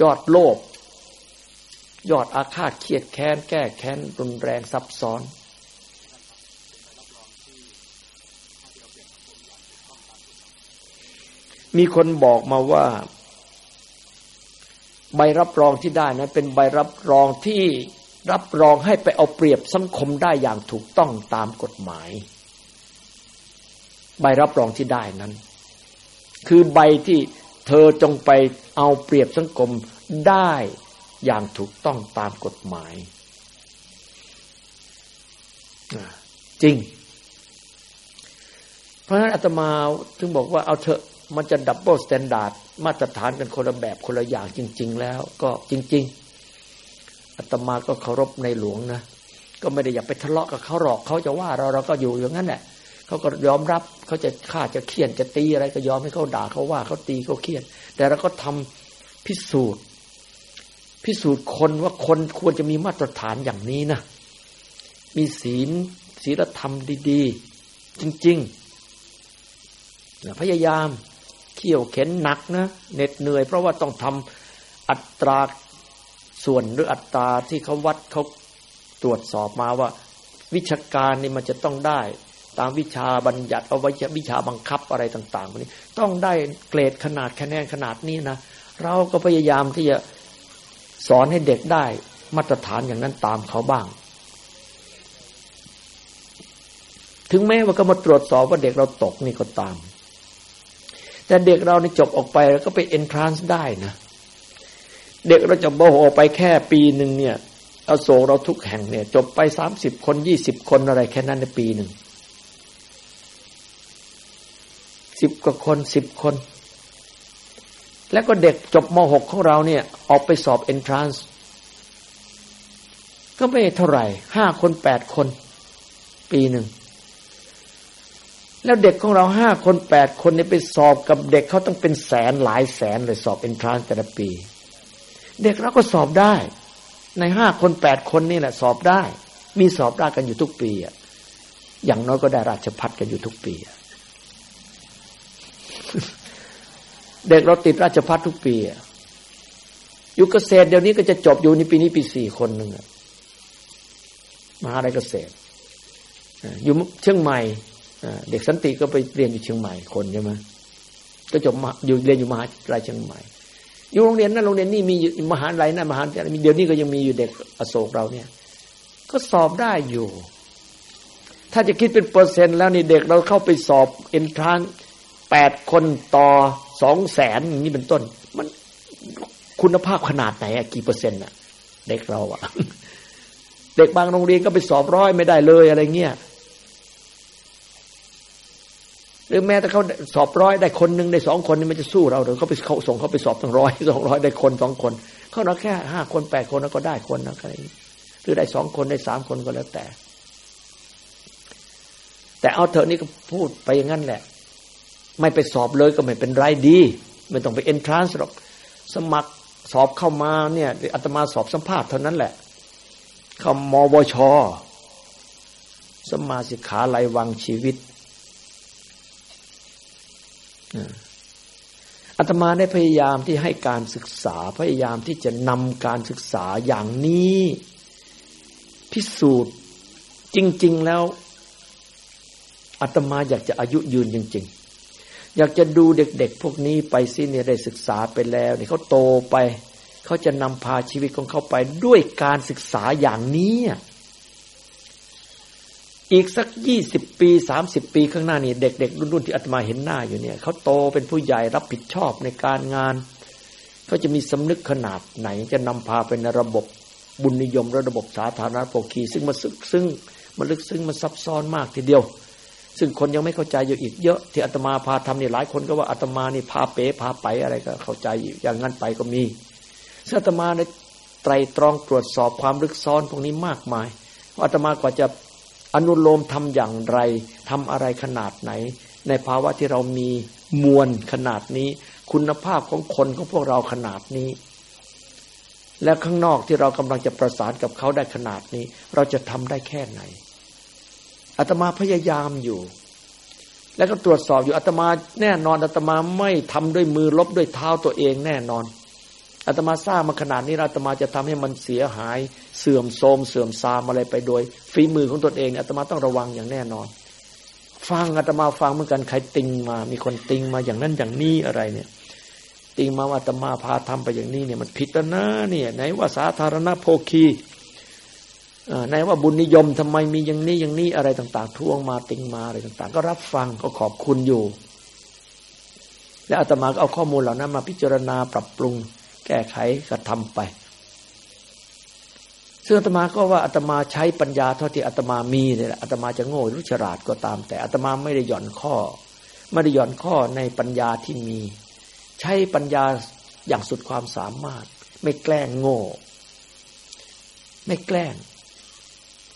ยอดโลภยอดอาฆาตเคียดแค้น แก้แค้นรุนแรงซับซ้อนมีคนบอกมาว่า ใบรับรองที่ได้นั้นเป็นใบรับรองที่รับรองให้ไปเอาเปรียบสังคมได้อย่างถูกต้องตามกฎหมาย ใบรับรองที่ได้นั้น คือใบที่เธอจงไปเอาเปรียบสังคมได้อย่างถูกต้องตามกฎหมายจริง เพราะฉะนั้นอาตมาถึงบอกว่าเอาเถอะ มันจะ double standard มาตรฐานกันคนละแบบคนละอย่างจริง ๆ แล้ว ก็จริง ๆอาตมาก็เคารพในหลวงนะก็ไม่ได้อยากไปทะเลาะกับเขาหรอกเขาจะว่าเราเราก็อยู่อย่างนั้นแหละเขาก็ยอมรับเขาจะฆ่าจะเคี่ยนจะตีอะไรก็ยอมให้เขาด่าเขาว่าเขาตีเขาเคี่ยน แต่เราก็ทำพิสูจน์ พิสูจน์คนว่าคนควรจะมีมาตรฐานอย่างนี้นะมีศีลศีลธรรมดี ๆ จริง ๆ พยายาม เขี่ยวเข็นหนักนะเหน็ดเหนื่อย เพราะว่าต้องทำอัตราส่วนหรืออัตราที่เขาวัดเขาตรวจสอบมาว่า วิชาการนี่มันจะต้องได้ตามวิชาบัญญัติเอาไว้วิชาบังคับอะไรต่างๆพวกนี้ต้องได้เกรดขนาดคะแนนขนาดนี้นะเราก็พยายามที่จะสอนให้เด็กได้มาตรฐานอย่างนั้นตามเขาบ้าง ถึงแม้ว่าก็มาตรวจสอบว่าเด็กเราตกนี่ก็ตาม แต่เด็กเรานี่จบออกไปแล้วก็ไปเอนทรานซ์ได้นะ เด็กเราจบโบออกไปแค่ปีหนึ่งเนี่ยเอาโศกเราทุกแห่งเนี่ย จบไปสามสิบคนยี่สิบคนอะไรแค่นั้นในปีหนึ่งสิบกว่าคนสิบคน แล้วก็เด็กจบมหกของเราเนี่ย ออกไปสอบเอนทรานซ์ก็ไม่เท่าไหร่ห้าคนแปดคน ปีหนึ่ง แล้วเด็กของเราห้าคนแปดคนนี่ไปสอบกับเด็กเขาต้องเป็นแสนหลายแสนเลยสอบเอนทรานแต่ละปี เด็กเราก็สอบได้ ในห้าคนแปดคนนี่แหละสอบได้ มีสอบได้กันอยู่ทุกปีอะอย่างน้อยก็ได้ราชพัฒกันอยู่ทุกปี เด็กเราติดราชพัฒทุกปีอะอยู่เกษตรเดี๋ยวนี้ก็จะจบอยู่ในปีนี้ปีสี่คนหนึ่งมหาลัยเกษตร อยู่เชียงใหม่ เด็กสันติก็ไปเรียนอยู่เชียงใหม่คนใช่ไหมก็จบมาอยู่เรียนอยู่มหาลัยเชียงใหม่ อยู่โรงเรียนนั้นโรงเรียนนี่มีมหาลัยนั่นมหาลัยเดี๋ยวนี้ก็ยังมีอยู่เด็กอโศกเราเนี่ย ก็สอบได้อยู่ ถ้าจะคิดเป็นเปอร์เซ็นต์แล้วนี่เด็กเราเข้าไปสอบเอนทรานแปดคนต่อสองแสนอย่างนี้เป็นต้น มันคุณภาพขนาดไหนอะกี่เปอร์เซ็นต์อะเด็กเราอะเด็กบางโรงเรียนก็ไปสอบร้อยไม่ได้เลยอะไรเงี้ย หรือแม้แต่เขาสอบร้อยได้คนหนึ่งได้สองคนนี่มันจะสู้เราเดี๋ยวเขาไปเขาส่งเขาไปสอบตั้งร้อยสองร้อยได้คนสองคนเขาเราแค่ห้าคนแปดคนแล้วก็ได้คนนะอะไรหรือได้สองคนได้สามคนก็แล้วแต่ แต่เอาเถอะนี่ก็พูดไปอย่างนั้นแหละ ไม่ไปสอบเลยก็ไม่เป็นไรดี ไม่ต้องไปเอนทรานส์หรอกสมัครสอบเข้ามาเนี่ยอาตมาสอบสัมภาษณ์เท่านั้นแหละคำมวช สมาสิขาไลาวังชีวิต อาตมาได้พยายามที่ให้การศึกษาพยายามที่จะนำการศึกษาอย่างนี้ พิสูจน์จริง ๆ แล้วอาตมาอยากจะอายุยืนจริง ๆ อยากจะดูเด็ก ๆ พวกนี้ไปสิเนี่ยได้ศึกษาไปแล้วเนี่ยเขาโตไป เขาจะนำพาชีวิตของเขาไปด้วยการศึกษาอย่างนี้ อีกสักยี่สิบปีสามสิบปีข้างหน้านี่เด็กๆรุ่นๆที่อาตมาเห็นหน้าอยู่เนี่ยเขาโตเป็นผู้ใหญ่รับผิดชอบในการงานเขาจะมีสำนึกขนาดไหน จะนำพาเป็นระบบบุญนิยมระบบสาธารณโภคีซึ่งมันซึกซึ่งมันลึกซึ้งมันซับซ้อนมากทีเดียว ซึ่งคนยังไม่เข้าใจอยู่อีกเยอะ ที่อาตมาพาทำนี่หลายคนก็ว่าอาตมานี่พาเป๋พาไปอะไรก็เข้าใจอยู่อย่างนั้นไปก็มีซึ่งอาตมาในไตรตรองตรวจสอบความลึกซ้อนพวกนี้มากมายว่าอาตมากว่าจะ อนุโลมทำอย่างไรทำอะไรขนาดไหน ในภาวะที่เรามีมวลขนาดนี้ คุณภาพของคนของพวกเราขนาดนี้ และข้างนอกที่เรากำลังจะประสานกับเขาได้ขนาดนี้ เราจะทำได้แค่ไหนอาตมาพยายามอยู่ แล้วก็ตรวจสอบอยู่อาตมาแน่นอนอาตมาไม่ทำด้วยมือลบด้วยเท้าตัวเองแน่นอน อาตมาสร้างมาขนาดนี้อาตมาจะทำให้มันเสียหาย เสื่อมโทรมเสื่อมซามอะไรไปโดยฝีมือของตนเองอาตมาต้องระวังอย่างแน่นอน ฟังอาตมาฟังเหมือนกันใครติงมา มีคนติงมาอย่างนั้นอย่างนี้อะไรเนี่ย ติงมาว่าอาตมาพาทำไปอย่างนี้เนี่ยมันผิดนะเนี่ยไหนว่าสาธารณโภคีในว่าบุญนิยมทำไมมีอย่างนี้อย่างนี้อะไรต่าง ๆ ท่วงมาติงมาอะไรต่าง ๆ ก็รับฟังก็ขอบคุณอยู่ และอาตมาก็เอาข้อมูลเหล่านั้นมาพิจารณาปรับปรุง แก้ไขกระทำไป ซึ่งอาตมาก็ว่าอาตมาใช้ปัญญาเท่าที่อาตมามีเนี่ยอาตมาจะโง่หรือฉลาดก็ตาม แต่อาตมาไม่ได้หย่อนข้อ ไม่ได้หย่อนข้อในปัญญาที่มี ใช้ปัญญาอย่างสุดความสามารถ ไม่แกล้งโง่ ไม่แกล้ง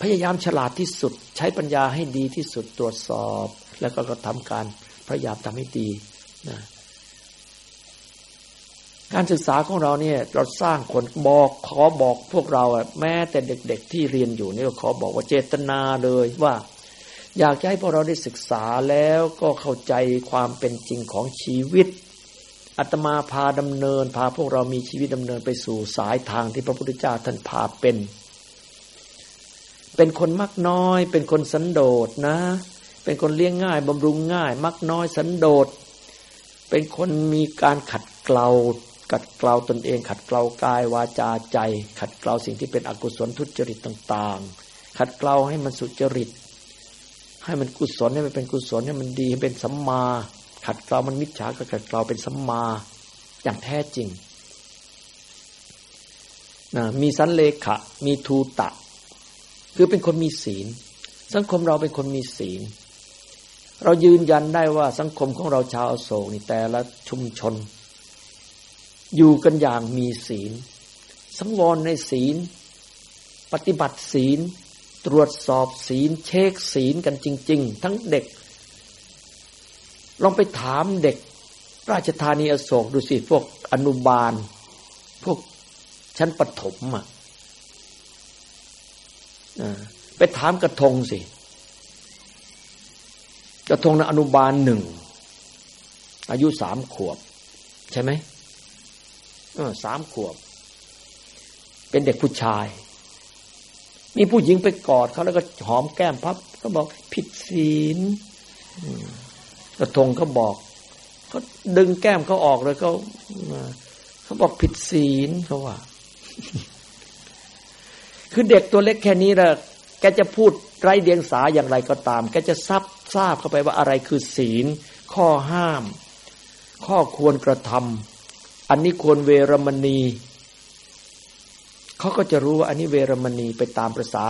พยายามฉลาดที่สุด ใช้ปัญญาให้ดีที่สุดตรวจสอบ แล้วก็กระทำการพยายามทำให้ดีนะ การศึกษาของเราเนี่ยเราสร้างคนบอกขอบอกพวกเราแม้แต่เด็กๆที่เรียนอยู่นี่ก็ขอบอกว่าเจตนาเลยว่า อยากให้พวกเราได้ศึกษาแล้วก็เข้าใจความเป็นจริงของชีวิตอาตมาพาดำเนิน พาพวกเรามีชีวิตดำเนินไปสู่สายทางที่พระพุทธเจ้าท่านพาเป็น เป็นคนมักน้อย เป็นคนสันโดษนะ เป็นคนเลี้ยงง่ายบำรุงง่าย มักน้อยสันโดษเป็นคนมีการขัดเกลา ขัดเกลาตนเอง ขัดเกลากายวาจาใจ ขัดเกลาสิ่งที่เป็นอกุศลทุจริตต่างๆ ขัดเกลาให้มันสุจริต ให้มันกุศลให้มันเป็นกุศลให้มันดีให้เป็นสัมมา ขัดเกลามันมิจฉาก็ขัดเกลาเป็นสัมมาอย่างแท้จริงนะมีสันเลขะ มีทูตะ คือเป็นคนมีศีล สังคมเราเป็นคนมีศีล เรายืนยันได้ว่าสังคมของเราชาวโศกนี่แต่ละชุมชน อยู่กันอย่างมีศีล สังวรในศีล ปฏิบัติศีล ตรวจสอบศีล เช็คศีลกันจริง ๆ ทั้งเด็ก ลองไปถามเด็ก ราชธานีอโศกดูสิพวกอนุบาล พวกชั้นปฐมอะไปถามกระทงสิ กระทงในอนุบาลหนึ่งอายุสามขวบ ใช่ไหม สามขวบ เป็นเด็กผู้ชาย มีผู้หญิงไปกอดเขาแล้วก็หอมแก้มพับก็บอกผิดศีลกระทงเขาบอกเขาดึงแก้มเขาออกเลยเขาเขาบอกผิดศีลเขาว่า คือเด็กตัวเล็กแค่นี้ละแกจะพูดไร้เดียงสาอย่างไรก็ตาม แกจะซับทราบเข้าไปว่าอะไรคือศีล ข้อห้าม ข้อควรกระทำ อันนี้ควรเวรมณีเขาก็จะรู้ว่าอันนี้เวรมณีไปตามประษา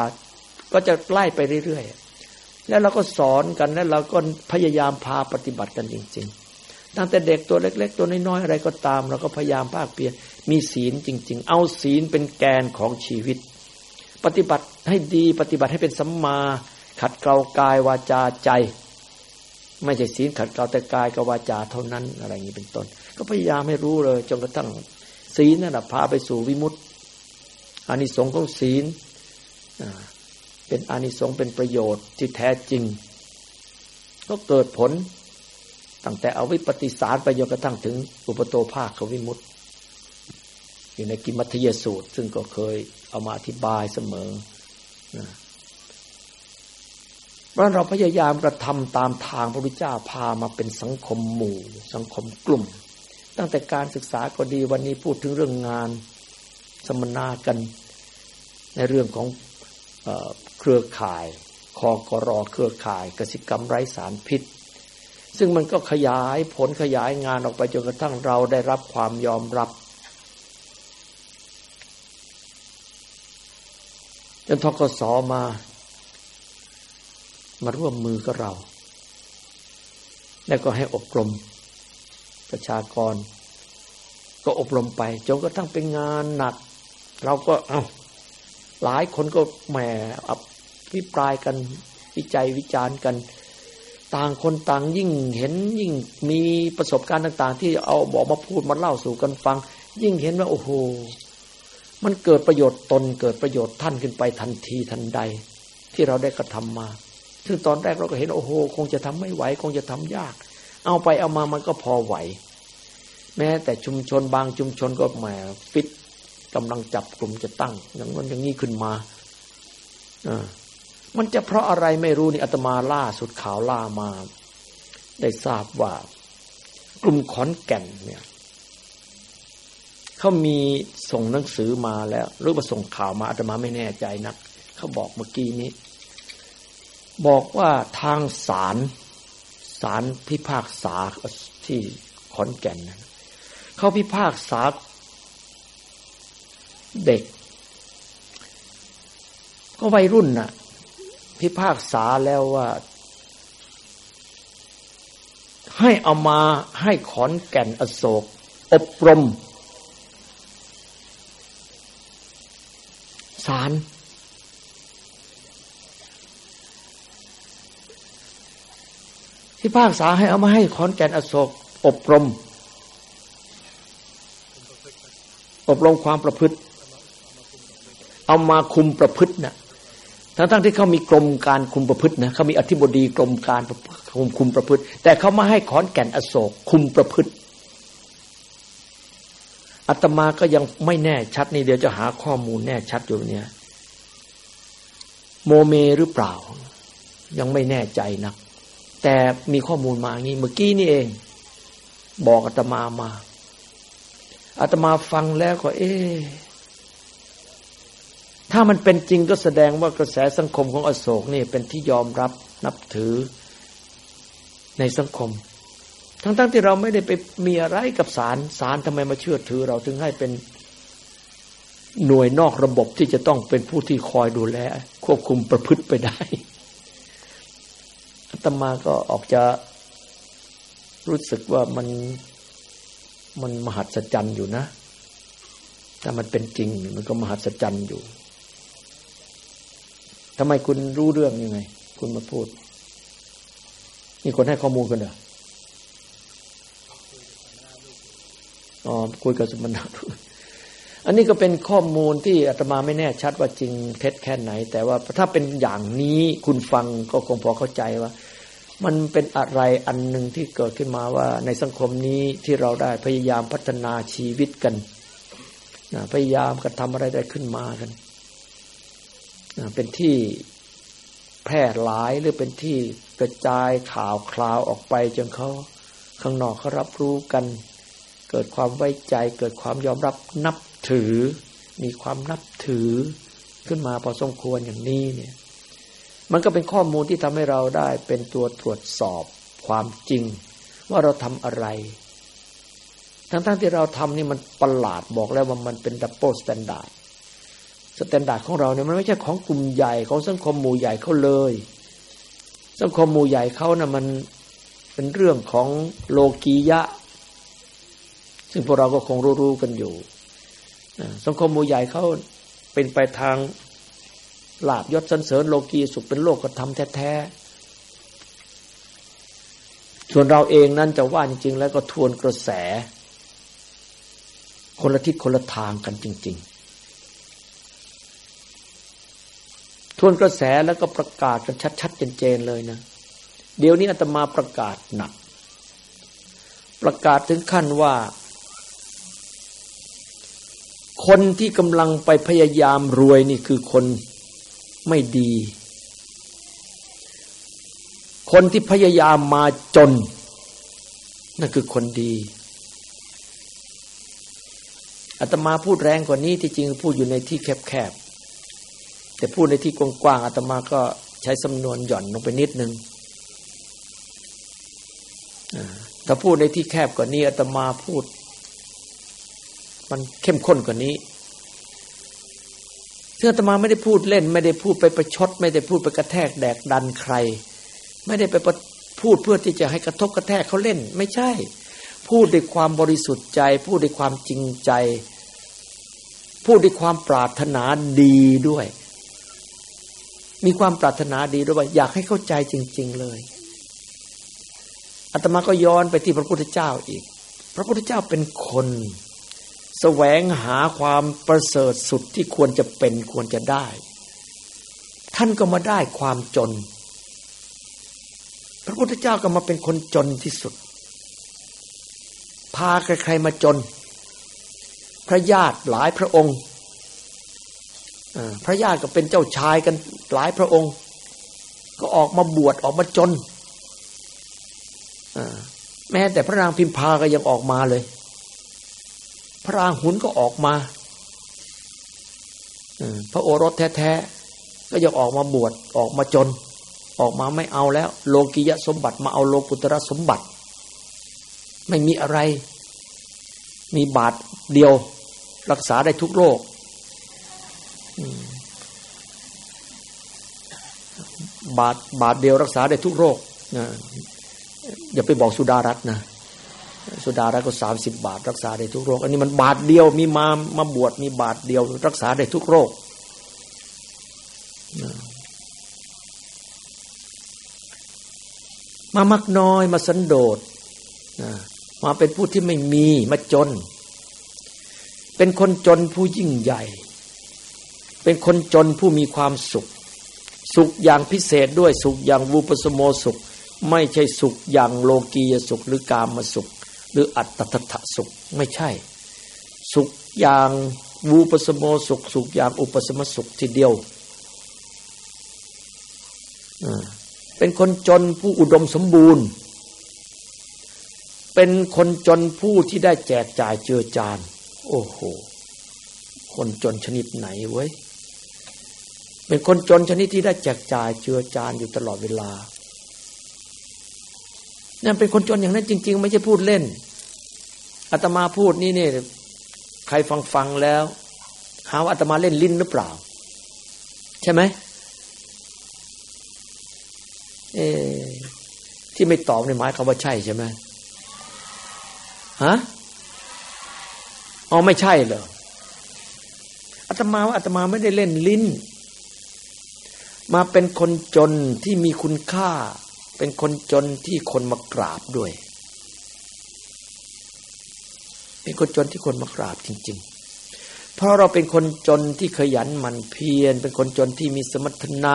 ก็จะไล่ไปเรื่อยๆ แล้วเราก็สอนกันแล้วเราก็พยายามพาปฏิบัติกันจริง ๆ ตั้งแต่เด็กตัวเล็ก ๆ ตัวน้อยๆอะไรก็ตาม เราก็พยายามภาคเพียรมีศีลจริง ๆ เอาศีลเป็นแกนของชีวิต ปฏิบัติให้ดีปฏิบัติให้เป็นสัมมาขัดเกลากายวาจาใจ ไม่ใช่ศีลขัดเกลาแต่กายกับวาจาเท่านั้นอะไรอย่างนี้เป็นต้น ก็พยายามให้รู้เลยจนกระทั่งศีลนั่นแหะพาไปสู่วิมุตติอานิสงส์ของศีลเป็นอานิสงส์เป็นประโยชน์ที่แท้จริง ก็เกิดผลตั้งแต่เอาวิปฏิสารไปจนกระทั่งถึงอุปโตภาคของวิมุตติอยู่ในกิมัทยสูตร ซึ่งก็เคยเอามาอธิบายเสมอ เพราะเราพยายามกระทำตามทางพระพุทธเจ้าพามาเป็นสังคมหมู่ สังคมกลุ่ม ตั้งแต่การศึกษาก็ดีวันนี้พูดถึงเรื่องงานสมนากัน ในเรื่องของเครือข่ายคกรอเครือข่ายกสิกรรมไร้สารพิษ ซึ่งมันก็ขยายผลขยายงานออกไปจนกระทั่งเราได้รับความยอมรับจนทกศมา มาร่วมมือกับเรา แล้วก็ให้อบรมประชากร ก็อบรมไปจนกระทั่งเป็นงานหนัก เราก็เอา้าหลายคนก็แหมอภิปรายกันวิจัยวิจารณ์กัน ต่างคนต่างยิ่งเห็นยิ่งมีประสบการณ์ต่าง ๆ ที่เอาบอกมาพูดมาเล่าสู่กันฟัง ยิ่งเห็นว่าโอ้โหมันเกิดประโยชน์ตนเกิดประโยชน์ท่านขึ้นไปทันทีทันใด ที่เราได้กระทำมา ซึ่งตอนแรกเราก็เห็นโอ้โห คงจะทำไม่ไหว คงจะทำยาก เอาไปเอามามันก็พอไหว แม้แต่ชุมชนบางชุมชนก็แหมฟิตกำลังจับกลุ่มจะตั้ง อย่างนั้นอย่างนี้ขึ้นมาอ่ามันจะเพราะอะไรไม่รู้นี่อาตมาล่าสุดข่าวล่ามา ได้ทราบว่ากลุ่มขอนแก่นเนี่ยเขามีส่งหนังสือมาแล้ว หรือว่าส่งข่าวมาอาตมาไม่แน่ใจนักเขาบอกเมื่อกี้นี้ บอกว่าทางศาลศาลพิพากษาที่ขอนแก่นเขาพิพากษาเด็ก ก็วัยรุ่นน่ะ พิพากษาแล้วว่า ให้เอามาให้ขอนแก่นอโศก อบรมสาร พิพากษาให้เอามาให้ขอนแก่นอโศก อบรม อบรมความประพฤติ เอามาคุมประพฤตินะ่ะทั้งทั้งที่เขามีกรมการคุมประพฤตินะเขามีอธิบดีกรมการคุมคุมประพฤติ แต่เขามาให้ขอนแก่นอโศก คุมประพฤติอาตมาก็ยังไม่แน่ชัดนี่เดี๋ยวจะหาข้อมูลแน่ชัดอยู่เนี่ยโมเมหรือเปล่า ยังไม่แน่ใจนัก แต่มีข้อมูลมาอย่างนี้เมื่อกี้นี่เอง บอกอาตมามาอาตมาฟังแล้วก็ เอ๊ถ้ามันเป็นจริงก็แสดงว่ากระแสสังคมของอโศกนี่เป็นที่ยอมรับนับถือในสังคม ทั้งๆทที่เราไม่ได้ไปมีอะไรกับศาลศาลทำไมมาเชื่อถือ เราถึงให้เป็นหน่วยนอกระบบที่จะต้องเป็นผู้ที่คอยดูแล ควบคุมประพฤติไปได้ ตมาก็ออกจะรู้สึกว่ามันมันมหัศจรรย์อยู่นะถ้ามันเป็นจริงมันก็มหัศจรรย์อยู่ทำไมคุณรู้เรื่องยังไง คุณมาพูด นี่คนให้ข้อมูลกันเหรออ๋อคุยกับสมณะอันนี้ก็เป็นข้อมูลที่อาตมาไม่แน่ชัดว่าจริงเท็จแค่ไหน แต่ว่าถ้าเป็นอย่างนี้คุณฟังก็คงพอเข้าใจว่า มันเป็นอะไรอันหนึ่งที่เกิดขึ้นมาว่า ในสังคมนี้ที่เราได้พยายามพัฒนาชีวิตกันพยายามกระทำอะไรได้ขึ้นมากันเป็นที่แพร่หลายหรือเป็นที่กระจายข่าวคราวออกไปจนเขาข้างนอกเขารับรู้กัน เกิดความไว้ใจ เกิดความยอมรับนับถือ มีความนับถือขึ้นมาพอสมควรอย่างนี้เนี่ย มันก็เป็นข้อมูลที่ทำให้เราได้เป็นตัวตรวจสอบความจริง ว่าเราทำอะไร ทั้งๆทที่เราทำนี่มันประหลาดบอกแล้วว่ามันเป็น double standard standard ของเราเนี่ยมันไม่ใช่ของกลุ่มใหญ่ของสังคมหมู่ใหญ่เขาเลย สังคมหมู่ใหญ่เขานะ่ะมันเป็นเรื่องของโลกียะ ซึ่งพวกเราก็คงรู้ๆกันอยู่สังคมหมู่ใหญ่เขาเป็นไปทาง ลาบยศสันเสริญโลกีสุขเป็นโลกธรรมแท้ๆส่วนเราเองนั้นจะว่าจริง ๆ แล้วก็ทวนกระแส คนละทิศคนละทางกันจริง ๆ ทวนกระแสแล้วก็ประกาศกันชัดๆเจนๆเลยนะ เดี๋ยวนี้อาตมาประกาศหนัก ประกาศถึงขั้นว่าคนที่กำลังไปพยายามรวยนี่คือคน ไม่ดี คนที่พยายามมาจน นั่นคือคนดีอาตมาพูดแรงกว่านี้ที่จริงพูดอยู่ในที่แคบแต่พูดในที่กว้างๆอาตมาก็ใช้สำนวนหย่อนลงไปนิดนึงถ้าพูดในที่แคบกว่านี้อาตมาพูด มันเข้มข้นกว่านี้ ซึ่งอาตมาไม่ได้พูดเล่น ไม่ได้พูดไปประชด ไม่ได้พูดไปกระแทกแดกดันใคร ไม่ได้ไปพูดเพื่อที่จะให้กระทบกระแทกเขาเล่น ไม่ใช่ พูดด้วยความบริสุทธิ์ใจ พูดด้วยความจริงใจ พูดด้วยความปรารถนาดีด้วย มีความปรารถนาดีด้วยว่าอยากให้เข้าใจจริง ๆเลยอาตมาก็ย้อนไปที่พระพุทธเจ้าอีก พระพุทธเจ้าเป็นคน แสวงหาความประเสริฐสุดที่ควรจะเป็นควรจะได้ ท่านก็มาได้ความจน พระพุทธเจ้าก็มาเป็นคนจนที่สุด พาใครๆมาจน พระญาติหลายพระองค์พระญาติก็เป็นเจ้าชายกันหลายพระองค์ ก็ออกมาบวชออกมาจนแม้แต่พระนางพิมพาก็ยังออกมาเลย พระราหุนก็ออกมาพระโอรสแท้ๆก็ยังออกมาบวชออกมาจน ออกมาไม่เอาแล้ว โลกิยะสมบัติมาเอาโลกุตระสมบัติ ไม่มีอะไร มีบาทเดียวรักษาได้ทุกโรคบาทบาทเดียวรักษาได้ทุกโรคอย่าไปบอกสุดารัตน์นะ สุดารัตก็สามสิบบาท รักษาได้ทุกโรค อันนี้มันบาทเดียวมีมามาบวชมีบาทเดียว รักษาได้ทุกโรค มามักน้อยมาสันโดษมาเป็นผู้ที่ไม่มีมาจน เป็นคนจนผู้ยิ่งใหญ่ เป็นคนจนผู้มีความสุข สุขอย่างพิเศษด้วยสุขอย่างวูปสโมสุข ไม่ใช่สุขอย่างโลกียสุขหรือกามสุข หรืออัตตถสุขไม่ใช่ สุขอย่างวูปสมโมสุข สุขอย่างอุปสมสุขทีเดียวเป็นคนจนผู้อุดมสมบูรณ์ เป็นคนจนผู้ที่ได้แจกจ่ายเจือจาน โอ้โห คนจนชนิดไหนเว้ย เป็นคนจนชนิดที่ได้แจกจ่ายเจือจานอยู่ตลอดเวลา นั่นเป็นคนจนอย่างนั้นจริง ๆ ไม่ใช่พูดเล่นอาตมาพูดนี่เนี่ยใครฟังฟังแล้ว หาว่าอาตมาเล่นลิ้นหรือเปล่า ใช่ไหมเอที่ไม่ตอบในหมายคำว่าใช่ใช่ไหมฮะอ๋อไม่ใช่เหรออาตมาว่าอาตมาไม่ได้เล่นลิ้น มาเป็นคนจนที่มีคุณค่า เป็นคนจนที่คนมากราบด้วย เป็นคนจนที่คนมากราบจริง ๆ เพราะเราเป็นคนจนที่ขยันหมั่นเพียร เป็นคนจนที่มีสมรรถนะ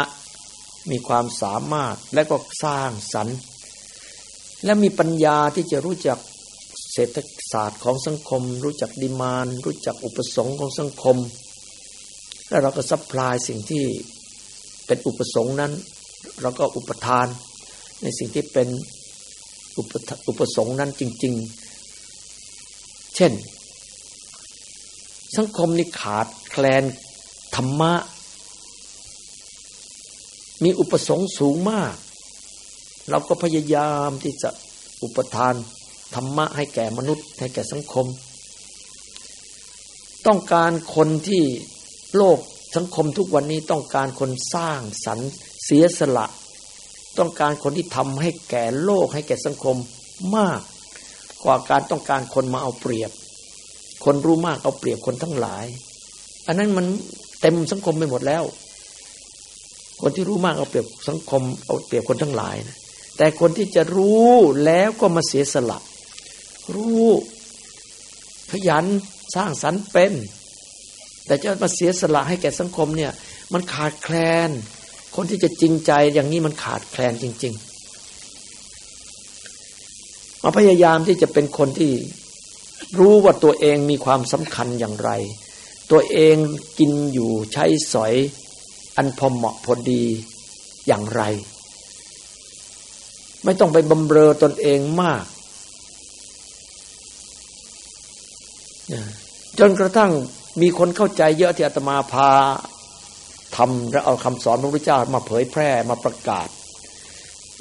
มีความสามารถและก็สร้างสรรค์ และมีปัญญาที่จะรู้จักเศรษฐศาสตร์ของสังคม รู้จัก demand รู้จักอุปสงค์ของสังคม แล้วเราก็ supply สิ่งที่เป็นอุปสงค์นั้น เราก็อุปทาน ในสิ่งที่เป็นอุปอุปสงค์นั้นจริง ๆ เช่น สังคมนี่ขาดแคลนธรรมะ มีอุปสงค์สูงมาก เราก็พยายามที่จะอุปทานธรรมะให้แก่มนุษย์ ให้แก่สังคม ต้องการคนที่โลกสังคมทุกวันนี้ต้องการคนสร้างสรรค์เสียสละ ต้องการคนที่ทำให้แก่โลกให้แก่สังคมมาก กว่าการต้องการคนมาเอาเปรียบ คนรู้มากเอาเปรียบคนทั้งหลาย อันนั้นมันเต็มสังคมไปหมดแล้ว คนที่รู้มากเอาเปรียบสังคมเอาเปรียบคนทั้งหลายนะแต่คนที่จะรู้แล้วก็มาเสียสละ รู้ขยันสร้างสรรค์เป็น แต่จะมาเสียสละให้แก่สังคมเนี่ย มันขาดแคลน คนที่จะจริงใจอย่างนี้มันขาดแคลนจริง ๆ มาพยายามที่จะเป็นคนที่รู้ว่าตัวเองมีความสำคัญอย่างไร ตัวเองกินอยู่ใช้สอย อันพอเหมาะพอดีอย่างไร ไม่ต้องไปบำเรอตนเองมากจนกระทั่งมีคนเข้าใจเยอะที่อาตมาพา ทำแล้วเอาคำสอนพระพุทธเจ้ามาเผยแพร่มาประกาศ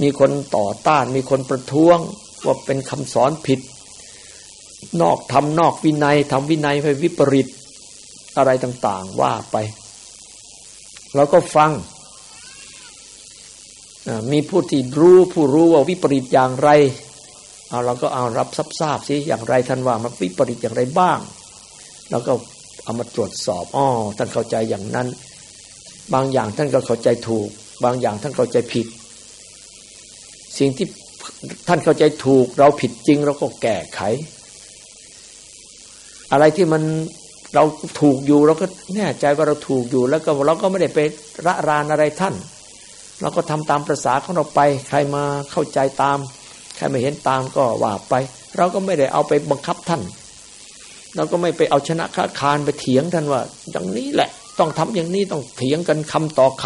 มีคนต่อต้าน มีคนประท้วงว่าเป็นคำสอนผิด นอกทำนอกวินัยทำวินัยไปวิปริตอะไรต่าง ๆ ว่าไปเราก็ฟังมีผู้ที่รู้ผู้รู้ว่าวิปริตอย่างไรเอาเราก็เอารับทราบสิอย่างไรท่านว่ามันวิปริตอย่างไรบ้างเราก็เอามาตรวจสอบอ๋อท่านเข้าใจอย่างนั้น บางอย่างท่านก็เข้าใจถูก บางอย่างท่านเข้าใจผิด สิ่งที่ท่านเข้าใจถูก เราผิดจริงเราก็แก้ไข อะไรที่มันเราถูกอยู่เราก็แน่ใจว่าเราถูกอยู่แล้วก็เราก็ไม่ได้ไประรานอะไรท่าน เราก็ทำตามประษาของเราไป ใครมาเข้าใจตาม ใครไม่เห็นตามก็ว่าไป เราก็ไม่ได้เอาไปบังคับท่าน เราก็ไม่ไปเอาชนะค้าคานไปเถียงท่านว่าอย่างนี้แหละ ต้องทำอย่างนี้ต้องเถียงกันคำต่อค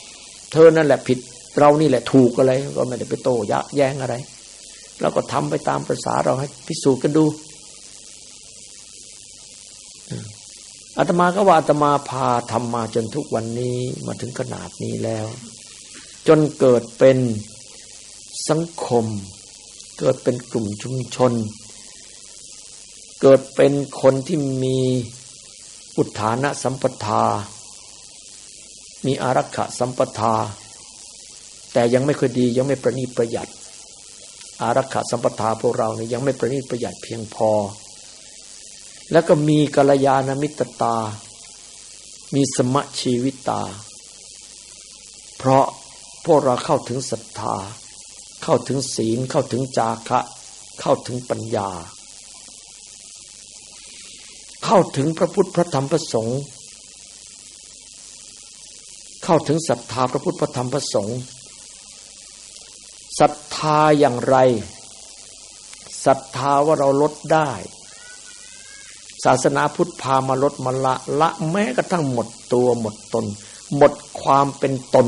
ำเธอนั่นแหละผิดเรานี่แหละถูกอะไร ก็ไม่ได้ไปโต้ยะแย้งอะไรเราก็ทำไปตามภาษาเราให้พิสูจน์กันดูอาตมาก็ว่าอาตมาพาทำมาจนทุกวันนี้มาถึงขนาดนี้แล้ว จนเกิดเป็นสังคม เกิดเป็นกลุ่มชุมชน เกิดเป็นคนที่มี อุทานะสัมปทา มีอารักขะสัมปทา แต่ยังไม่ค่อยดียังไม่ประนีประหยัด อารักขะสัมปทาพวกเราเนี่ยยังไม่ประนีประหยัดเพียงพอ แล้วก็มีกัลยาณมิตรตา มีสมะชีวิตา เพราะพวกเราเข้าถึงศรัทธา เข้าถึงศีลเข้าถึงจาคะ เข้าถึงปัญญา เข้าถึงพระพุทธพระธรรมพระสงฆ์เข้าถึงศรัทธาพระพุทธพระธรรมพระสงฆ์ศรัทธาอย่างไรศรัทธาว่าเราลดได้ ศาสนาพุทธพามาลดมาละละแม้กระทั่งหมดตัวหมดตน หมดความเป็นตน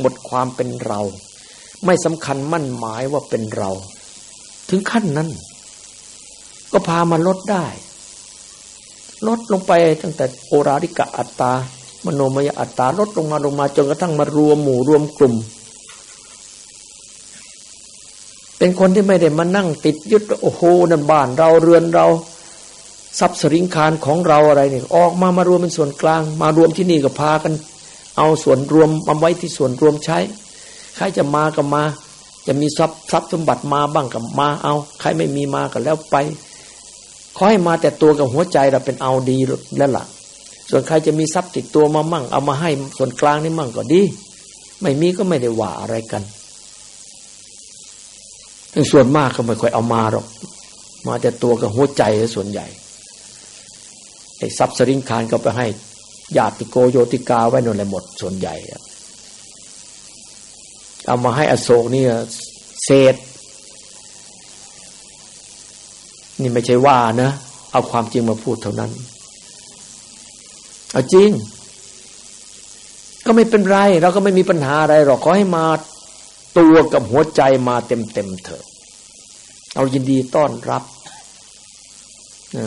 หมดความเป็นเรา ไม่สำคัญมั่นหมายว่าเป็นเรา ถึงขั้นนั้น ก็พามาลดได้ ลดลงไปตั้งแต่โอราริกะอัตตามโนมยอัตตาลดลงมาลงมาจนกระทั่งมารวมหมู่รวมกลุ่ม เป็นคนที่ไม่ได้มานั่งติดยึดโอ้โหนั่นบ้านเราเรือนเราทรัพย์สริงคารของเราอะไรเนี่ยออกมามารวมเป็นส่วนกลาง มารวมที่นี่ก็พากัน เอาส่วนรวมมาไว้ที่ส่วนรวมใช้ ใครจะมาก็มา จะมีทรัพย์ทรัพย์สมบัติมาบ้างก็มาเอา ใครไม่มีมาก็แล้วไป ขอให้มาแต่ตัวกับหัวใจเราเป็นเอาดีแล้วล่ะ ส่วนใครจะมีทรัพย์ติดตัวมามั่ง เอามาให้ส่วนกลางนี่มั่งก็ดี ไม่มีก็ไม่ได้ว่าอะไรกันส่วนมากก็ไม่ค่อยเอามาหรอก มาแต่ตัวกับหัวใจส่วนใหญ่ไอ้ทรัพย์สริงคารก็ไปให้ญาติโกโยติกาไว้นนแหละหมดส่วนใหญ่เอามาให้อโศกนี่เศษ นี่ไม่ใช่ว่านะ เอาความจริงมาพูดเท่านั้น เอาจริง ก็ไม่เป็นไร เราก็ไม่มีปัญหาอะไรหรอกขอให้มาตัวกับหัวใจมาเต็มๆเถอะ เอายินดีต้อนรับนะ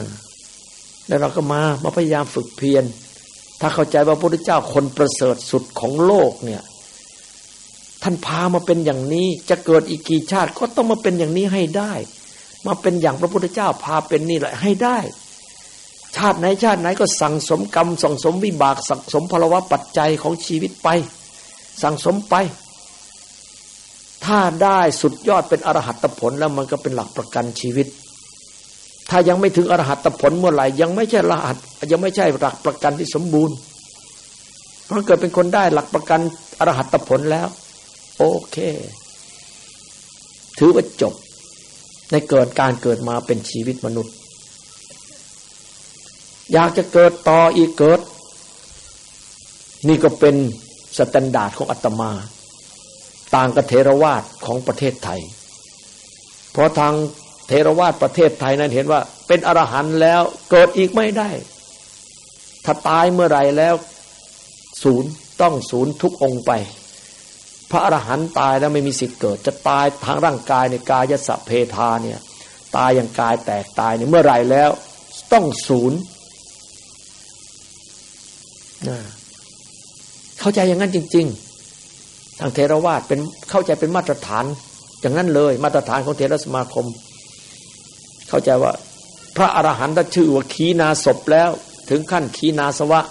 แล้วเราก็มามาพยายามฝึกเพียรถ้าเข้าใจว่าพระพุทธเจ้าคนประเสริฐสุดของโลกเนี่ย ท่านพามาเป็นอย่างนี้ จะเกิดอีกกี่ชาติก็ต้องมาเป็นอย่างนี้ให้ได้ มาเป็นอย่างพระพุทธเจ้าพาเป็นนี่แหละให้ได้ ชาติไหนชาติไหนก็สั่งสมกรรม สั่งสมวิบาก สั่งสมพลวะปัจจัยของชีวิตไป สั่งสมไป ถ้าได้สุดยอดเป็นอรหัตผลแล้วมันก็เป็นหลักประกันชีวิต ถ้ายังไม่ถึงอรหัตผลเมื่อไหร่ยังไม่ใช่รหัสยังไม่ใช่หลักประกันที่สมบูรณ์เพราะเกิดเป็นคนได้หลักประกันอรหัตผลแล้ว โอเค ถือว่าจบ ในเกิดการเกิดมาเป็นชีวิตมนุษย์ อยากจะเกิดต่ออีกเกิด นี่ก็เป็น standard ของอาตมา ต่างกับเถรวาทของประเทศไทย เพราะทางเถรวาทประเทศไทยนั้นเห็นว่า เป็นอรหันต์แล้วเกิดอีกไม่ได้ ถ้าตายเมื่อไรแล้ว ศูนย์ต้องศูนย์ทุกองไป พระอรหันต์ตายแล้วไม่มีสิทธิ์เกิด จะตายทางร่างกายในกายัสสะเภทาเนี่ยตายอย่างกายแตกตายเนี่ยเมื่อไรแล้ว ต้องศูนย์เข้าใจอย่างนั้นจริง ๆ ทางเทรวาสเป็นเข้าใจเป็นมาตรฐาน อย่างนั้นเลย มาตรฐานของเทรสมาคม เข้าใจว่า พระอรหันต์ชื่อว่าขีนาศพแล้ว ถึงขั้นขีนาสวะ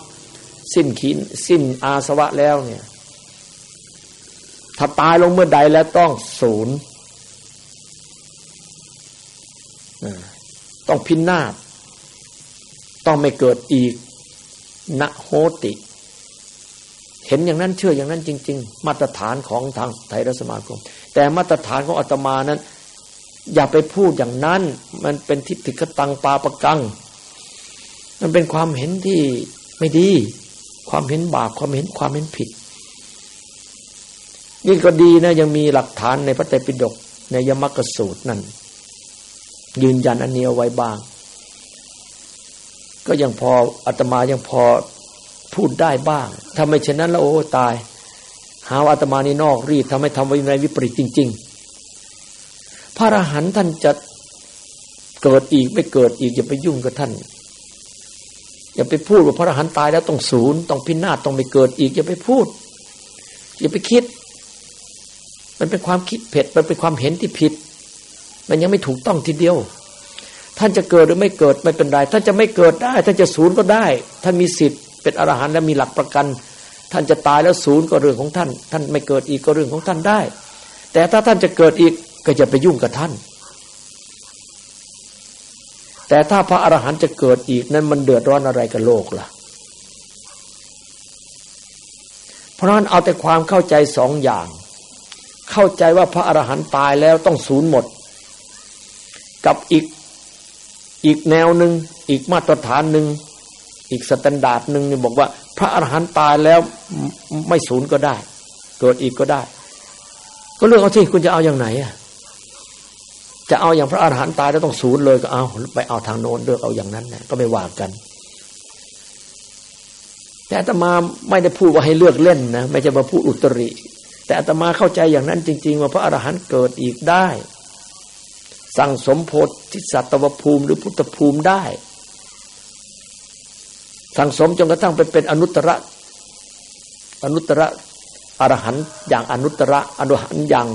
สิ้นขีสิ้นอาสวะแล้วเนี่ย ถ้าตายลงเมื่อใดแล้วต้องศูนย์ต้องพินาศต้องไม่เกิดอีกณโหติ เห็นอย่างนั้นเชื่ออย่างนั้นจริง ๆ มาตรฐานของทางไทยรัฐสมาคม แต่มาตรฐานของอาตมานั้น อย่าไปพูดอย่างนั้น มันเป็นทิฏฐิกตังปาปกัง มันเป็นความเห็นที่ไม่ดี ความเห็นบาปความเห็นความเห็นผิด นี่ก็ดีนะยังมีหลักฐานในพระไตรปิฎกในยมกสูตรนั่น ยืนยันอันนี้เอาไว้บ้าง ก็ยังพออาตมายังพอพูดได้บ้าง ถ้าไม่เช่นนั้นแล้วโอ้ตาย หาอาตมานี่นอกรีดทำให้ทำวินัยวิปริตจริง ๆ พระอรหันต์ท่านจะเกิดอีกไม่เกิดอีกอย่าไปยุ่งกับท่าน อย่าไปพูดว่าพระอรหันต์ตายแล้วต้องศูนย์ต้องพินาศต้องไม่เกิดอีกอย่าไปพูด อย่าไปคิด มันเป็นความคิดเผ็ด มันเป็นความเห็นที่ผิด มันยังไม่ถูกต้องทีเดียว ท่านจะเกิดหรือไม่เกิดไม่เป็นไร ท่านจะไม่เกิดได้ ท่านจะศูนย์ก็ได้ ท่านมีสิทธิ์เป็นอรหันต์และมีหลักประกัน ท่านจะตายแล้วศูนย์ก็เรื่องของท่าน ท่านไม่เกิดอีกก็เรื่องของท่านได้ แต่ถ้าท่านจะเกิดอีกก็จะไปยุ่งกับท่าน แต่ถ้าพระอรหันต์จะเกิดอีกนั้นมันเดือดร้อนอะไรกับโลกล่ะเพราะนั้นเอาแต่ความเข้าใจสองอย่าง เข้าใจว่าพระอรหันต์ตายแล้วต้องศูนย์หมด กับอีกอีกแนวหนึ่งอีกมาตรฐานหนึ่งอีก standard หนึ่งนี่บอกว่า พระอรหันต์ตายแล้วไม่สูญก็ได้ เกิดอีกก็ได้ ก็เลือกเอาที่คุณจะเอาอย่างไหนอะจะเอาอย่างพระอรหันต์ตายแล้วต้องสูญเลยก็เอาไปเอาทางโน้นเลือกเอาอย่างนั้นนะก็ไม่ว่ากัน แต่อาตมาไม่ได้พูดว่าให้เลือกเล่นนะไม่ใช่มาพูดอุตริ แต่อาตมาเข้าใจอย่างนั้นจริง ๆ ว่าพระอรหันต์เกิดอีกได้ สั่งสมโพธิสัตวภูมิหรือพุทธภูมิได้ สั่งสมจนกระทั่งไปเป็นอนุตตรอนุตตรอรหันต์อย่างอนุตตรอนุหันต์อย่าง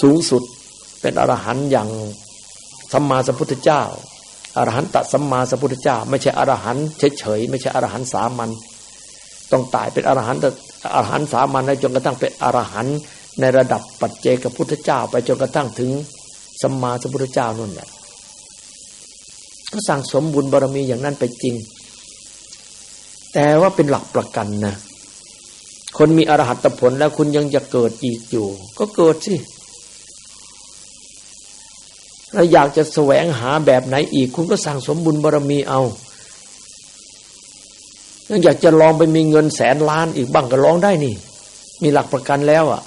สูงสุดเป็นอรหันต์อย่างสัมมาสัมพุทธเจ้าอรหันตสัมมาสัมพุทธเจ้า ไม่ใช่อรหันต์เฉยๆไม่ใช่อรหันต์สามัญต้องตายเป็นอรหันต์ อรหันสามัญจนกระทั่งเป็นอรหันต์ในระดับปัจเจกพุทธเจ้า ไปจนกระทั่งถึงสัมมาสัมพุทธเจ้านั่นแหละก็สั่งสมบุญบารมีอย่างนั้นไปจริง แต่ว่าเป็นหลักประกันนะคนมีอรหัตผลแล้วคุณยังจะเกิดอีกอยู่ ก็เกิดสิเราอยากจะแสวงหาแบบไหนอีก คุณก็สั่งสมบุญบารมีเอา อยากจะลองไปมีเงินแสนล้านอีกบ้างก็ลองได้นี่ มีหลักประกันแล้วอะ่ะ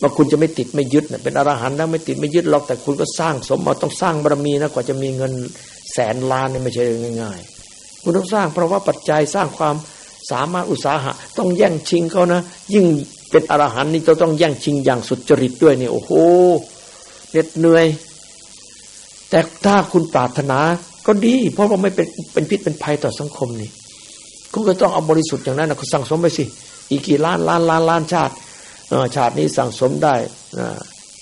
ว่าคุณจะไม่ติดไม่ยึดเป็นอรหันต์แล้วไม่ติดไม่ยึดหรอกแต่คุณก็สร้างสมมาต้องสร้างบารมีนะกว่าจะมีเงินแสนล้านนี่ไม่ใช่ง่าย ๆ คุณต้องสร้างเพราะว่าปัจจัยสร้างความสามารถอุตสาหะ ต้องแย่งชิงเขานะ ยิ่งเป็นอรหันต์นี่จะต้องแย่งชิงอย่างสุดจริตด้วยนี่โอ้โหเหน็ดเหนื่อย แต่ถ้าคุณปรารถนาก็ดี เพราะว่าไม่เป็นเป็นพิษเป็นภัยต่อสังคมนี่ คุณก็ต้องเอาบริสุทธิ์อย่างนั้นนะคุณสั่งสมไปสิ อีกกี่ล้านล้านล้านล้านชาติชาตินี้สั่งสมได้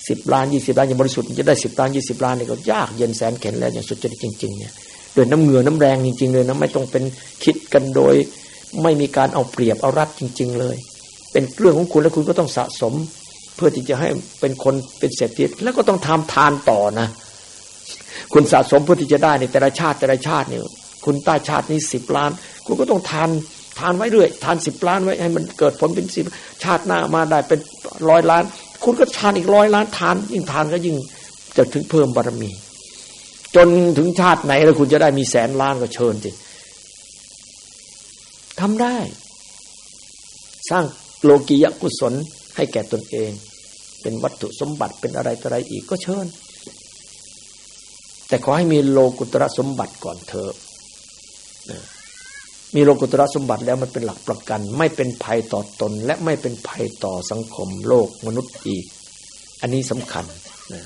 สิบล้านยี่สิบล้านอย่างบริสุทธิ์จะได้สิบล้านยี่สิบล้านนี่ก็ยากเย็นแสนเข็นแล้วอย่างสุดจริตจริงๆเนี่ยโดยน้ำเหงื่อน้ำแรงจริง ๆ เลยนะไม่ต้องเป็นคิดกันโดย ไม่มีการเอาเปรียบเอารัดจริง ๆ เลย เป็นเรื่องของคุณแล้วคุณก็ต้องสะสม เพื่อที่จะให้เป็นคนเป็นเศรษฐีแล้วก็ต้องทำทานต่อนะ คุณสะสมเพื่อที่จะได้ในแต่ละชาติแต่ละชาติเนี่ย คุณใต้ชาตินี้สิบล้าน คุณก็ต้องทานทานไว้เรื่อย ทานสิบล้านไว้ให้มันเกิดผลเป็นสิบชาติหน้ามาได้เป็นร้อยล้าน คุณก็ทานอีกร้อยล้านทาน ยิ่งทานก็ยิ่งจะถึงเพิ่มบารมี จนถึงชาติไหนแล้วคุณจะได้มีแสนล้านก็เชิญสิทำได้ สร้างโลกียกุศลให้แก่ตนเอง เป็นวัตถุสมบัติเป็นอะไรต่ออะไรอีกก็เชิญ แต่ขอให้มีโลกุตระสมบัติก่อนเถอะ มีโลกุตระสมบัติแล้วมันเป็นหลักประกัน ไม่เป็นภัยต่อตน และไม่เป็นภัยต่อสังคมโลกมนุษย์อีก อันนี้สำคัญนะ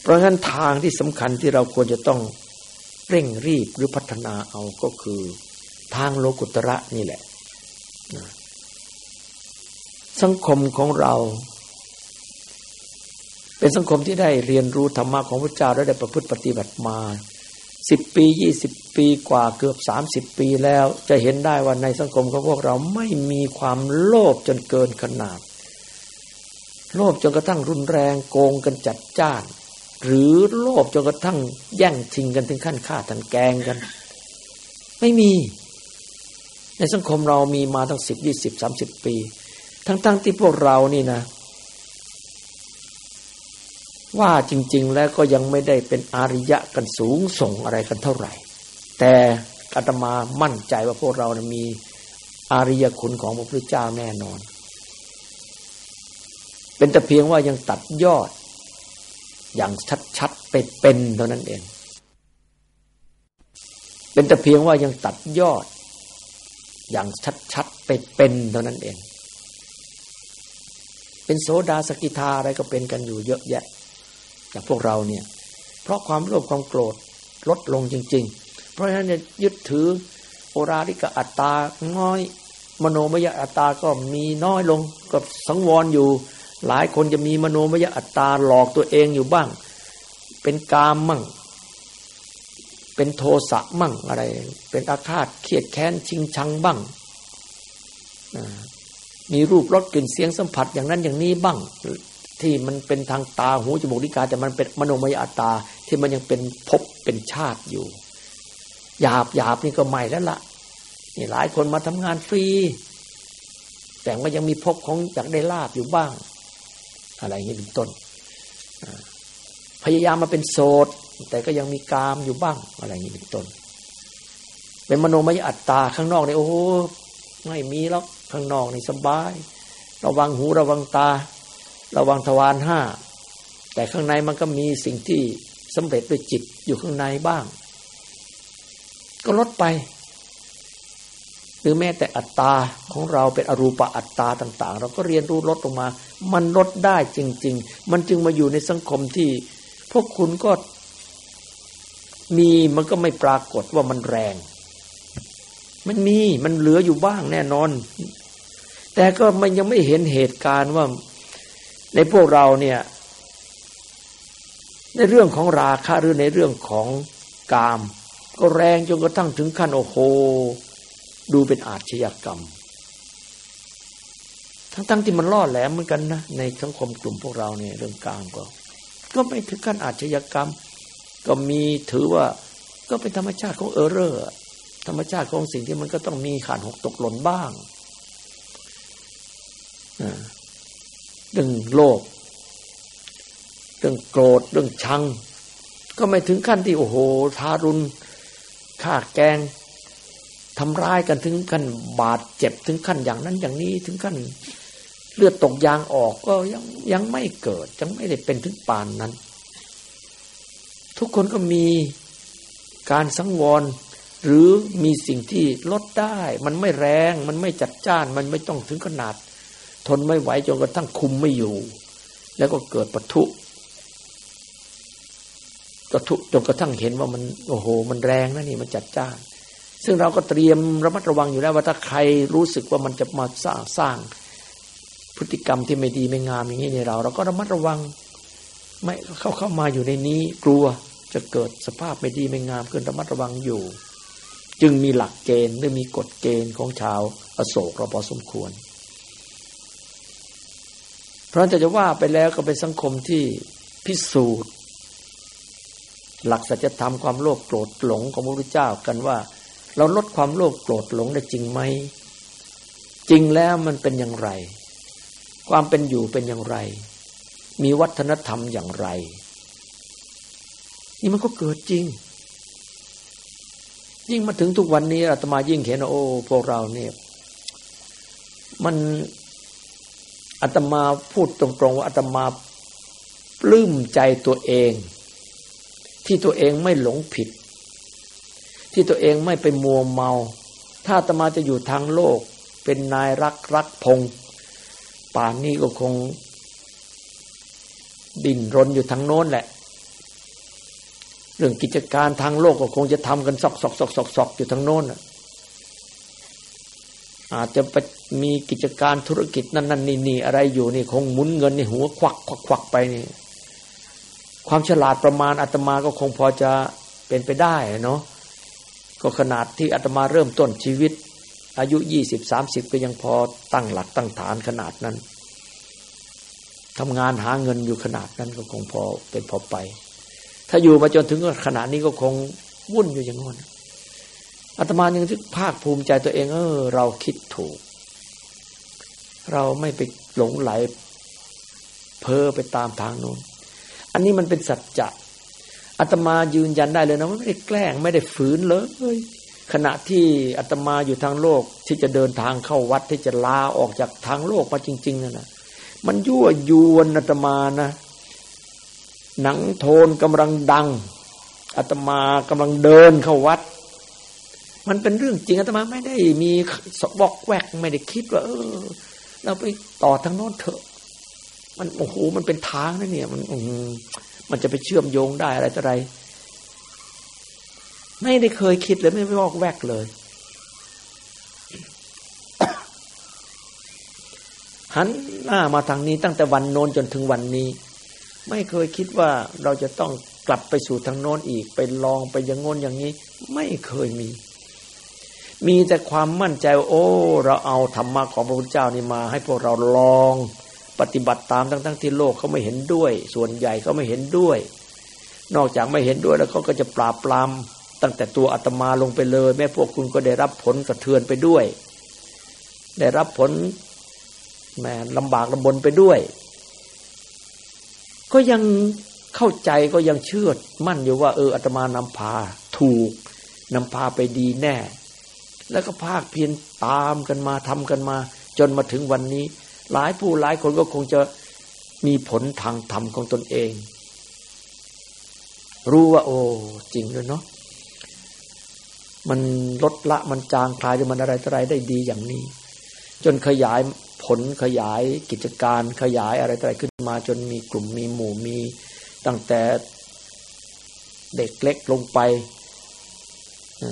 เพราะฉะนั้นทางที่สำคัญที่เราควรจะต้องเร่งรีบหรือพัฒนาเอาก็คือ ทางโลกุตระนี่แหละสังคมของเรา เป็นสังคมที่ได้เรียนรู้ธรรมะของพระเจ้าและได้ประพฤติปฏิบัติมา สิบปียี่สิบปีกว่าเกือบสามสิบปีแล้ว จะเห็นได้ว่าในสังคมของพวกเราไม่มีความโลภจนเกินขนาด โลภจนกระทั่งรุนแรงโกงกันจัดจ้าน หรือโลภจนกระทั่งแย่งชิงกันถึงขั้นฆ่าทันแกงกัน ไม่มี ในสังคมเรามีมาตั้งสิบยี่สิบสามสิบปี ทั้งๆทที่พวกเรานี่นะ ว่าจริง ๆ แล้วก็ยังไม่ได้เป็นอาริยะกันสูงส่งอะไรกันเท่าไหร่ แต่อาตมามั่นใจว่าพวกเรานะมีอาริยคุณของพระพุทธเจ้าแน่นอน เป็นแต่เพียงว่ายังตัดยอด อย่างชัดๆไปเป็นเท่านั้นเอง เป็นแต่เพียงว่ายังตัดยอด อย่างชัดๆไปเป็นเท่านั้นเอง เป็นโสดาสกิทาอะไรก็เป็นกันอยู่เยอะแยะ จากพวกเราเนี่ย เพราะความโลภความโกรธลดลงจริง ๆ เพราะฉะนั้นเนี่ยยึดถือโอราริกอัตตาน้อย มโนมยอัตตาก็มีน้อยลงก็สังวรอยู่ หลายคนจะมีมโนมยอัตตาหลอกตัวเองอยู่บ้าง เป็นกามมั่ง เป็นโทสะมั่งอะไร เป็นอาฆาตเครียดแค้นชิงชังบ้างมีรูปรสกลิ่นเสียงสัมผัสอย่างนั้นอย่างนี้บ้าง ที่มันเป็นทางตาหูจมูกลิ้นกายแต่มันเป็นมโนมยอัตตา ที่มันยังเป็นภพเป็นชาติอยู่หยาบหยาบนี่ก็ใหม่แล้วละ่ะนี่หลายคนมาทำงานฟรี แต่ว่ายังมีภพของอยากได้ลาบอยู่บ้าง อะไรอย่างนี้เป็นต้นพยายามมาเป็นโสด แต่ก็ยังมีกามอยู่บ้าง อะไรอย่างนี้เป็นต้น เป็นมโนมยอัตตาข้างนอกนี่โอ้ไม่มีแล้วข้างนอกนี่สบาย ระวังหูระวังตา ระวังทวารห้าแต่ข้างในมันก็มีสิ่งที่สำเร็จด้วยจิตอยู่ข้างในบ้าง ก็ลดไป หรือแม้แต่อัตตาของเราเป็นอรูปอัตตาต่าง ๆ เราก็เรียนรู้ลดลงมา มันลดได้จริง ๆ มันจึงมาอยู่ในสังคมที่ พวกคุณก็มีมันก็ไม่ปรากฏว่ามันแรง มันมีมันเหลืออยู่บ้างแน่นอน แต่ก็มันยังไม่เห็นเหตุการณ์ว่า ในพวกเราเนี่ยในเรื่องของราคะหรือในเรื่องของกาม ก็แรงจนกระทั่งถึงขั้นโอ้โหดูเป็นอาชญากรรม ทั้งๆทที่มันล่อแหลมเหมือนกันนะในสังคมกลุ่มพวกเราเนี่ยเรื่องกามก็ ก็ไม่ถึงขั้นอาชญากรรม ก็มีถือว่าก็เป็นธรรมชาติของเออเรอร์ธรรมชาติของสิ่งที่มันก็ต้องมีขาดหกตกหล่นบ้าง เรื่องโลภเรื่องโกรธเรื่องชัง ก็ไม่ถึงขั้นที่โอ้โหทารุณฆ่าแกงทำร้ายกันถึงขั้นบาดเจ็บถึงขั้นอย่างนั้นอย่างนี้ถึงขั้นเลือดตกยางออกก็ยังยังไม่เกิดยังไม่ได้เป็นถึงปานนั้น ทุกคนก็มีการสังวร หรือมีสิ่งที่ลดได้ มันไม่แรง มันไม่จัดจ้าน มันไม่ต้องถึงขนาด ทนไม่ไหวจนกระทั่งคุมไม่อยู่ แล้วก็เกิดปะทุปะทุจนกระทั่งเห็นว่ามันโอ้โห มันแรงนะนี่มันจัดจ้านซึ่งเราก็เตรียมระมัดระวังอยู่แล้วว่าถ้าใครรู้สึกว่ามันจะมาสร้างสร้าง พฤติกรรมที่ไม่ดีไม่งามอย่างนี้ในเรา เราก็ระมัดระวัง ไม่เข้าเข้ามาอยู่ในนี้ กลัวจะเกิดสภาพไม่ดีไม่งามขึ้นระมัดระวังอยู่ จึงมีหลักเกณฑ์หรือมีกฎเกณฑ์ของชาวอโศกเราพอสมควร ราะจะจะว่าไปแล้วก็เป็นสังคมที่พิสูจน์ หลักสัจธรรมความโลภโกรธหลงของพระพุทธเจ้ากันว่า เราลดความโลภโกรธหลงได้จริงไหมจริงแล้วมันเป็นอย่างไร ความเป็นอยู่เป็นอย่างไร มีวัฒนธรรมอย่างไร นี่มันก็เกิดจริง ยิ่งมาถึงทุกวันนี้อาตมายิ่งเห็นโอ้พวกเราเนี่ย มัน อาตมาพูดตรงๆว่าอาตมาปลื้มใจตัวเอง ที่ตัวเองไม่หลงผิด ที่ตัวเองไม่ไปมัวเมา ถ้าอาตมาจะอยู่ทางโลก เป็นนายรักรักพง ป่านนี้ก็คง ดิ้นรนอยู่ทางโน้นแหละ เรื่องกิจการทางโลกก็คงจะทำกันซอกซอกซอกซอกซอกอยู่ทางโน้น อาจจะไปมีกิจการธุรกิจนั่นนั่นนี่นี่อะไรอยู่นี่คงหมุนเงินในหัวควักควักควักไปนี่ ความฉลาดประมาณอาตมาก็คงพอจะเป็นไปได้เนาะก็ขนาดที่อาตมาเริ่มต้นชีวิต อายุยี่สิบสามสิบก็ยังพอตั้งหลักตั้งฐานขนาดนั้นทำงานหาเงินอยู่ขนาดนั้นก็คงพอเป็นพอไป ถ้าอยู่มาจนถึงขนาดนี้ก็คงวุ่นอยู่อย่างนั้น อาตมายังภาคภูมิใจตัวเอง เออ เราคิดถูก เราไม่ไปหลงไหล เพ้อไปตามทางโน้น อันนี้มันเป็นสัจจะอาตมายืนยันได้เลยนะว่าไม่ได้แกล้งไม่ได้ฝืนเลยขณะที่อาตมาอยู่ทางโลกที่จะเดินทางเข้าวัดที่จะลาออกจากทางโลกมาจริง ๆนั่นนะมันยั่วยวนอาตมานะหนังโทนกำลังดังอาตมากำลังเดินเข้าวัด มันเป็นเรื่องจริงอาตมาไม่ได้มีสบอกแวกไม่ได้คิดว่า เออ เราไปต่อทางโน้นเถอะ มันโอ้โหมันเป็นทางนะเนี่ย มันมันจะไปเชื่อมโยงได้อะไรต่ออะไร ไม่ได้เคยคิดเลยไม่ไม่บอกแวกเลยหันหน้ามาทางนี้ตั้งแต่วันโน้นจนถึงวันนี้ ไม่เคยคิดว่าเราจะต้องกลับไปสู่ทางโน้นอีก ไปลองไปอย่างโน้นอย่างนี้ ไม่เคยมี มีแต่ความมั่นใจโอ้ เราเอาธรรมะของพระพุทธเจ้านี่มา ให้พวกเราลองปฏิบัติตามทั้งทั้งที่โลกเขาไม่เห็นด้วย ส่วนใหญ่เขาไม่เห็นด้วย นอกจากไม่เห็นด้วยแล้วเขาก็จะปราบปรามตั้งแต่ตัวอาตมาลงไปเลย แม้พวกคุณก็ได้รับผลกระเทือนไปด้วย ได้รับผลแม่ลำบากลำบนไปด้วย ก็ยังเข้าใจก็ยังเชื่อมั่นอยู่ว่า เอออาตมานำพาถูกนำพาไปดีแน่ แล้วก็ภาคเพียรตามกันมาทำกันมา จนมาถึงวันนี้ หลายผู้หลายคนก็คงจะมีผลทางธรรมของตนเอง รู้ว่า โอ้จริงเลยเนาะมันลดละมันจางคลายหรือมันอะไรอะไรได้ดีอย่างนี้ จนขยายผลขยายกิจการขยายอะไรอะไรขึ้นมา จนมีกลุ่มมีหมู่มี ตั้งแต่เด็กเล็กลงไป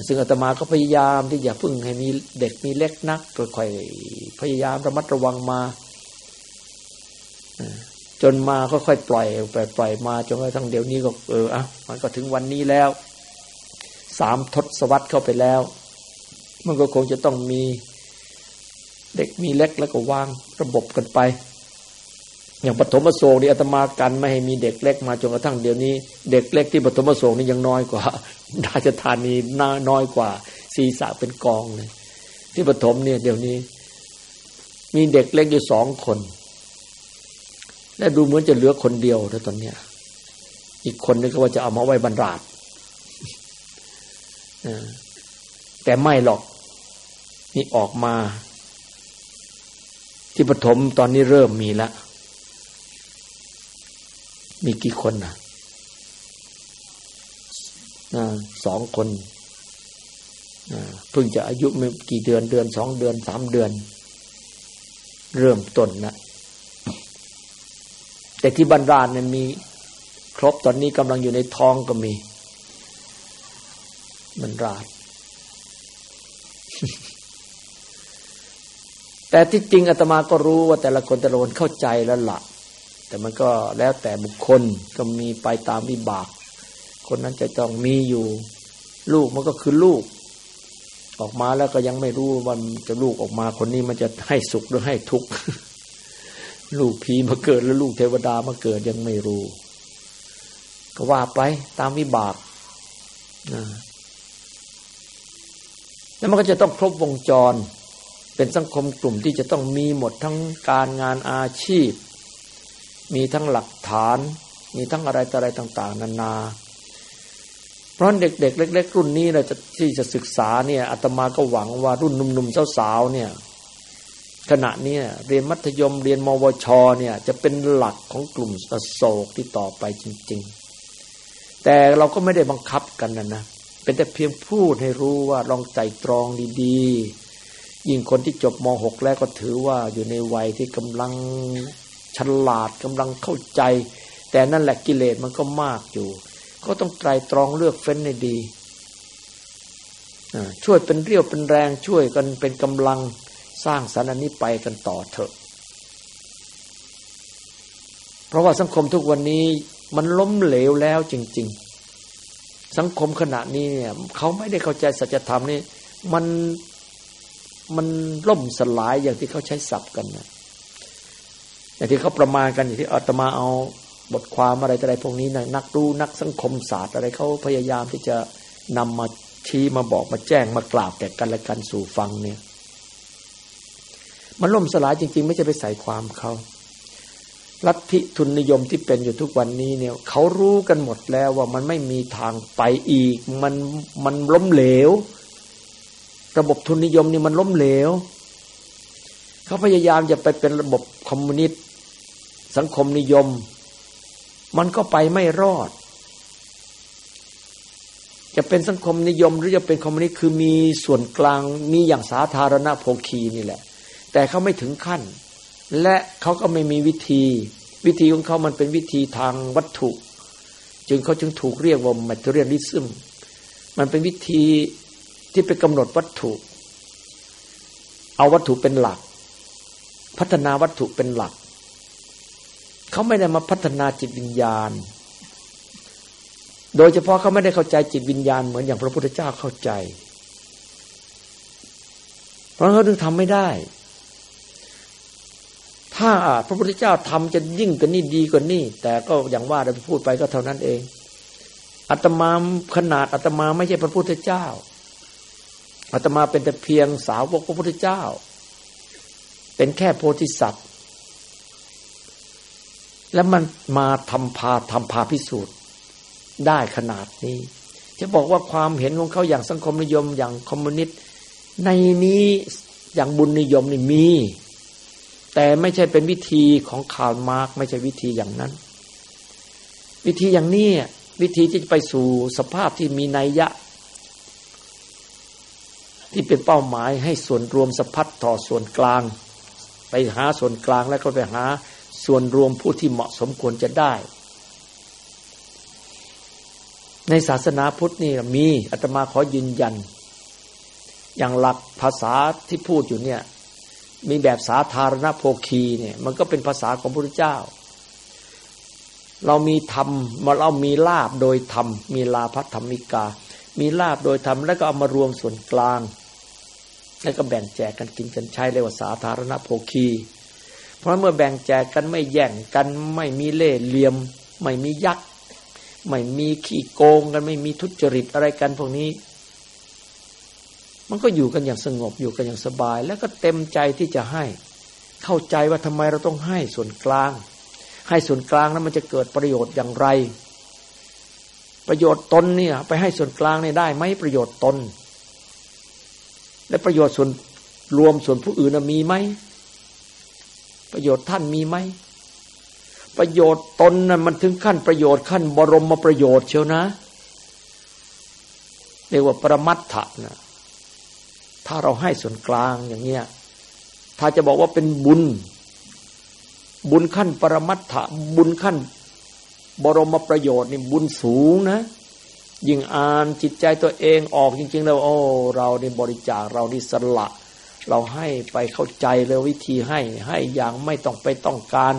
ซึ่งอาตมาก็พยายามที่อย่าพึ่งให้มีเด็กมีเล็กนักค่อยๆพยายามระมัดระวังมาจนมาค่อยๆปล่อยปล่อยปล่อยมาจนกระทั่งเดี๋ยวนี้ก็เอออะมันก็ถึงวันนี้แล้วสามทศวรรษเข้าไปแล้ว มันก็คงจะต้องมีเด็กมีเล็กแล้วก็วางระบบกันไป อย่างปฐมโศกนี่อาตมากันไม่ให้มีเด็กเล็กมาจนกระทั่งเดี๋ยวนี้ เด็กเล็กที่ปฐมโศกนี่ยังน้อยกว่าราชธานีน้อยกว่าศีรษะเป็นกองเลย ที่ปฐมเนี่ย เดี๋ยวนี้ มีเด็กเล็กอยู่สองคน และดูเหมือนจะเหลือคนเดียวแล้วตอนเนี้ยอีกคนนึงก็ว่าจะเอามาไว้บรรดาดแต่ไม่หรอก นี่ออกมา ที่ปฐมตอนนี้เริ่มมีแล้ว มีกี่คนนะสองคนเพิ่งจะอายุไม่กี่เดือนเดือนสองเดือนสามเดือน เริ่มต้นนะแต่ที่บรรดาเนี่ยมี ครบตอนนี้กำลังอยู่ในท้องก็มีบรรดาแต่ที่จริงอาตมาก็รู้ว่าแต่ละคนแต่ละคนเข้าใจแล้วละ่ะ แต่มันก็แล้วแต่บุคคลก็มีไปตามวิบาก คนนั้นจะต้องมีอยู่ ลูกมันก็คือลูก ออกมาแล้วก็ยังไม่รู้ว่าจะลูกออกมาคนนี้มันจะให้สุขหรือให้ทุกข์ลูกผีมาเกิดแล้วลูกเทวดามาเกิดยังไม่รู้ ก็ว่าไปตามวิบากนะแล้วมันก็จะต้องครบวงจร เป็นสังคมกลุ่มที่จะต้องมีหมดทั้งการงานอาชีพ มีทั้งหลักฐาน มีทั้งอะไรต่ออะไรต่าง ๆ นานา เพราะเด็ก ๆ เล็ก ๆ รุ่นนี้เราจะที่จะศึกษาเนี่ยอาตมาก็หวังว่ารุ่นหนุ่มๆสาวๆเนี่ย ขณะนี้เรียนมัธยมเรียนมวชเนี่ยจะเป็นหลักของกลุ่มโศกที่ต่อไปจริง ๆ แต่เราก็ไม่ได้บังคับกันนะนะเป็นแต่เพียงพูดให้รู้ว่าลองใจตรองดีๆยิ่งคนที่จบม .6 แล้วก็ถือว่าอยู่ในวัยที่กำลัง ฉลาดกำลังเข้าใจ แต่นั่นแหละกิเลสมันก็มากอยู่ ก็ต้องไตรตรองเลือกเฟ้นในดีช่วยเป็นเรี่ยวเป็นแรงช่วยกันเป็นกำลังสร้างสรรค์อันนี้ไปกันต่อเถอะ เพราะว่าสังคมทุกวันนี้มันล้มเหลวแล้วจริง ๆ สังคมขณะนี้เนี่ยเขาไม่ได้เข้าใจสัจธรรมนี่มันมันล่มสลายอย่างที่เขาใช้ศัพท์กันนะ อย่างที่เขาประมาณกันอย่างที่อาตมาเอาบทความอะไรอะไรพวกนี้นะนักรู้นักสังคมศาสตร์อะไรเขาพยายามที่จะนำมาชี้มาบอกมาแจ้งมากล่าวแก่กันและกันสู่ฟังเนี่ย มันล่มสลายจริง ๆ ไม่ใช่ไปใส่ความเขาลัทธิทุนนิยมที่เป็นอยู่ทุกวันนี้เนี่ยเขารู้กันหมดแล้วว่ามันไม่มีทางไปอีก มันมันล้มเหลว ระบบทุนนิยมนี่มันล้มเหลว เขาพยายามจะไปเป็นระบบคอมมิวนิสต์ สังคมนิยม มันก็ไปไม่รอด จะเป็นสังคมนิยมหรือจะเป็นคอมมิวนิสต์คือมีส่วนกลางมีอย่างสาธารณโภคีนี่แหละ แต่เขาไม่ถึงขั้น และเขาก็ไม่มีวิธี วิธีของเขามันเป็นวิธีทางวัตถุ จึงเขาจึงถูกเรียกว่า materialism มันเป็นวิธีที่ไปกำหนดวัตถุ เอาวัตถุเป็นหลัก พัฒนาวัตถุเป็นหลัก เขาไม่ได้มาพัฒนาจิตวิญญาณ โดยเฉพาะเขาไม่ได้เข้าใจจิตวิญญาณ เหมือนอย่างพระพุทธเจ้าเข้าใจ เพราะเขาถึงทำไม่ได้ ถ้าพระพุทธเจ้าทำจะยิ่งกว่านี้ดีกว่านี้แต่ก็อย่างว่าเราพูดไปก็เท่านั้นเองอัตมาขนาดอัตมาไม่ใช่พระพุทธเจ้าอัตมาเป็นแต่เพียงสาวกพระพุทธเจ้า เป็นแค่โพธิสัตว์ แล้วมันมาทำพาทำพาพิสูจน์ได้ขนาดนี้ จะบอกว่าความเห็นของเขาอย่างสังคมนิยมอย่างคอมมิวนิสต์ในนี้อย่างบุญนิยมนี่มี แต่ไม่ใช่เป็นวิธีของคาร์ลมาร์กไม่ใช่วิธีอย่างนั้น วิธีอย่างนี้วิธีที่จะไปสู่สภาพที่มีนัยยะ ที่เป็นเป้าหมายให้ส่วนรวมสะพัดต่อส่วนกลาง ไปหาส่วนกลางแล้วก็ไปหา ส่วนรวมผู้ที่เหมาะสมควรจะได้ ในศาสนาพุทธนี่มีอาตมาขอยืนยัน อย่างหลักภาษาที่พูดอยู่เนี่ย มีแบบสาธารณโภคีเนี่ยมันก็เป็นภาษาของพระพุทธเจ้า เรามีธรรมมาเรามีลาบโดยธรรม มีลาภัธรรมิกา มีลาบโดยธรรมแล้วก็เอามารวมส่วนกลาง แล้วก็แบ่งแจกกันกินกันใช้เรียกว่าสาธารณโภคี เพราะเมื่อแบ่งแจกกันไม่แย่งกันไม่มีเล่ห์เหลี่ยม ไม่มียักษ์ไม่มีขี้โกงกันไม่มีทุจริตอะไรกันพวกนี้ มันก็อยู่กันอย่างสงบอยู่กันอย่างสบาย แล้วก็เต็มใจที่จะให้ เข้าใจว่าทำไมเราต้องให้ส่วนกลาง ให้ส่วนกลางแล้วมันจะเกิดประโยชน์อย่างไร ประโยชน์ตนเนี่ย ไปให้ส่วนกลางเนี่ยได้ไหมประโยชน์ตน และประโยชน์ส่วนรวมส่วนผู้อื่นมีไหม ประโยชน์ท่านมีไหมประโยชน์ตนนั้นมันถึงขั้นประโยชน์ขั้นบรมมาประโยชน์เชียวนะเรียกว่าประมัตถะนะถ้าเราให้ส่วนกลางอย่างเนี้ยถ้าจะบอกว่าเป็นบุญ บุญขั้นปรมัตถะบุญขั้น บรมประโยชน์นี่บุญสูงนะ ยิ่งอ่านจิตใจตัวเองออกจริง ๆ แล้วโอ้เรานี่บริจาคเรานี่สละ เราให้ไปเข้าใจเลยวิธีให้ ให้อย่างไม่ต้องไปต้องการ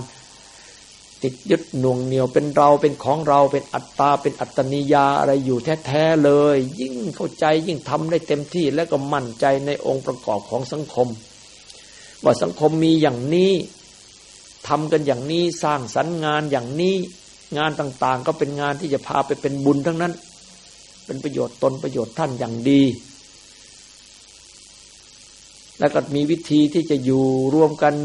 ติดยึดหน่วงเหนียวเป็นเราเป็นของเราเป็นอัตตาเป็นอัตนิยาอะไรอยู่แท้ๆเลย ยิ่งเข้าใจยิ่งทำได้เต็มที่แล้วก็มั่นใจในองค์ประกอบของสังคม ว่าสังคมมีอย่างนี้ทำกันอย่างนี้สร้างสรรค์งานอย่างนี้งานต่างๆ ก็เป็นงานที่จะพาไปเป็นบุญทั้งนั้น เป็นประโยชน์ตนประโยชน์ท่านอย่างดี แล้วก็มีวิธีที่จะอยู่ร่วมกัน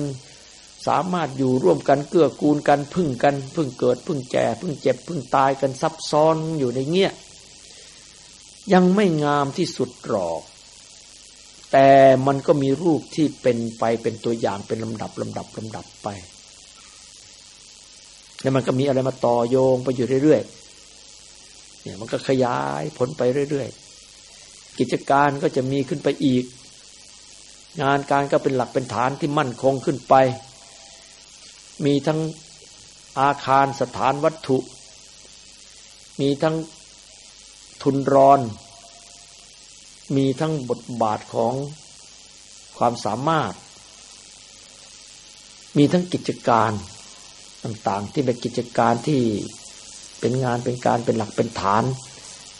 สามารถอยู่ร่วมกันเกื้อกูลกันพึ่งกันพึ่งเกิดพึ่งแก่พึ่งเจ็บพึ่งตายกันซับซ้อนอยู่ในเงี้ยยังไม่งามที่สุดหรอก แต่มันก็มีรูปที่เป็นไปเป็นตัวอย่างเป็นลำดับลำดับลำดับไป แล้วมันก็มีอะไรมาต่อโยงไปอยู่เรื่อยๆเนี่ยมันก็ขยายผลไปเรื่อยๆ กิจการก็จะมีขึ้นไปอีก งานการก็เป็นหลักเป็นฐานที่มั่นคงขึ้นไป มีทั้งอาคารสถานวัตถุ มีทั้งทุนรอน มีทั้งบทบาทของความสามารถ มีทั้งกิจการต่างๆ ที่เป็นกิจการที่เป็นงานเป็นการเป็นหลักเป็นฐาน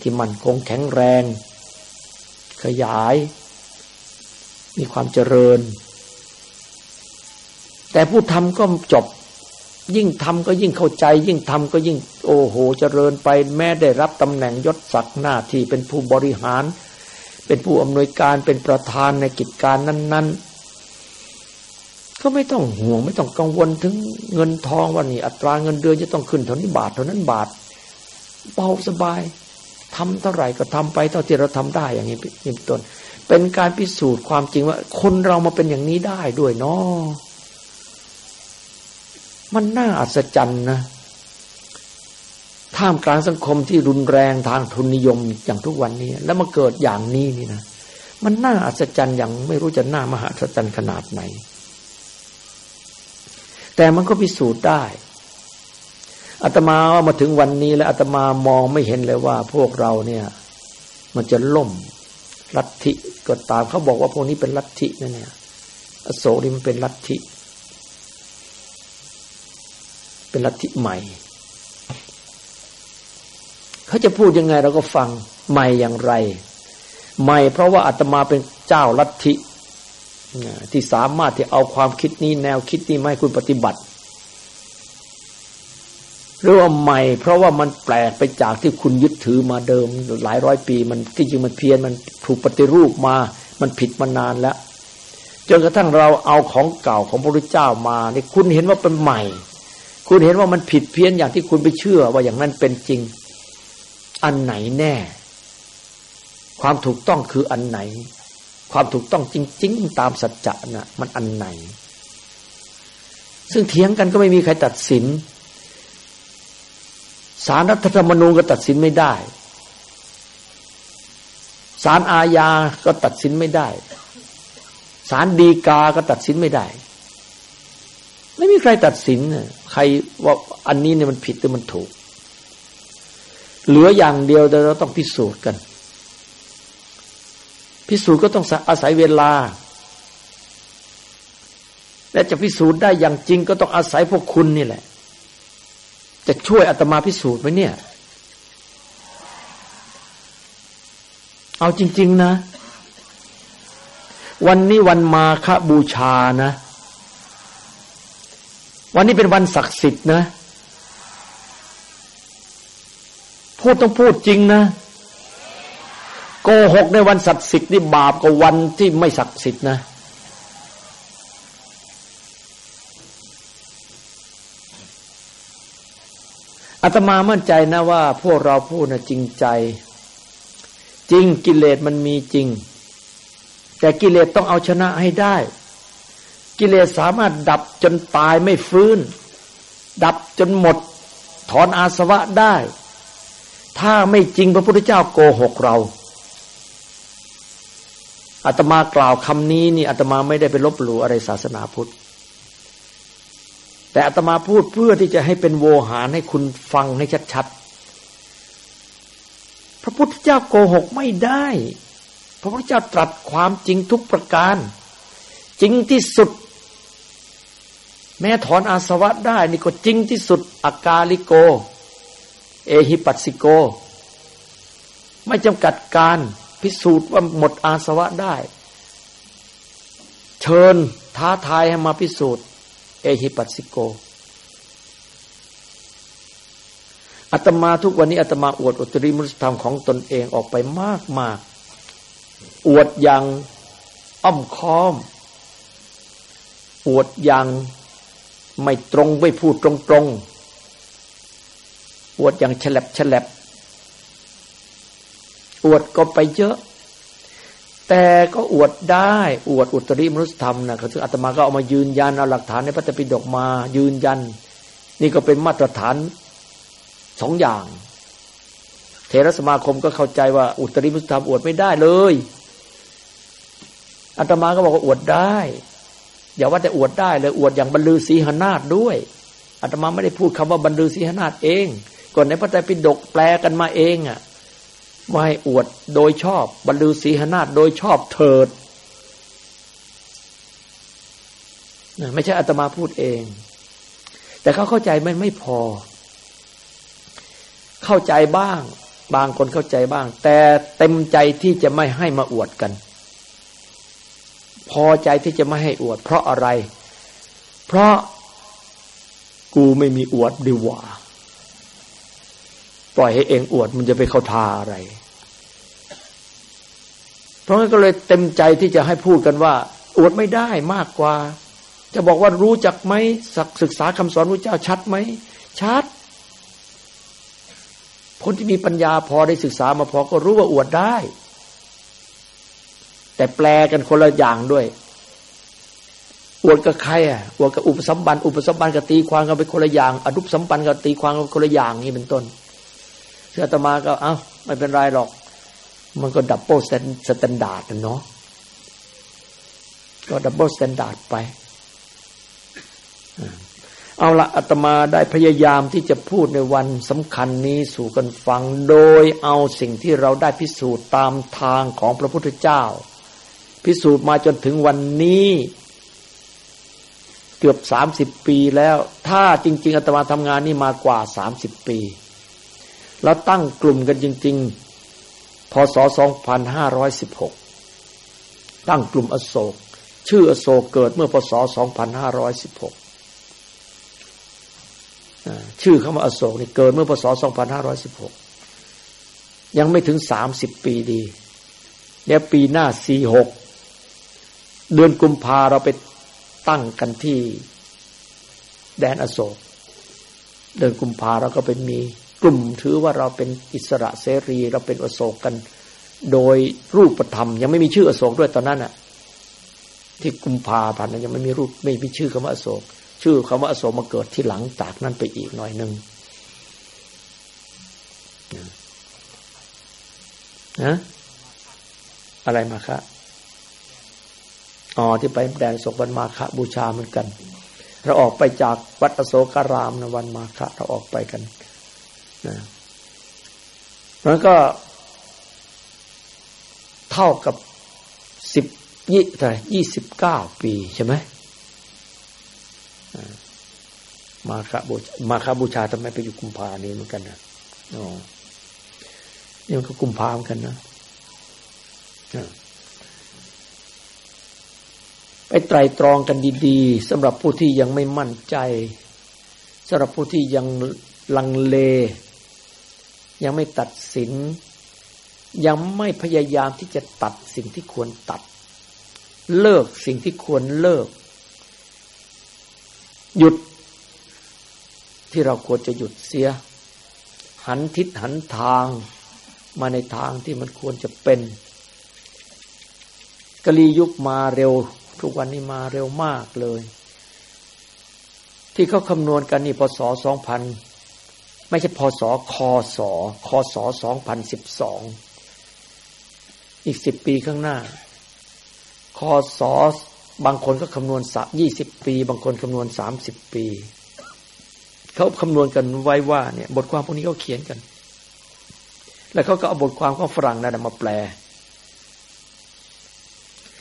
ที่มั่นคงแข็งแรง ขยาย มีความเจริญ แต่ผู้ทำก็จบ ยิ่งทำก็ยิ่งเข้าใจ ยิ่งทำก็ยิ่งโอ้โหเจริญไป แม้ได้รับตำแหน่งยศศักดิ์หน้าที่เป็นผู้บริหาร เป็นผู้อำนวยการเป็นประธานในกิจการนั้น ๆก็ไม่ต้องห่วงไม่ต้องกังวลถึงเงินทองว่านี่อัตราเงินเดือนจะต้องขึ้นเท่านี้บาทเท่านั้นบาทเบาสบายทำเท่าไหร่ก็ทำไปเท่าที่เราทำได้อย่างนี้เป็นต้น เป็นการพิสูจน์ความจริงว่า คนเรามาเป็นอย่างนี้ได้ด้วยเนาะมันน่าอัศจรรย์นะท่ามกลางสังคมที่รุนแรงทางทุนนิยมอย่างทุกวันนี้ แล้วมาเกิดอย่างนี้นี่นะมันน่าอัศจรรย์อย่างไม่รู้จะน่ามหาอัศจรรย์ขนาดไหน แต่มันก็พิสูจน์ได้อาตมาว่ามาถึงวันนี้แล้วอาตมามองไม่เห็นเลยว่า พวกเราเนี่ย มันจะล่ม ลัทธิก็ตามเขาบอกว่าพวกนี้เป็นลัทธินั่เนี่ย อโศกนี่มันเป็นลัทธิ เป็นลัทธิใหม่ เขาจะพูดยังไงเราก็ฟังใหม่อย่างไร ใหม่เพราะว่าอาตมาเป็นเจ้าลัทธิที่สามารถที่เอาความคิดนี้แนวคิดนี้มาให้คุณปฏิบัติ หรือว่าใหม่ เพราะว่ามันแปลกไปจากที่คุณยึดถือมาเดิม หลายร้อยปี มันที่จริงมันเพี้ยนมันถูกปฏิรูปมา มันผิดมานานแล้วจนกระทั่งเราเอาของเก่าของพระพุทธเจ้ามานี่คุณเห็นว่าเป็นใหม่ คุณเห็นว่ามันผิดเพี้ยนอย่างที่คุณไปเชื่อ ว่าอย่างนั้นเป็นจริง อันไหนแน่ ความถูกต้องคืออันไหน ความถูกต้องจริง ๆ ตามสัจจะนะ่ะ มันอันไหน ซึ่งเถียงกันก็ไม่มีใครตัดสิน สารรัฐธรรมนูญก็ตัดสินไม่ได้สารอาญาก็ตัดสินไม่ได้สารดีกาก็ตัดสินไม่ได้ ไม่มีใครตัดสินใครว่าอันนี้เนี่ยมันผิดหรือมันถูก เหลืออย่างเดียวแต่เราต้องพิสูจน์กัน พิสูจน์ก็ต้องอาศัยเวลา และจะพิสูจน์ได้อย่างจริงก็ต้องอาศัยพวกคุณนี่แหละ จะช่วยอาตมาพิสูจน์ไหมเนี่ย เอาจริง ๆ นะ วันนี้วันมาคบูชานะ วันนี้เป็นวันศักดิ์สิทธิ์นะ พูดต้องพูดจริงนะโกหกในวันศักดิ์สิทธิ์นี่บาปกว่าวันที่ไม่ศักดิ์สิทธิ์นะ อาตมามั่นใจนะว่า พวกเราพูดนะจริงใจ จริงกิเลสมันมีจริง แต่กิเลสต้องเอาชนะให้ได้ กิเลสสามารถดับจนตายไม่ฟื้น ดับจนหมด ถอนอาสวะได้ ถ้าไม่จริงพระพุทธเจ้าโกหกเราอาตมากล่าวคำนี้นี่อาตมาไม่ได้ไปลบหลู่อะไรศาสนาพุทธ แต่อาตมาพูดเพื่อที่จะให้เป็นโวหารให้คุณฟังให้ชัดๆ พระพุทธเจ้าโกหกไม่ได้ พระพุทธเจ้าตรัสความจริงทุกประการ จริงที่สุด แม้ถอนอาสวะได้ นี่ก็จริงที่สุดอากาลิโก เอหิปัสสิโก ไม่จำกัดการพิสูจน์ว่าหมดอาสวะได้ เชิญท้าทายให้มาพิสูจน์ เอหิปัสสิโกอาตมาทุกวันนี้อาตมาอวดอุตริมุสธรรมของตนเองออกไปมากมากอวดอย่างอ้อมค้อม อวดอย่างไม่ตรงไม่พูดตรงตรงอวดอย่างฉลับฉลับอวดก็ไปเยอะ แต่ก็อวดได้ อวดอุตริมนุสธรรมนะคืออาตมาก็เอามายืนยันเอาหลักฐานในพระตปิฎกมายืนยัน นี่ก็เป็นมาตรฐานสองอย่าง เทรสมาคมก็เข้าใจว่า อุตริมุสธรรมอวดไม่ได้เลยอาตมาก็บอกว่าอวดได้ อย่าว่าแต่อวดได้เลยอวดอย่างบรรลือศีหนาฏด้วยอาตมาไม่ได้พูดคำว่าบรรลือศีหนาฏเอง ก่อนในพระไตรปิฎกแปลกันมาเองอะ ว่าให้อวดโดยชอบบรรลือศีหนาฏโดยชอบเถิดไม่ใช่อาตมาพูดเอง แต่เขาเข้าใจมันไม่พอ เข้าใจบ้าง บางคนเข้าใจบ้าง แต่เต็มใจที่จะไม่ให้มาอวดกัน พอใจที่จะไม่ให้อวด เพราะอะไร เพราะกูไม่มีอวดดีกว่า ปล่อยให้เองอวดมันจะไปเข้าทาอะไร เพราะงั้นก็เลยเต็มใจที่จะให้พูดกันว่า อวดไม่ได้มากกว่า จะบอกว่ารู้จักไหมศึกษาคำสอนพระเจ้าชัดไหมชัด คนที่มีปัญญาพอได้ศึกษามาพอก็รู้ว่าอวดได้ แต่แปลกันคนละอย่างด้วยอวดกับใครอะอวดกับอุปสัมบันอุปสัมบันกับตีความกันเป็นคนละอย่างอนุปสัมบันก็ตีความกันคนละอย่างนี่เป็นต้น เชื่อตมาก็เอา้าไม่เป็นไรหรอก มันก็ double standard เนาะก็ double standard ไป เอาละอาตมาได้พยายามที่จะพูดในวันสำคัญนี้สู่กันฟัง โดยเอาสิ่งที่เราได้พิสูจน์ตามทางของพระพุทธเจ้า พิสูจน์มาจนถึงวันนี้เกือบสามสิบปีแล้ว ถ้าจริง ๆอาตมาทำงานนี่มากว่าสามสิบปี แล้วตั้งกลุ่มกันจริง ๆ พศ 2516 ตั้งกลุ่มอโศก ชื่ออโศกเกิดเมื่อพศ 2516 ชื่อคำว่าอโศกนี่เกิดเมื่อพศ 2516 ยังไม่ถึง 30 ปีดีเนี่ยปีหน้า 46 เดือนกุมภาเราไปตั้งกันที่แดนอโศก เดือนกุมภาเราก็ไปมี กลุ่มถือว่าเราเป็นอิสระเสรี เราเป็นอโศกกัน โดยรูปธรรม ยังไม่มีชื่ออโศกด้วยตอนนั้นอะที่กุมภาพันธ์ยังไม่มีรูปไม่มีชื่อคำว่าอโศก ชื่อคำว่าอโศกมาเกิดที่หลังจากนั้นไปอีกหน่อยหนึ่งนะอะไรมาคะอ๋อที่ไปแดนศกวันมาคะบูชาเหมือนกัน เราออกไปจากวัดอโศการามในวันมาคะ เราออกไปกัน นะมันก็เท่ากับสิบยี่เท่ายี่สิบเก้าปีใช่ไหมมาคบูมาคบูชาทำไมไปอยู่กุมภานี้เหมือนกันนะอ๋อนี่มันก็กุมภาเหมือนกันนะไปไตรตรองกันดีๆสำหรับผู้ที่ยังไม่มั่นใจสำหรับผู้ที่ยังลังเล ยังไม่ตัดสิน ยังไม่พยายามที่จะตัดสิ่งที่ควรตัด เลิกสิ่งที่ควรเลิก หยุดที่เราควรจะหยุดเสีย หันทิศหันทางมาในทางที่มันควรจะเป็นกลียุคมาเร็ว ทุกวันนี้มาเร็วมากเลย ที่เขาคำนวณกันนี่พศสองพัน ไม่ใช่พศคศคศสองพันสิบสองอีกสิบปีข้างหน้าคศบางคนก็คำนวณสักยี่สิบปี บางคนคำนวณสามสิบปีเขาคำนวณกันไว้ว่าเนี่ย บทความพวกนี้เขาเขียนกัน แล้วเขาก็เอาบทความของฝรั่งนั่นมาแปล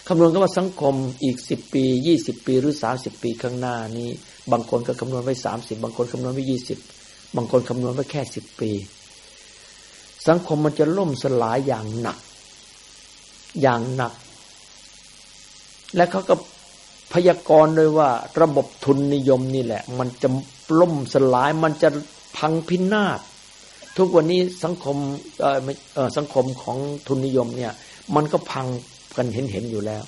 คำนวณก็ว่าสังคมอีกสิบปียี่สิบปีหรือสามสิบปีข้างหน้านี้ บางคนก็คำนวณไว้สามสิบบางคนคำนวณไว้ยี่สิบ บางคนคำนวณไว้แค่สิบปี สังคมมันจะล่มสลายอย่างหนัก อย่างหนัก และเขาก็พยากรณ์ด้วยว่า ระบบทุนนิยมนี่แหละ มันจะล่มสลายมันจะพังพินาศทุกวันนี้สังคมเออสังคมของทุนนิยมเนี่ย มันก็พังกันเห็นเห็นอยู่แล้ว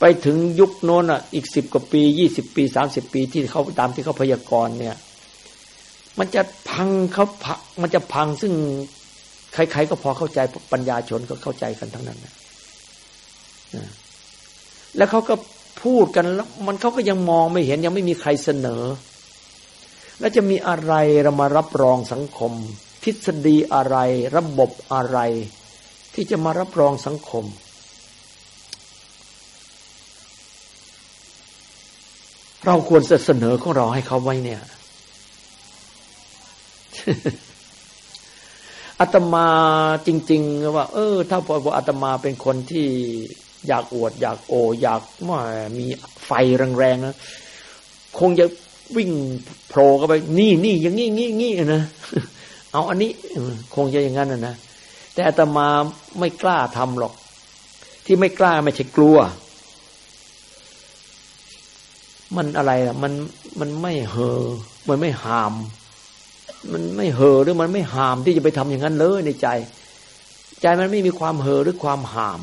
ไปถึงยุคโน้นอะอีกสิบกว่าปียี่สิบปีสามสิบปีที่เขาตามที่เขาพยากรณ์เนี่ย มันจะพังเขาพังมันจะพังซึ่งใครๆก็พอเข้าใจปัญญาชนก็เข้าใจกันทั้งนั้นนะแล้วเขาก็พูดกันแล้วมันเขาก็ยังมองไม่เห็นยังไม่มีใครเสนอ แล้วจะมีอะไรเรามารับรองสังคม ทฤษฎีอะไร ระบบอะไร ที่จะมารับรองสังคม เราควรจะเสนอของเราให้เขาไว้เนี่ย อาตมาจริงๆว่า เออ ถ้าพออาตมาเป็นคนที่อยากอวด อยากโอ อยากมามีไฟแรงๆนะคงจะวิ่งโผล่เข้าไป นี่นี่อย่างงี้งี้งี้นะเอาอันนี้คงจะอย่างนั้นนะนะแต่อาตมาไม่กล้าทำหรอก ที่ไม่กล้าไม่ใช่กลัว มันอะไรอะ มันมันไม่เฮอมันไม่หาม มันไม่เฮอหรือมันไม่หามที่จะไปทำอย่างนั้นเลยในใจ ใจมันไม่มีความเฮอหรือความหาม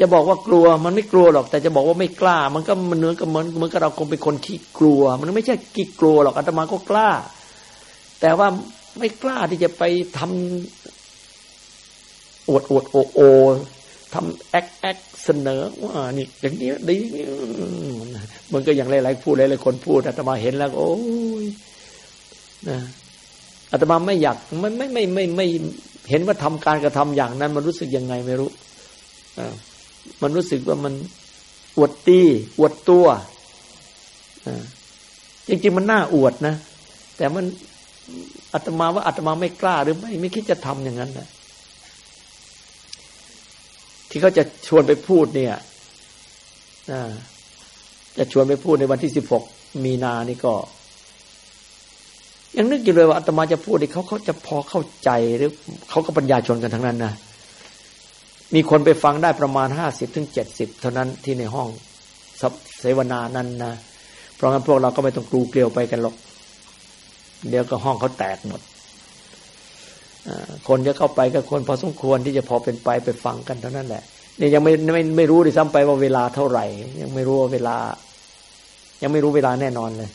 จะบอกว่ากลัวมันไม่กลัวหรอก แต่จะบอกว่าไม่กล้า มันก็มันเนื้อกับเหมือนเหมือนกับเราคงเป็นคนขี้กลัว มันไม่ใช่ขี้กลัวหรอกอาตมาก็กล้า แต่ว่าไม่กล้าที่จะไปทำอวดอวดโอโอทำแอคแอคเสนอว่านี่อย่างนี้ดีมันก็อย่างหลายๆพูดหลายๆคนพูดอาตมาเห็นแล้ว โอ้ย นะอาตมาไม่อยากไม่ไม่ไม่ไม่ไม่เห็นว่าทำการกระทำอย่างนั้น มันรู้สึกยังไงไม่รู้อมันรู้สึกว่ามันอวดตีอวดตัวอจริงๆมันน่าอวดนะ แต่มันอาตมาว่าอาตมาไม่กล้าหรือไม่ไม่คิดจะทำอย่างนั้นนะที่เขาจะชวนไปพูดเนี่ยจะชวนไปพูดในวันที่สิบหกมีนานี่ก็ ยังนึกอยู่เลยว่าอาตมาจะพูดนี่เขาเขาจะพอเข้าใจหรือเขาก็ปัญญาชนกันทั้งนั้นนะมีคนไปฟังได้ประมาณห้าสิบถึงเจ็ดสิบเท่านั้นที่ในห้องเสวนานั้นนะเพราะงั้นพวกเราก็ไม่ต้องกลูเกลียวไปกันหรอก เดี๋ยวก็ห้องเขาแตกหมดคนจะเข้าไปก็คนพอสมควรที่จะพอเป็นไปไปฟังกันเท่านั้นแหละนี่ยังไม่ไม่ไม่รู้ดิซ้ำไปว่าเวลาเท่าไหร่ ยังไม่รู้ว่าเวลา ยังไม่รู้เวลาแน่นอนเลย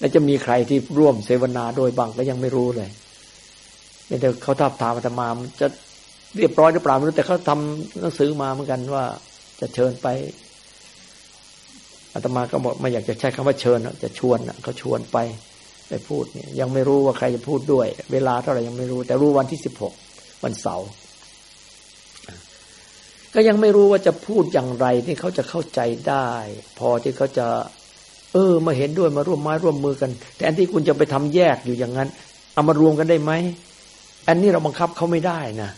แล้วจะมีใครที่ร่วมเสวนาโดยบังก็ยังไม่รู้เลยเดี๋ยวเขาทับถามอาตมาจะเรียบร้อยหรือเปล่าไม่รู้แต่เขาทำหนังสือมาเหมือนกันว่า จะเชิญไปอาตมาก็บอกไม่อยากจะใช้คำว่าเชิญจะชวนเขาชวนไปไปพูดเนี่ย ยังไม่รู้ว่าใครจะพูดด้วย เวลาเท่าไหร่ยังไม่รู้ แต่รู้วันที่สิบหกวันเสาร์ก็ยังไม่รู้ว่าจะพูดอย่างไรที่เขาจะเข้าใจได้ พอที่เขาจะ เออ มาเห็นด้วยมาร่วมไม้ร่วมมือกัน แต่อันที่คุณจะไปทำแยกอยู่อย่างนั้น เอามารวมกันได้ไหมอันนี้เราบังคับเขาไม่ได้นะ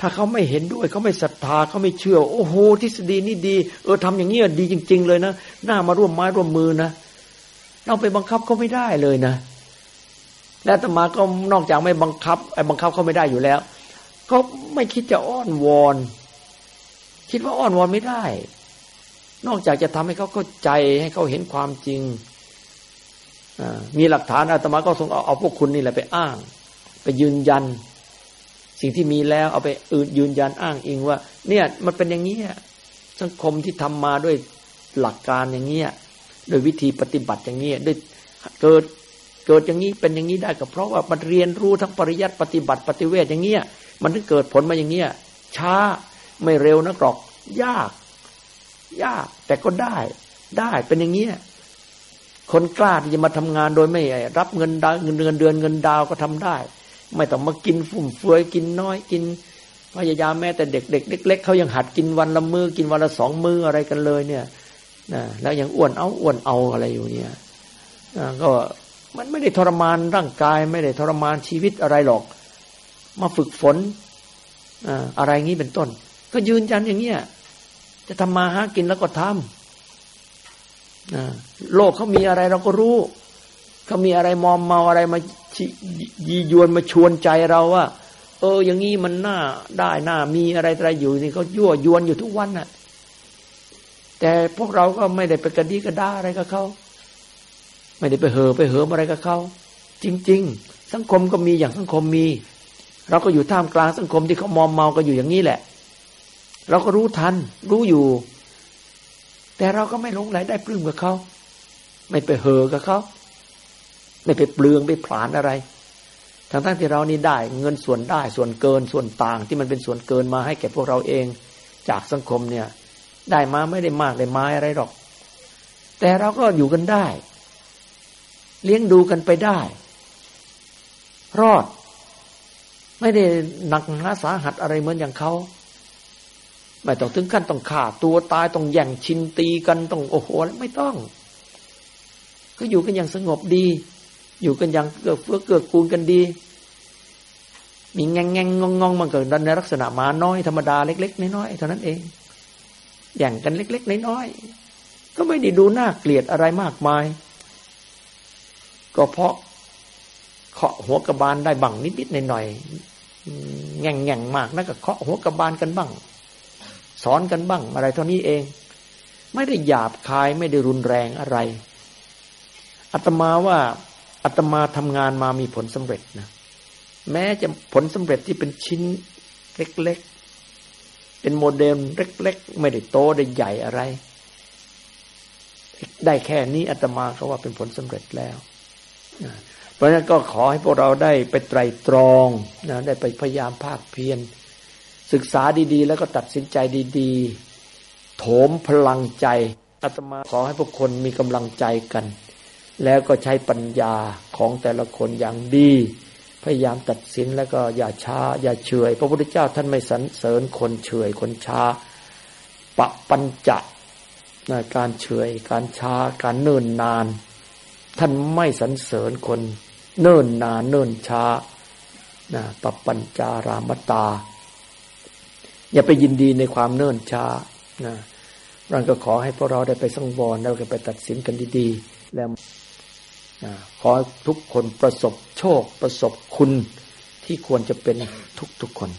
ถ้าเขาไม่เห็นด้วยเขาไม่ศรัทธาเขาไม่เชื่อ โอ้โหทฤษฎีนี่ดี เออทำอย่างนี้ดีจริง ๆ เลยนะน้ามาร่วมไม้ร่วมมือนะเราไปบังคับเขาไม่ได้เลยนะและตมาก็นอกจากไม่บังคับไอ้บังคับเขาไม่ได้อยู่แล้วก็ไม่คิดจะอ้อนวอน คิดว่าอ้อนวอนไม่ได้ นอกจากจะทำให้เขาเข้าใจให้เขาเห็นความจริงมีหลักฐานอาตมาก็ส่งเอาเอาพวกคุณนี่แหละไปอ้าง ไปยืนยัน สิ่งที่มีแล้วเอาไปอื่นยืนยันอ้างอิงว่า เนี่ย มันเป็นอย่างนี้สังคมที่ทำมาด้วยหลักการอย่างเงี้ยโดยวิธีปฏิบัติอย่างนี้ด้วยเกิดเกิดอย่างนี้เป็นอย่างนี้ได้ก็เพราะว่ามันเรียนรู้ทั้งปริยัติปฏิบัติปฏิเวทอย่างเงี้ยมันถึงเกิดผลมาอย่างเงี้ยช้าไม่เร็วนะกหรอกยาก ยาก แต่ก็ได้ ได้เป็นอย่างเงี้ยคนกล้าที่จะมาทำงานโดยไม่รับเงินดาวเงินเดือนเดือนเงินดาวก็ทำได้ ไม่ต้องมากินฟุ่มเฟือยกินน้อยกินพยายามแม้แต่เด็กเด็กเล็กๆเขายังหัดกินวันละมือกินวันละสองมืออะไรกันเลยเนี่ยนะแล้วยังอ้วนเอาอ้วนเอาอะไรอยู่เนี่ยนะก็มันไม่ได้ทรมานร่างกาย ไม่ได้ทรมานชีวิตอะไรหรอก มาฝึกฝนอะไรงี้เป็นต้น ก็ยืนยันอย่างเงี้ย จะทำมาหากินแล้วก็ทำโลกเขามีอะไรเราก็รู้เขามีอะไรมอมเมาอะไรมายียวนมาชวนใจเราว่า เออ อย่างนี้มันน่าได้น่ามีอะไรอะไรอยู่นี่เขายั่วยวนอยู่ทุกวันน่ะ แต่พวกเราก็ไม่ได้ไปกระดีกระด้าอะไรกับเขาไม่ได้ไปเห่อไปเหิมอะไรกับเขาจริง ๆ สังคมก็มีอย่างสังคมมี เราก็อยู่ท่ามกลางสังคมที่เขามอมเมาก็อยู่อย่างนี้แหละ เราก็รู้ทัน รู้อยู่ แต่เราก็ไม่หลงไหลได้ปลื้มกับเขาไม่ไปเห่อกับเขาไม่ไปเปลืองไปผลานอะไรทั้งทั้งที่เรานี่ได้ เงินส่วนได้ส่วนเกินส่วนต่าง ที่มันเป็นส่วนเกินมาให้แก่พวกเราเอง จากสังคมเนี่ย ได้มาไม่ได้มากได้มาอะไรหรอก แต่เราก็อยู่กันได้ เลี้ยงดูกันไปได้ รอด ไม่ได้หนักหนาสาหัสอะไรเหมือนอย่างเขา ไม่ต้องถึงขั้นต้องฆ่าตัวตายต้องแย่งชินตีกันต้องโอ้โหไม่ต้อง ก็อยู่กันอย่างสงบดี อยู่กันอย่างเกื้อเฟื้อเกื้อกูลกันดี มีแงงแงงงงงมันเกิดในลักษณะมาน้อยธรรมดาเล็ก ๆ น้อยๆเท่านั้นเองแย่งกันเล็ก ๆ น้อยๆก็ไม่ได้ดูน่าเกลียดอะไรมากมาย ก็เพราะเคาะหัวกระบาลได้บังนิดๆหน่อยๆแง่งแง่งมากนั่นก็เคาะหัวกระบาลกันบ้าง สอนกันบ้างอะไรเท่านี้เอง ไม่ได้หยาบคายไม่ได้รุนแรงอะไรอาตมาว่าอาตมาทำงานมามีผลสำเร็จนะแม้จะผลสำเร็จที่เป็นชิ้นเล็กๆ เป็นโมเดลเล็ก ๆ ไม่ได้โตได้ใหญ่อะไร ได้แค่นี้อาตมาก็ว่าเป็นผลสำเร็จแล้วเพราะฉะนั้นก็ขอให้พวกเราได้ไปไตรตรองนะได้ไปพยายามภาคเพียร ศึกษาดีๆ แล้วก็ตัดสินใจดีๆ โถมพลังใจอาตมาขอให้พวกคนมีกำลังใจกัน แล้วก็ใช้ปัญญาของแต่ละคนอย่างดี พยายามตัดสินแล้วก็อย่าช้า อย่าเฉยพระพุทธเจ้าท่านไม่สรรเสริญคนเฉยคนช้า ปะปัญจะนะการเฉยการช้า การเนิ่นนาน ท่านไม่สรรเสริญคน เนิ่นนานเนิ่นช้านะปะปัญจารามตา อย่าไปยินดีในความเนิ่นช้านะเราก็ขอให้พวกเราได้ไปสังวรแล้วก็ไปตัดสินกันดีๆ แล้วขอทุกคนประสบโชคประสบคุณที่ควรจะเป็นทุกๆคน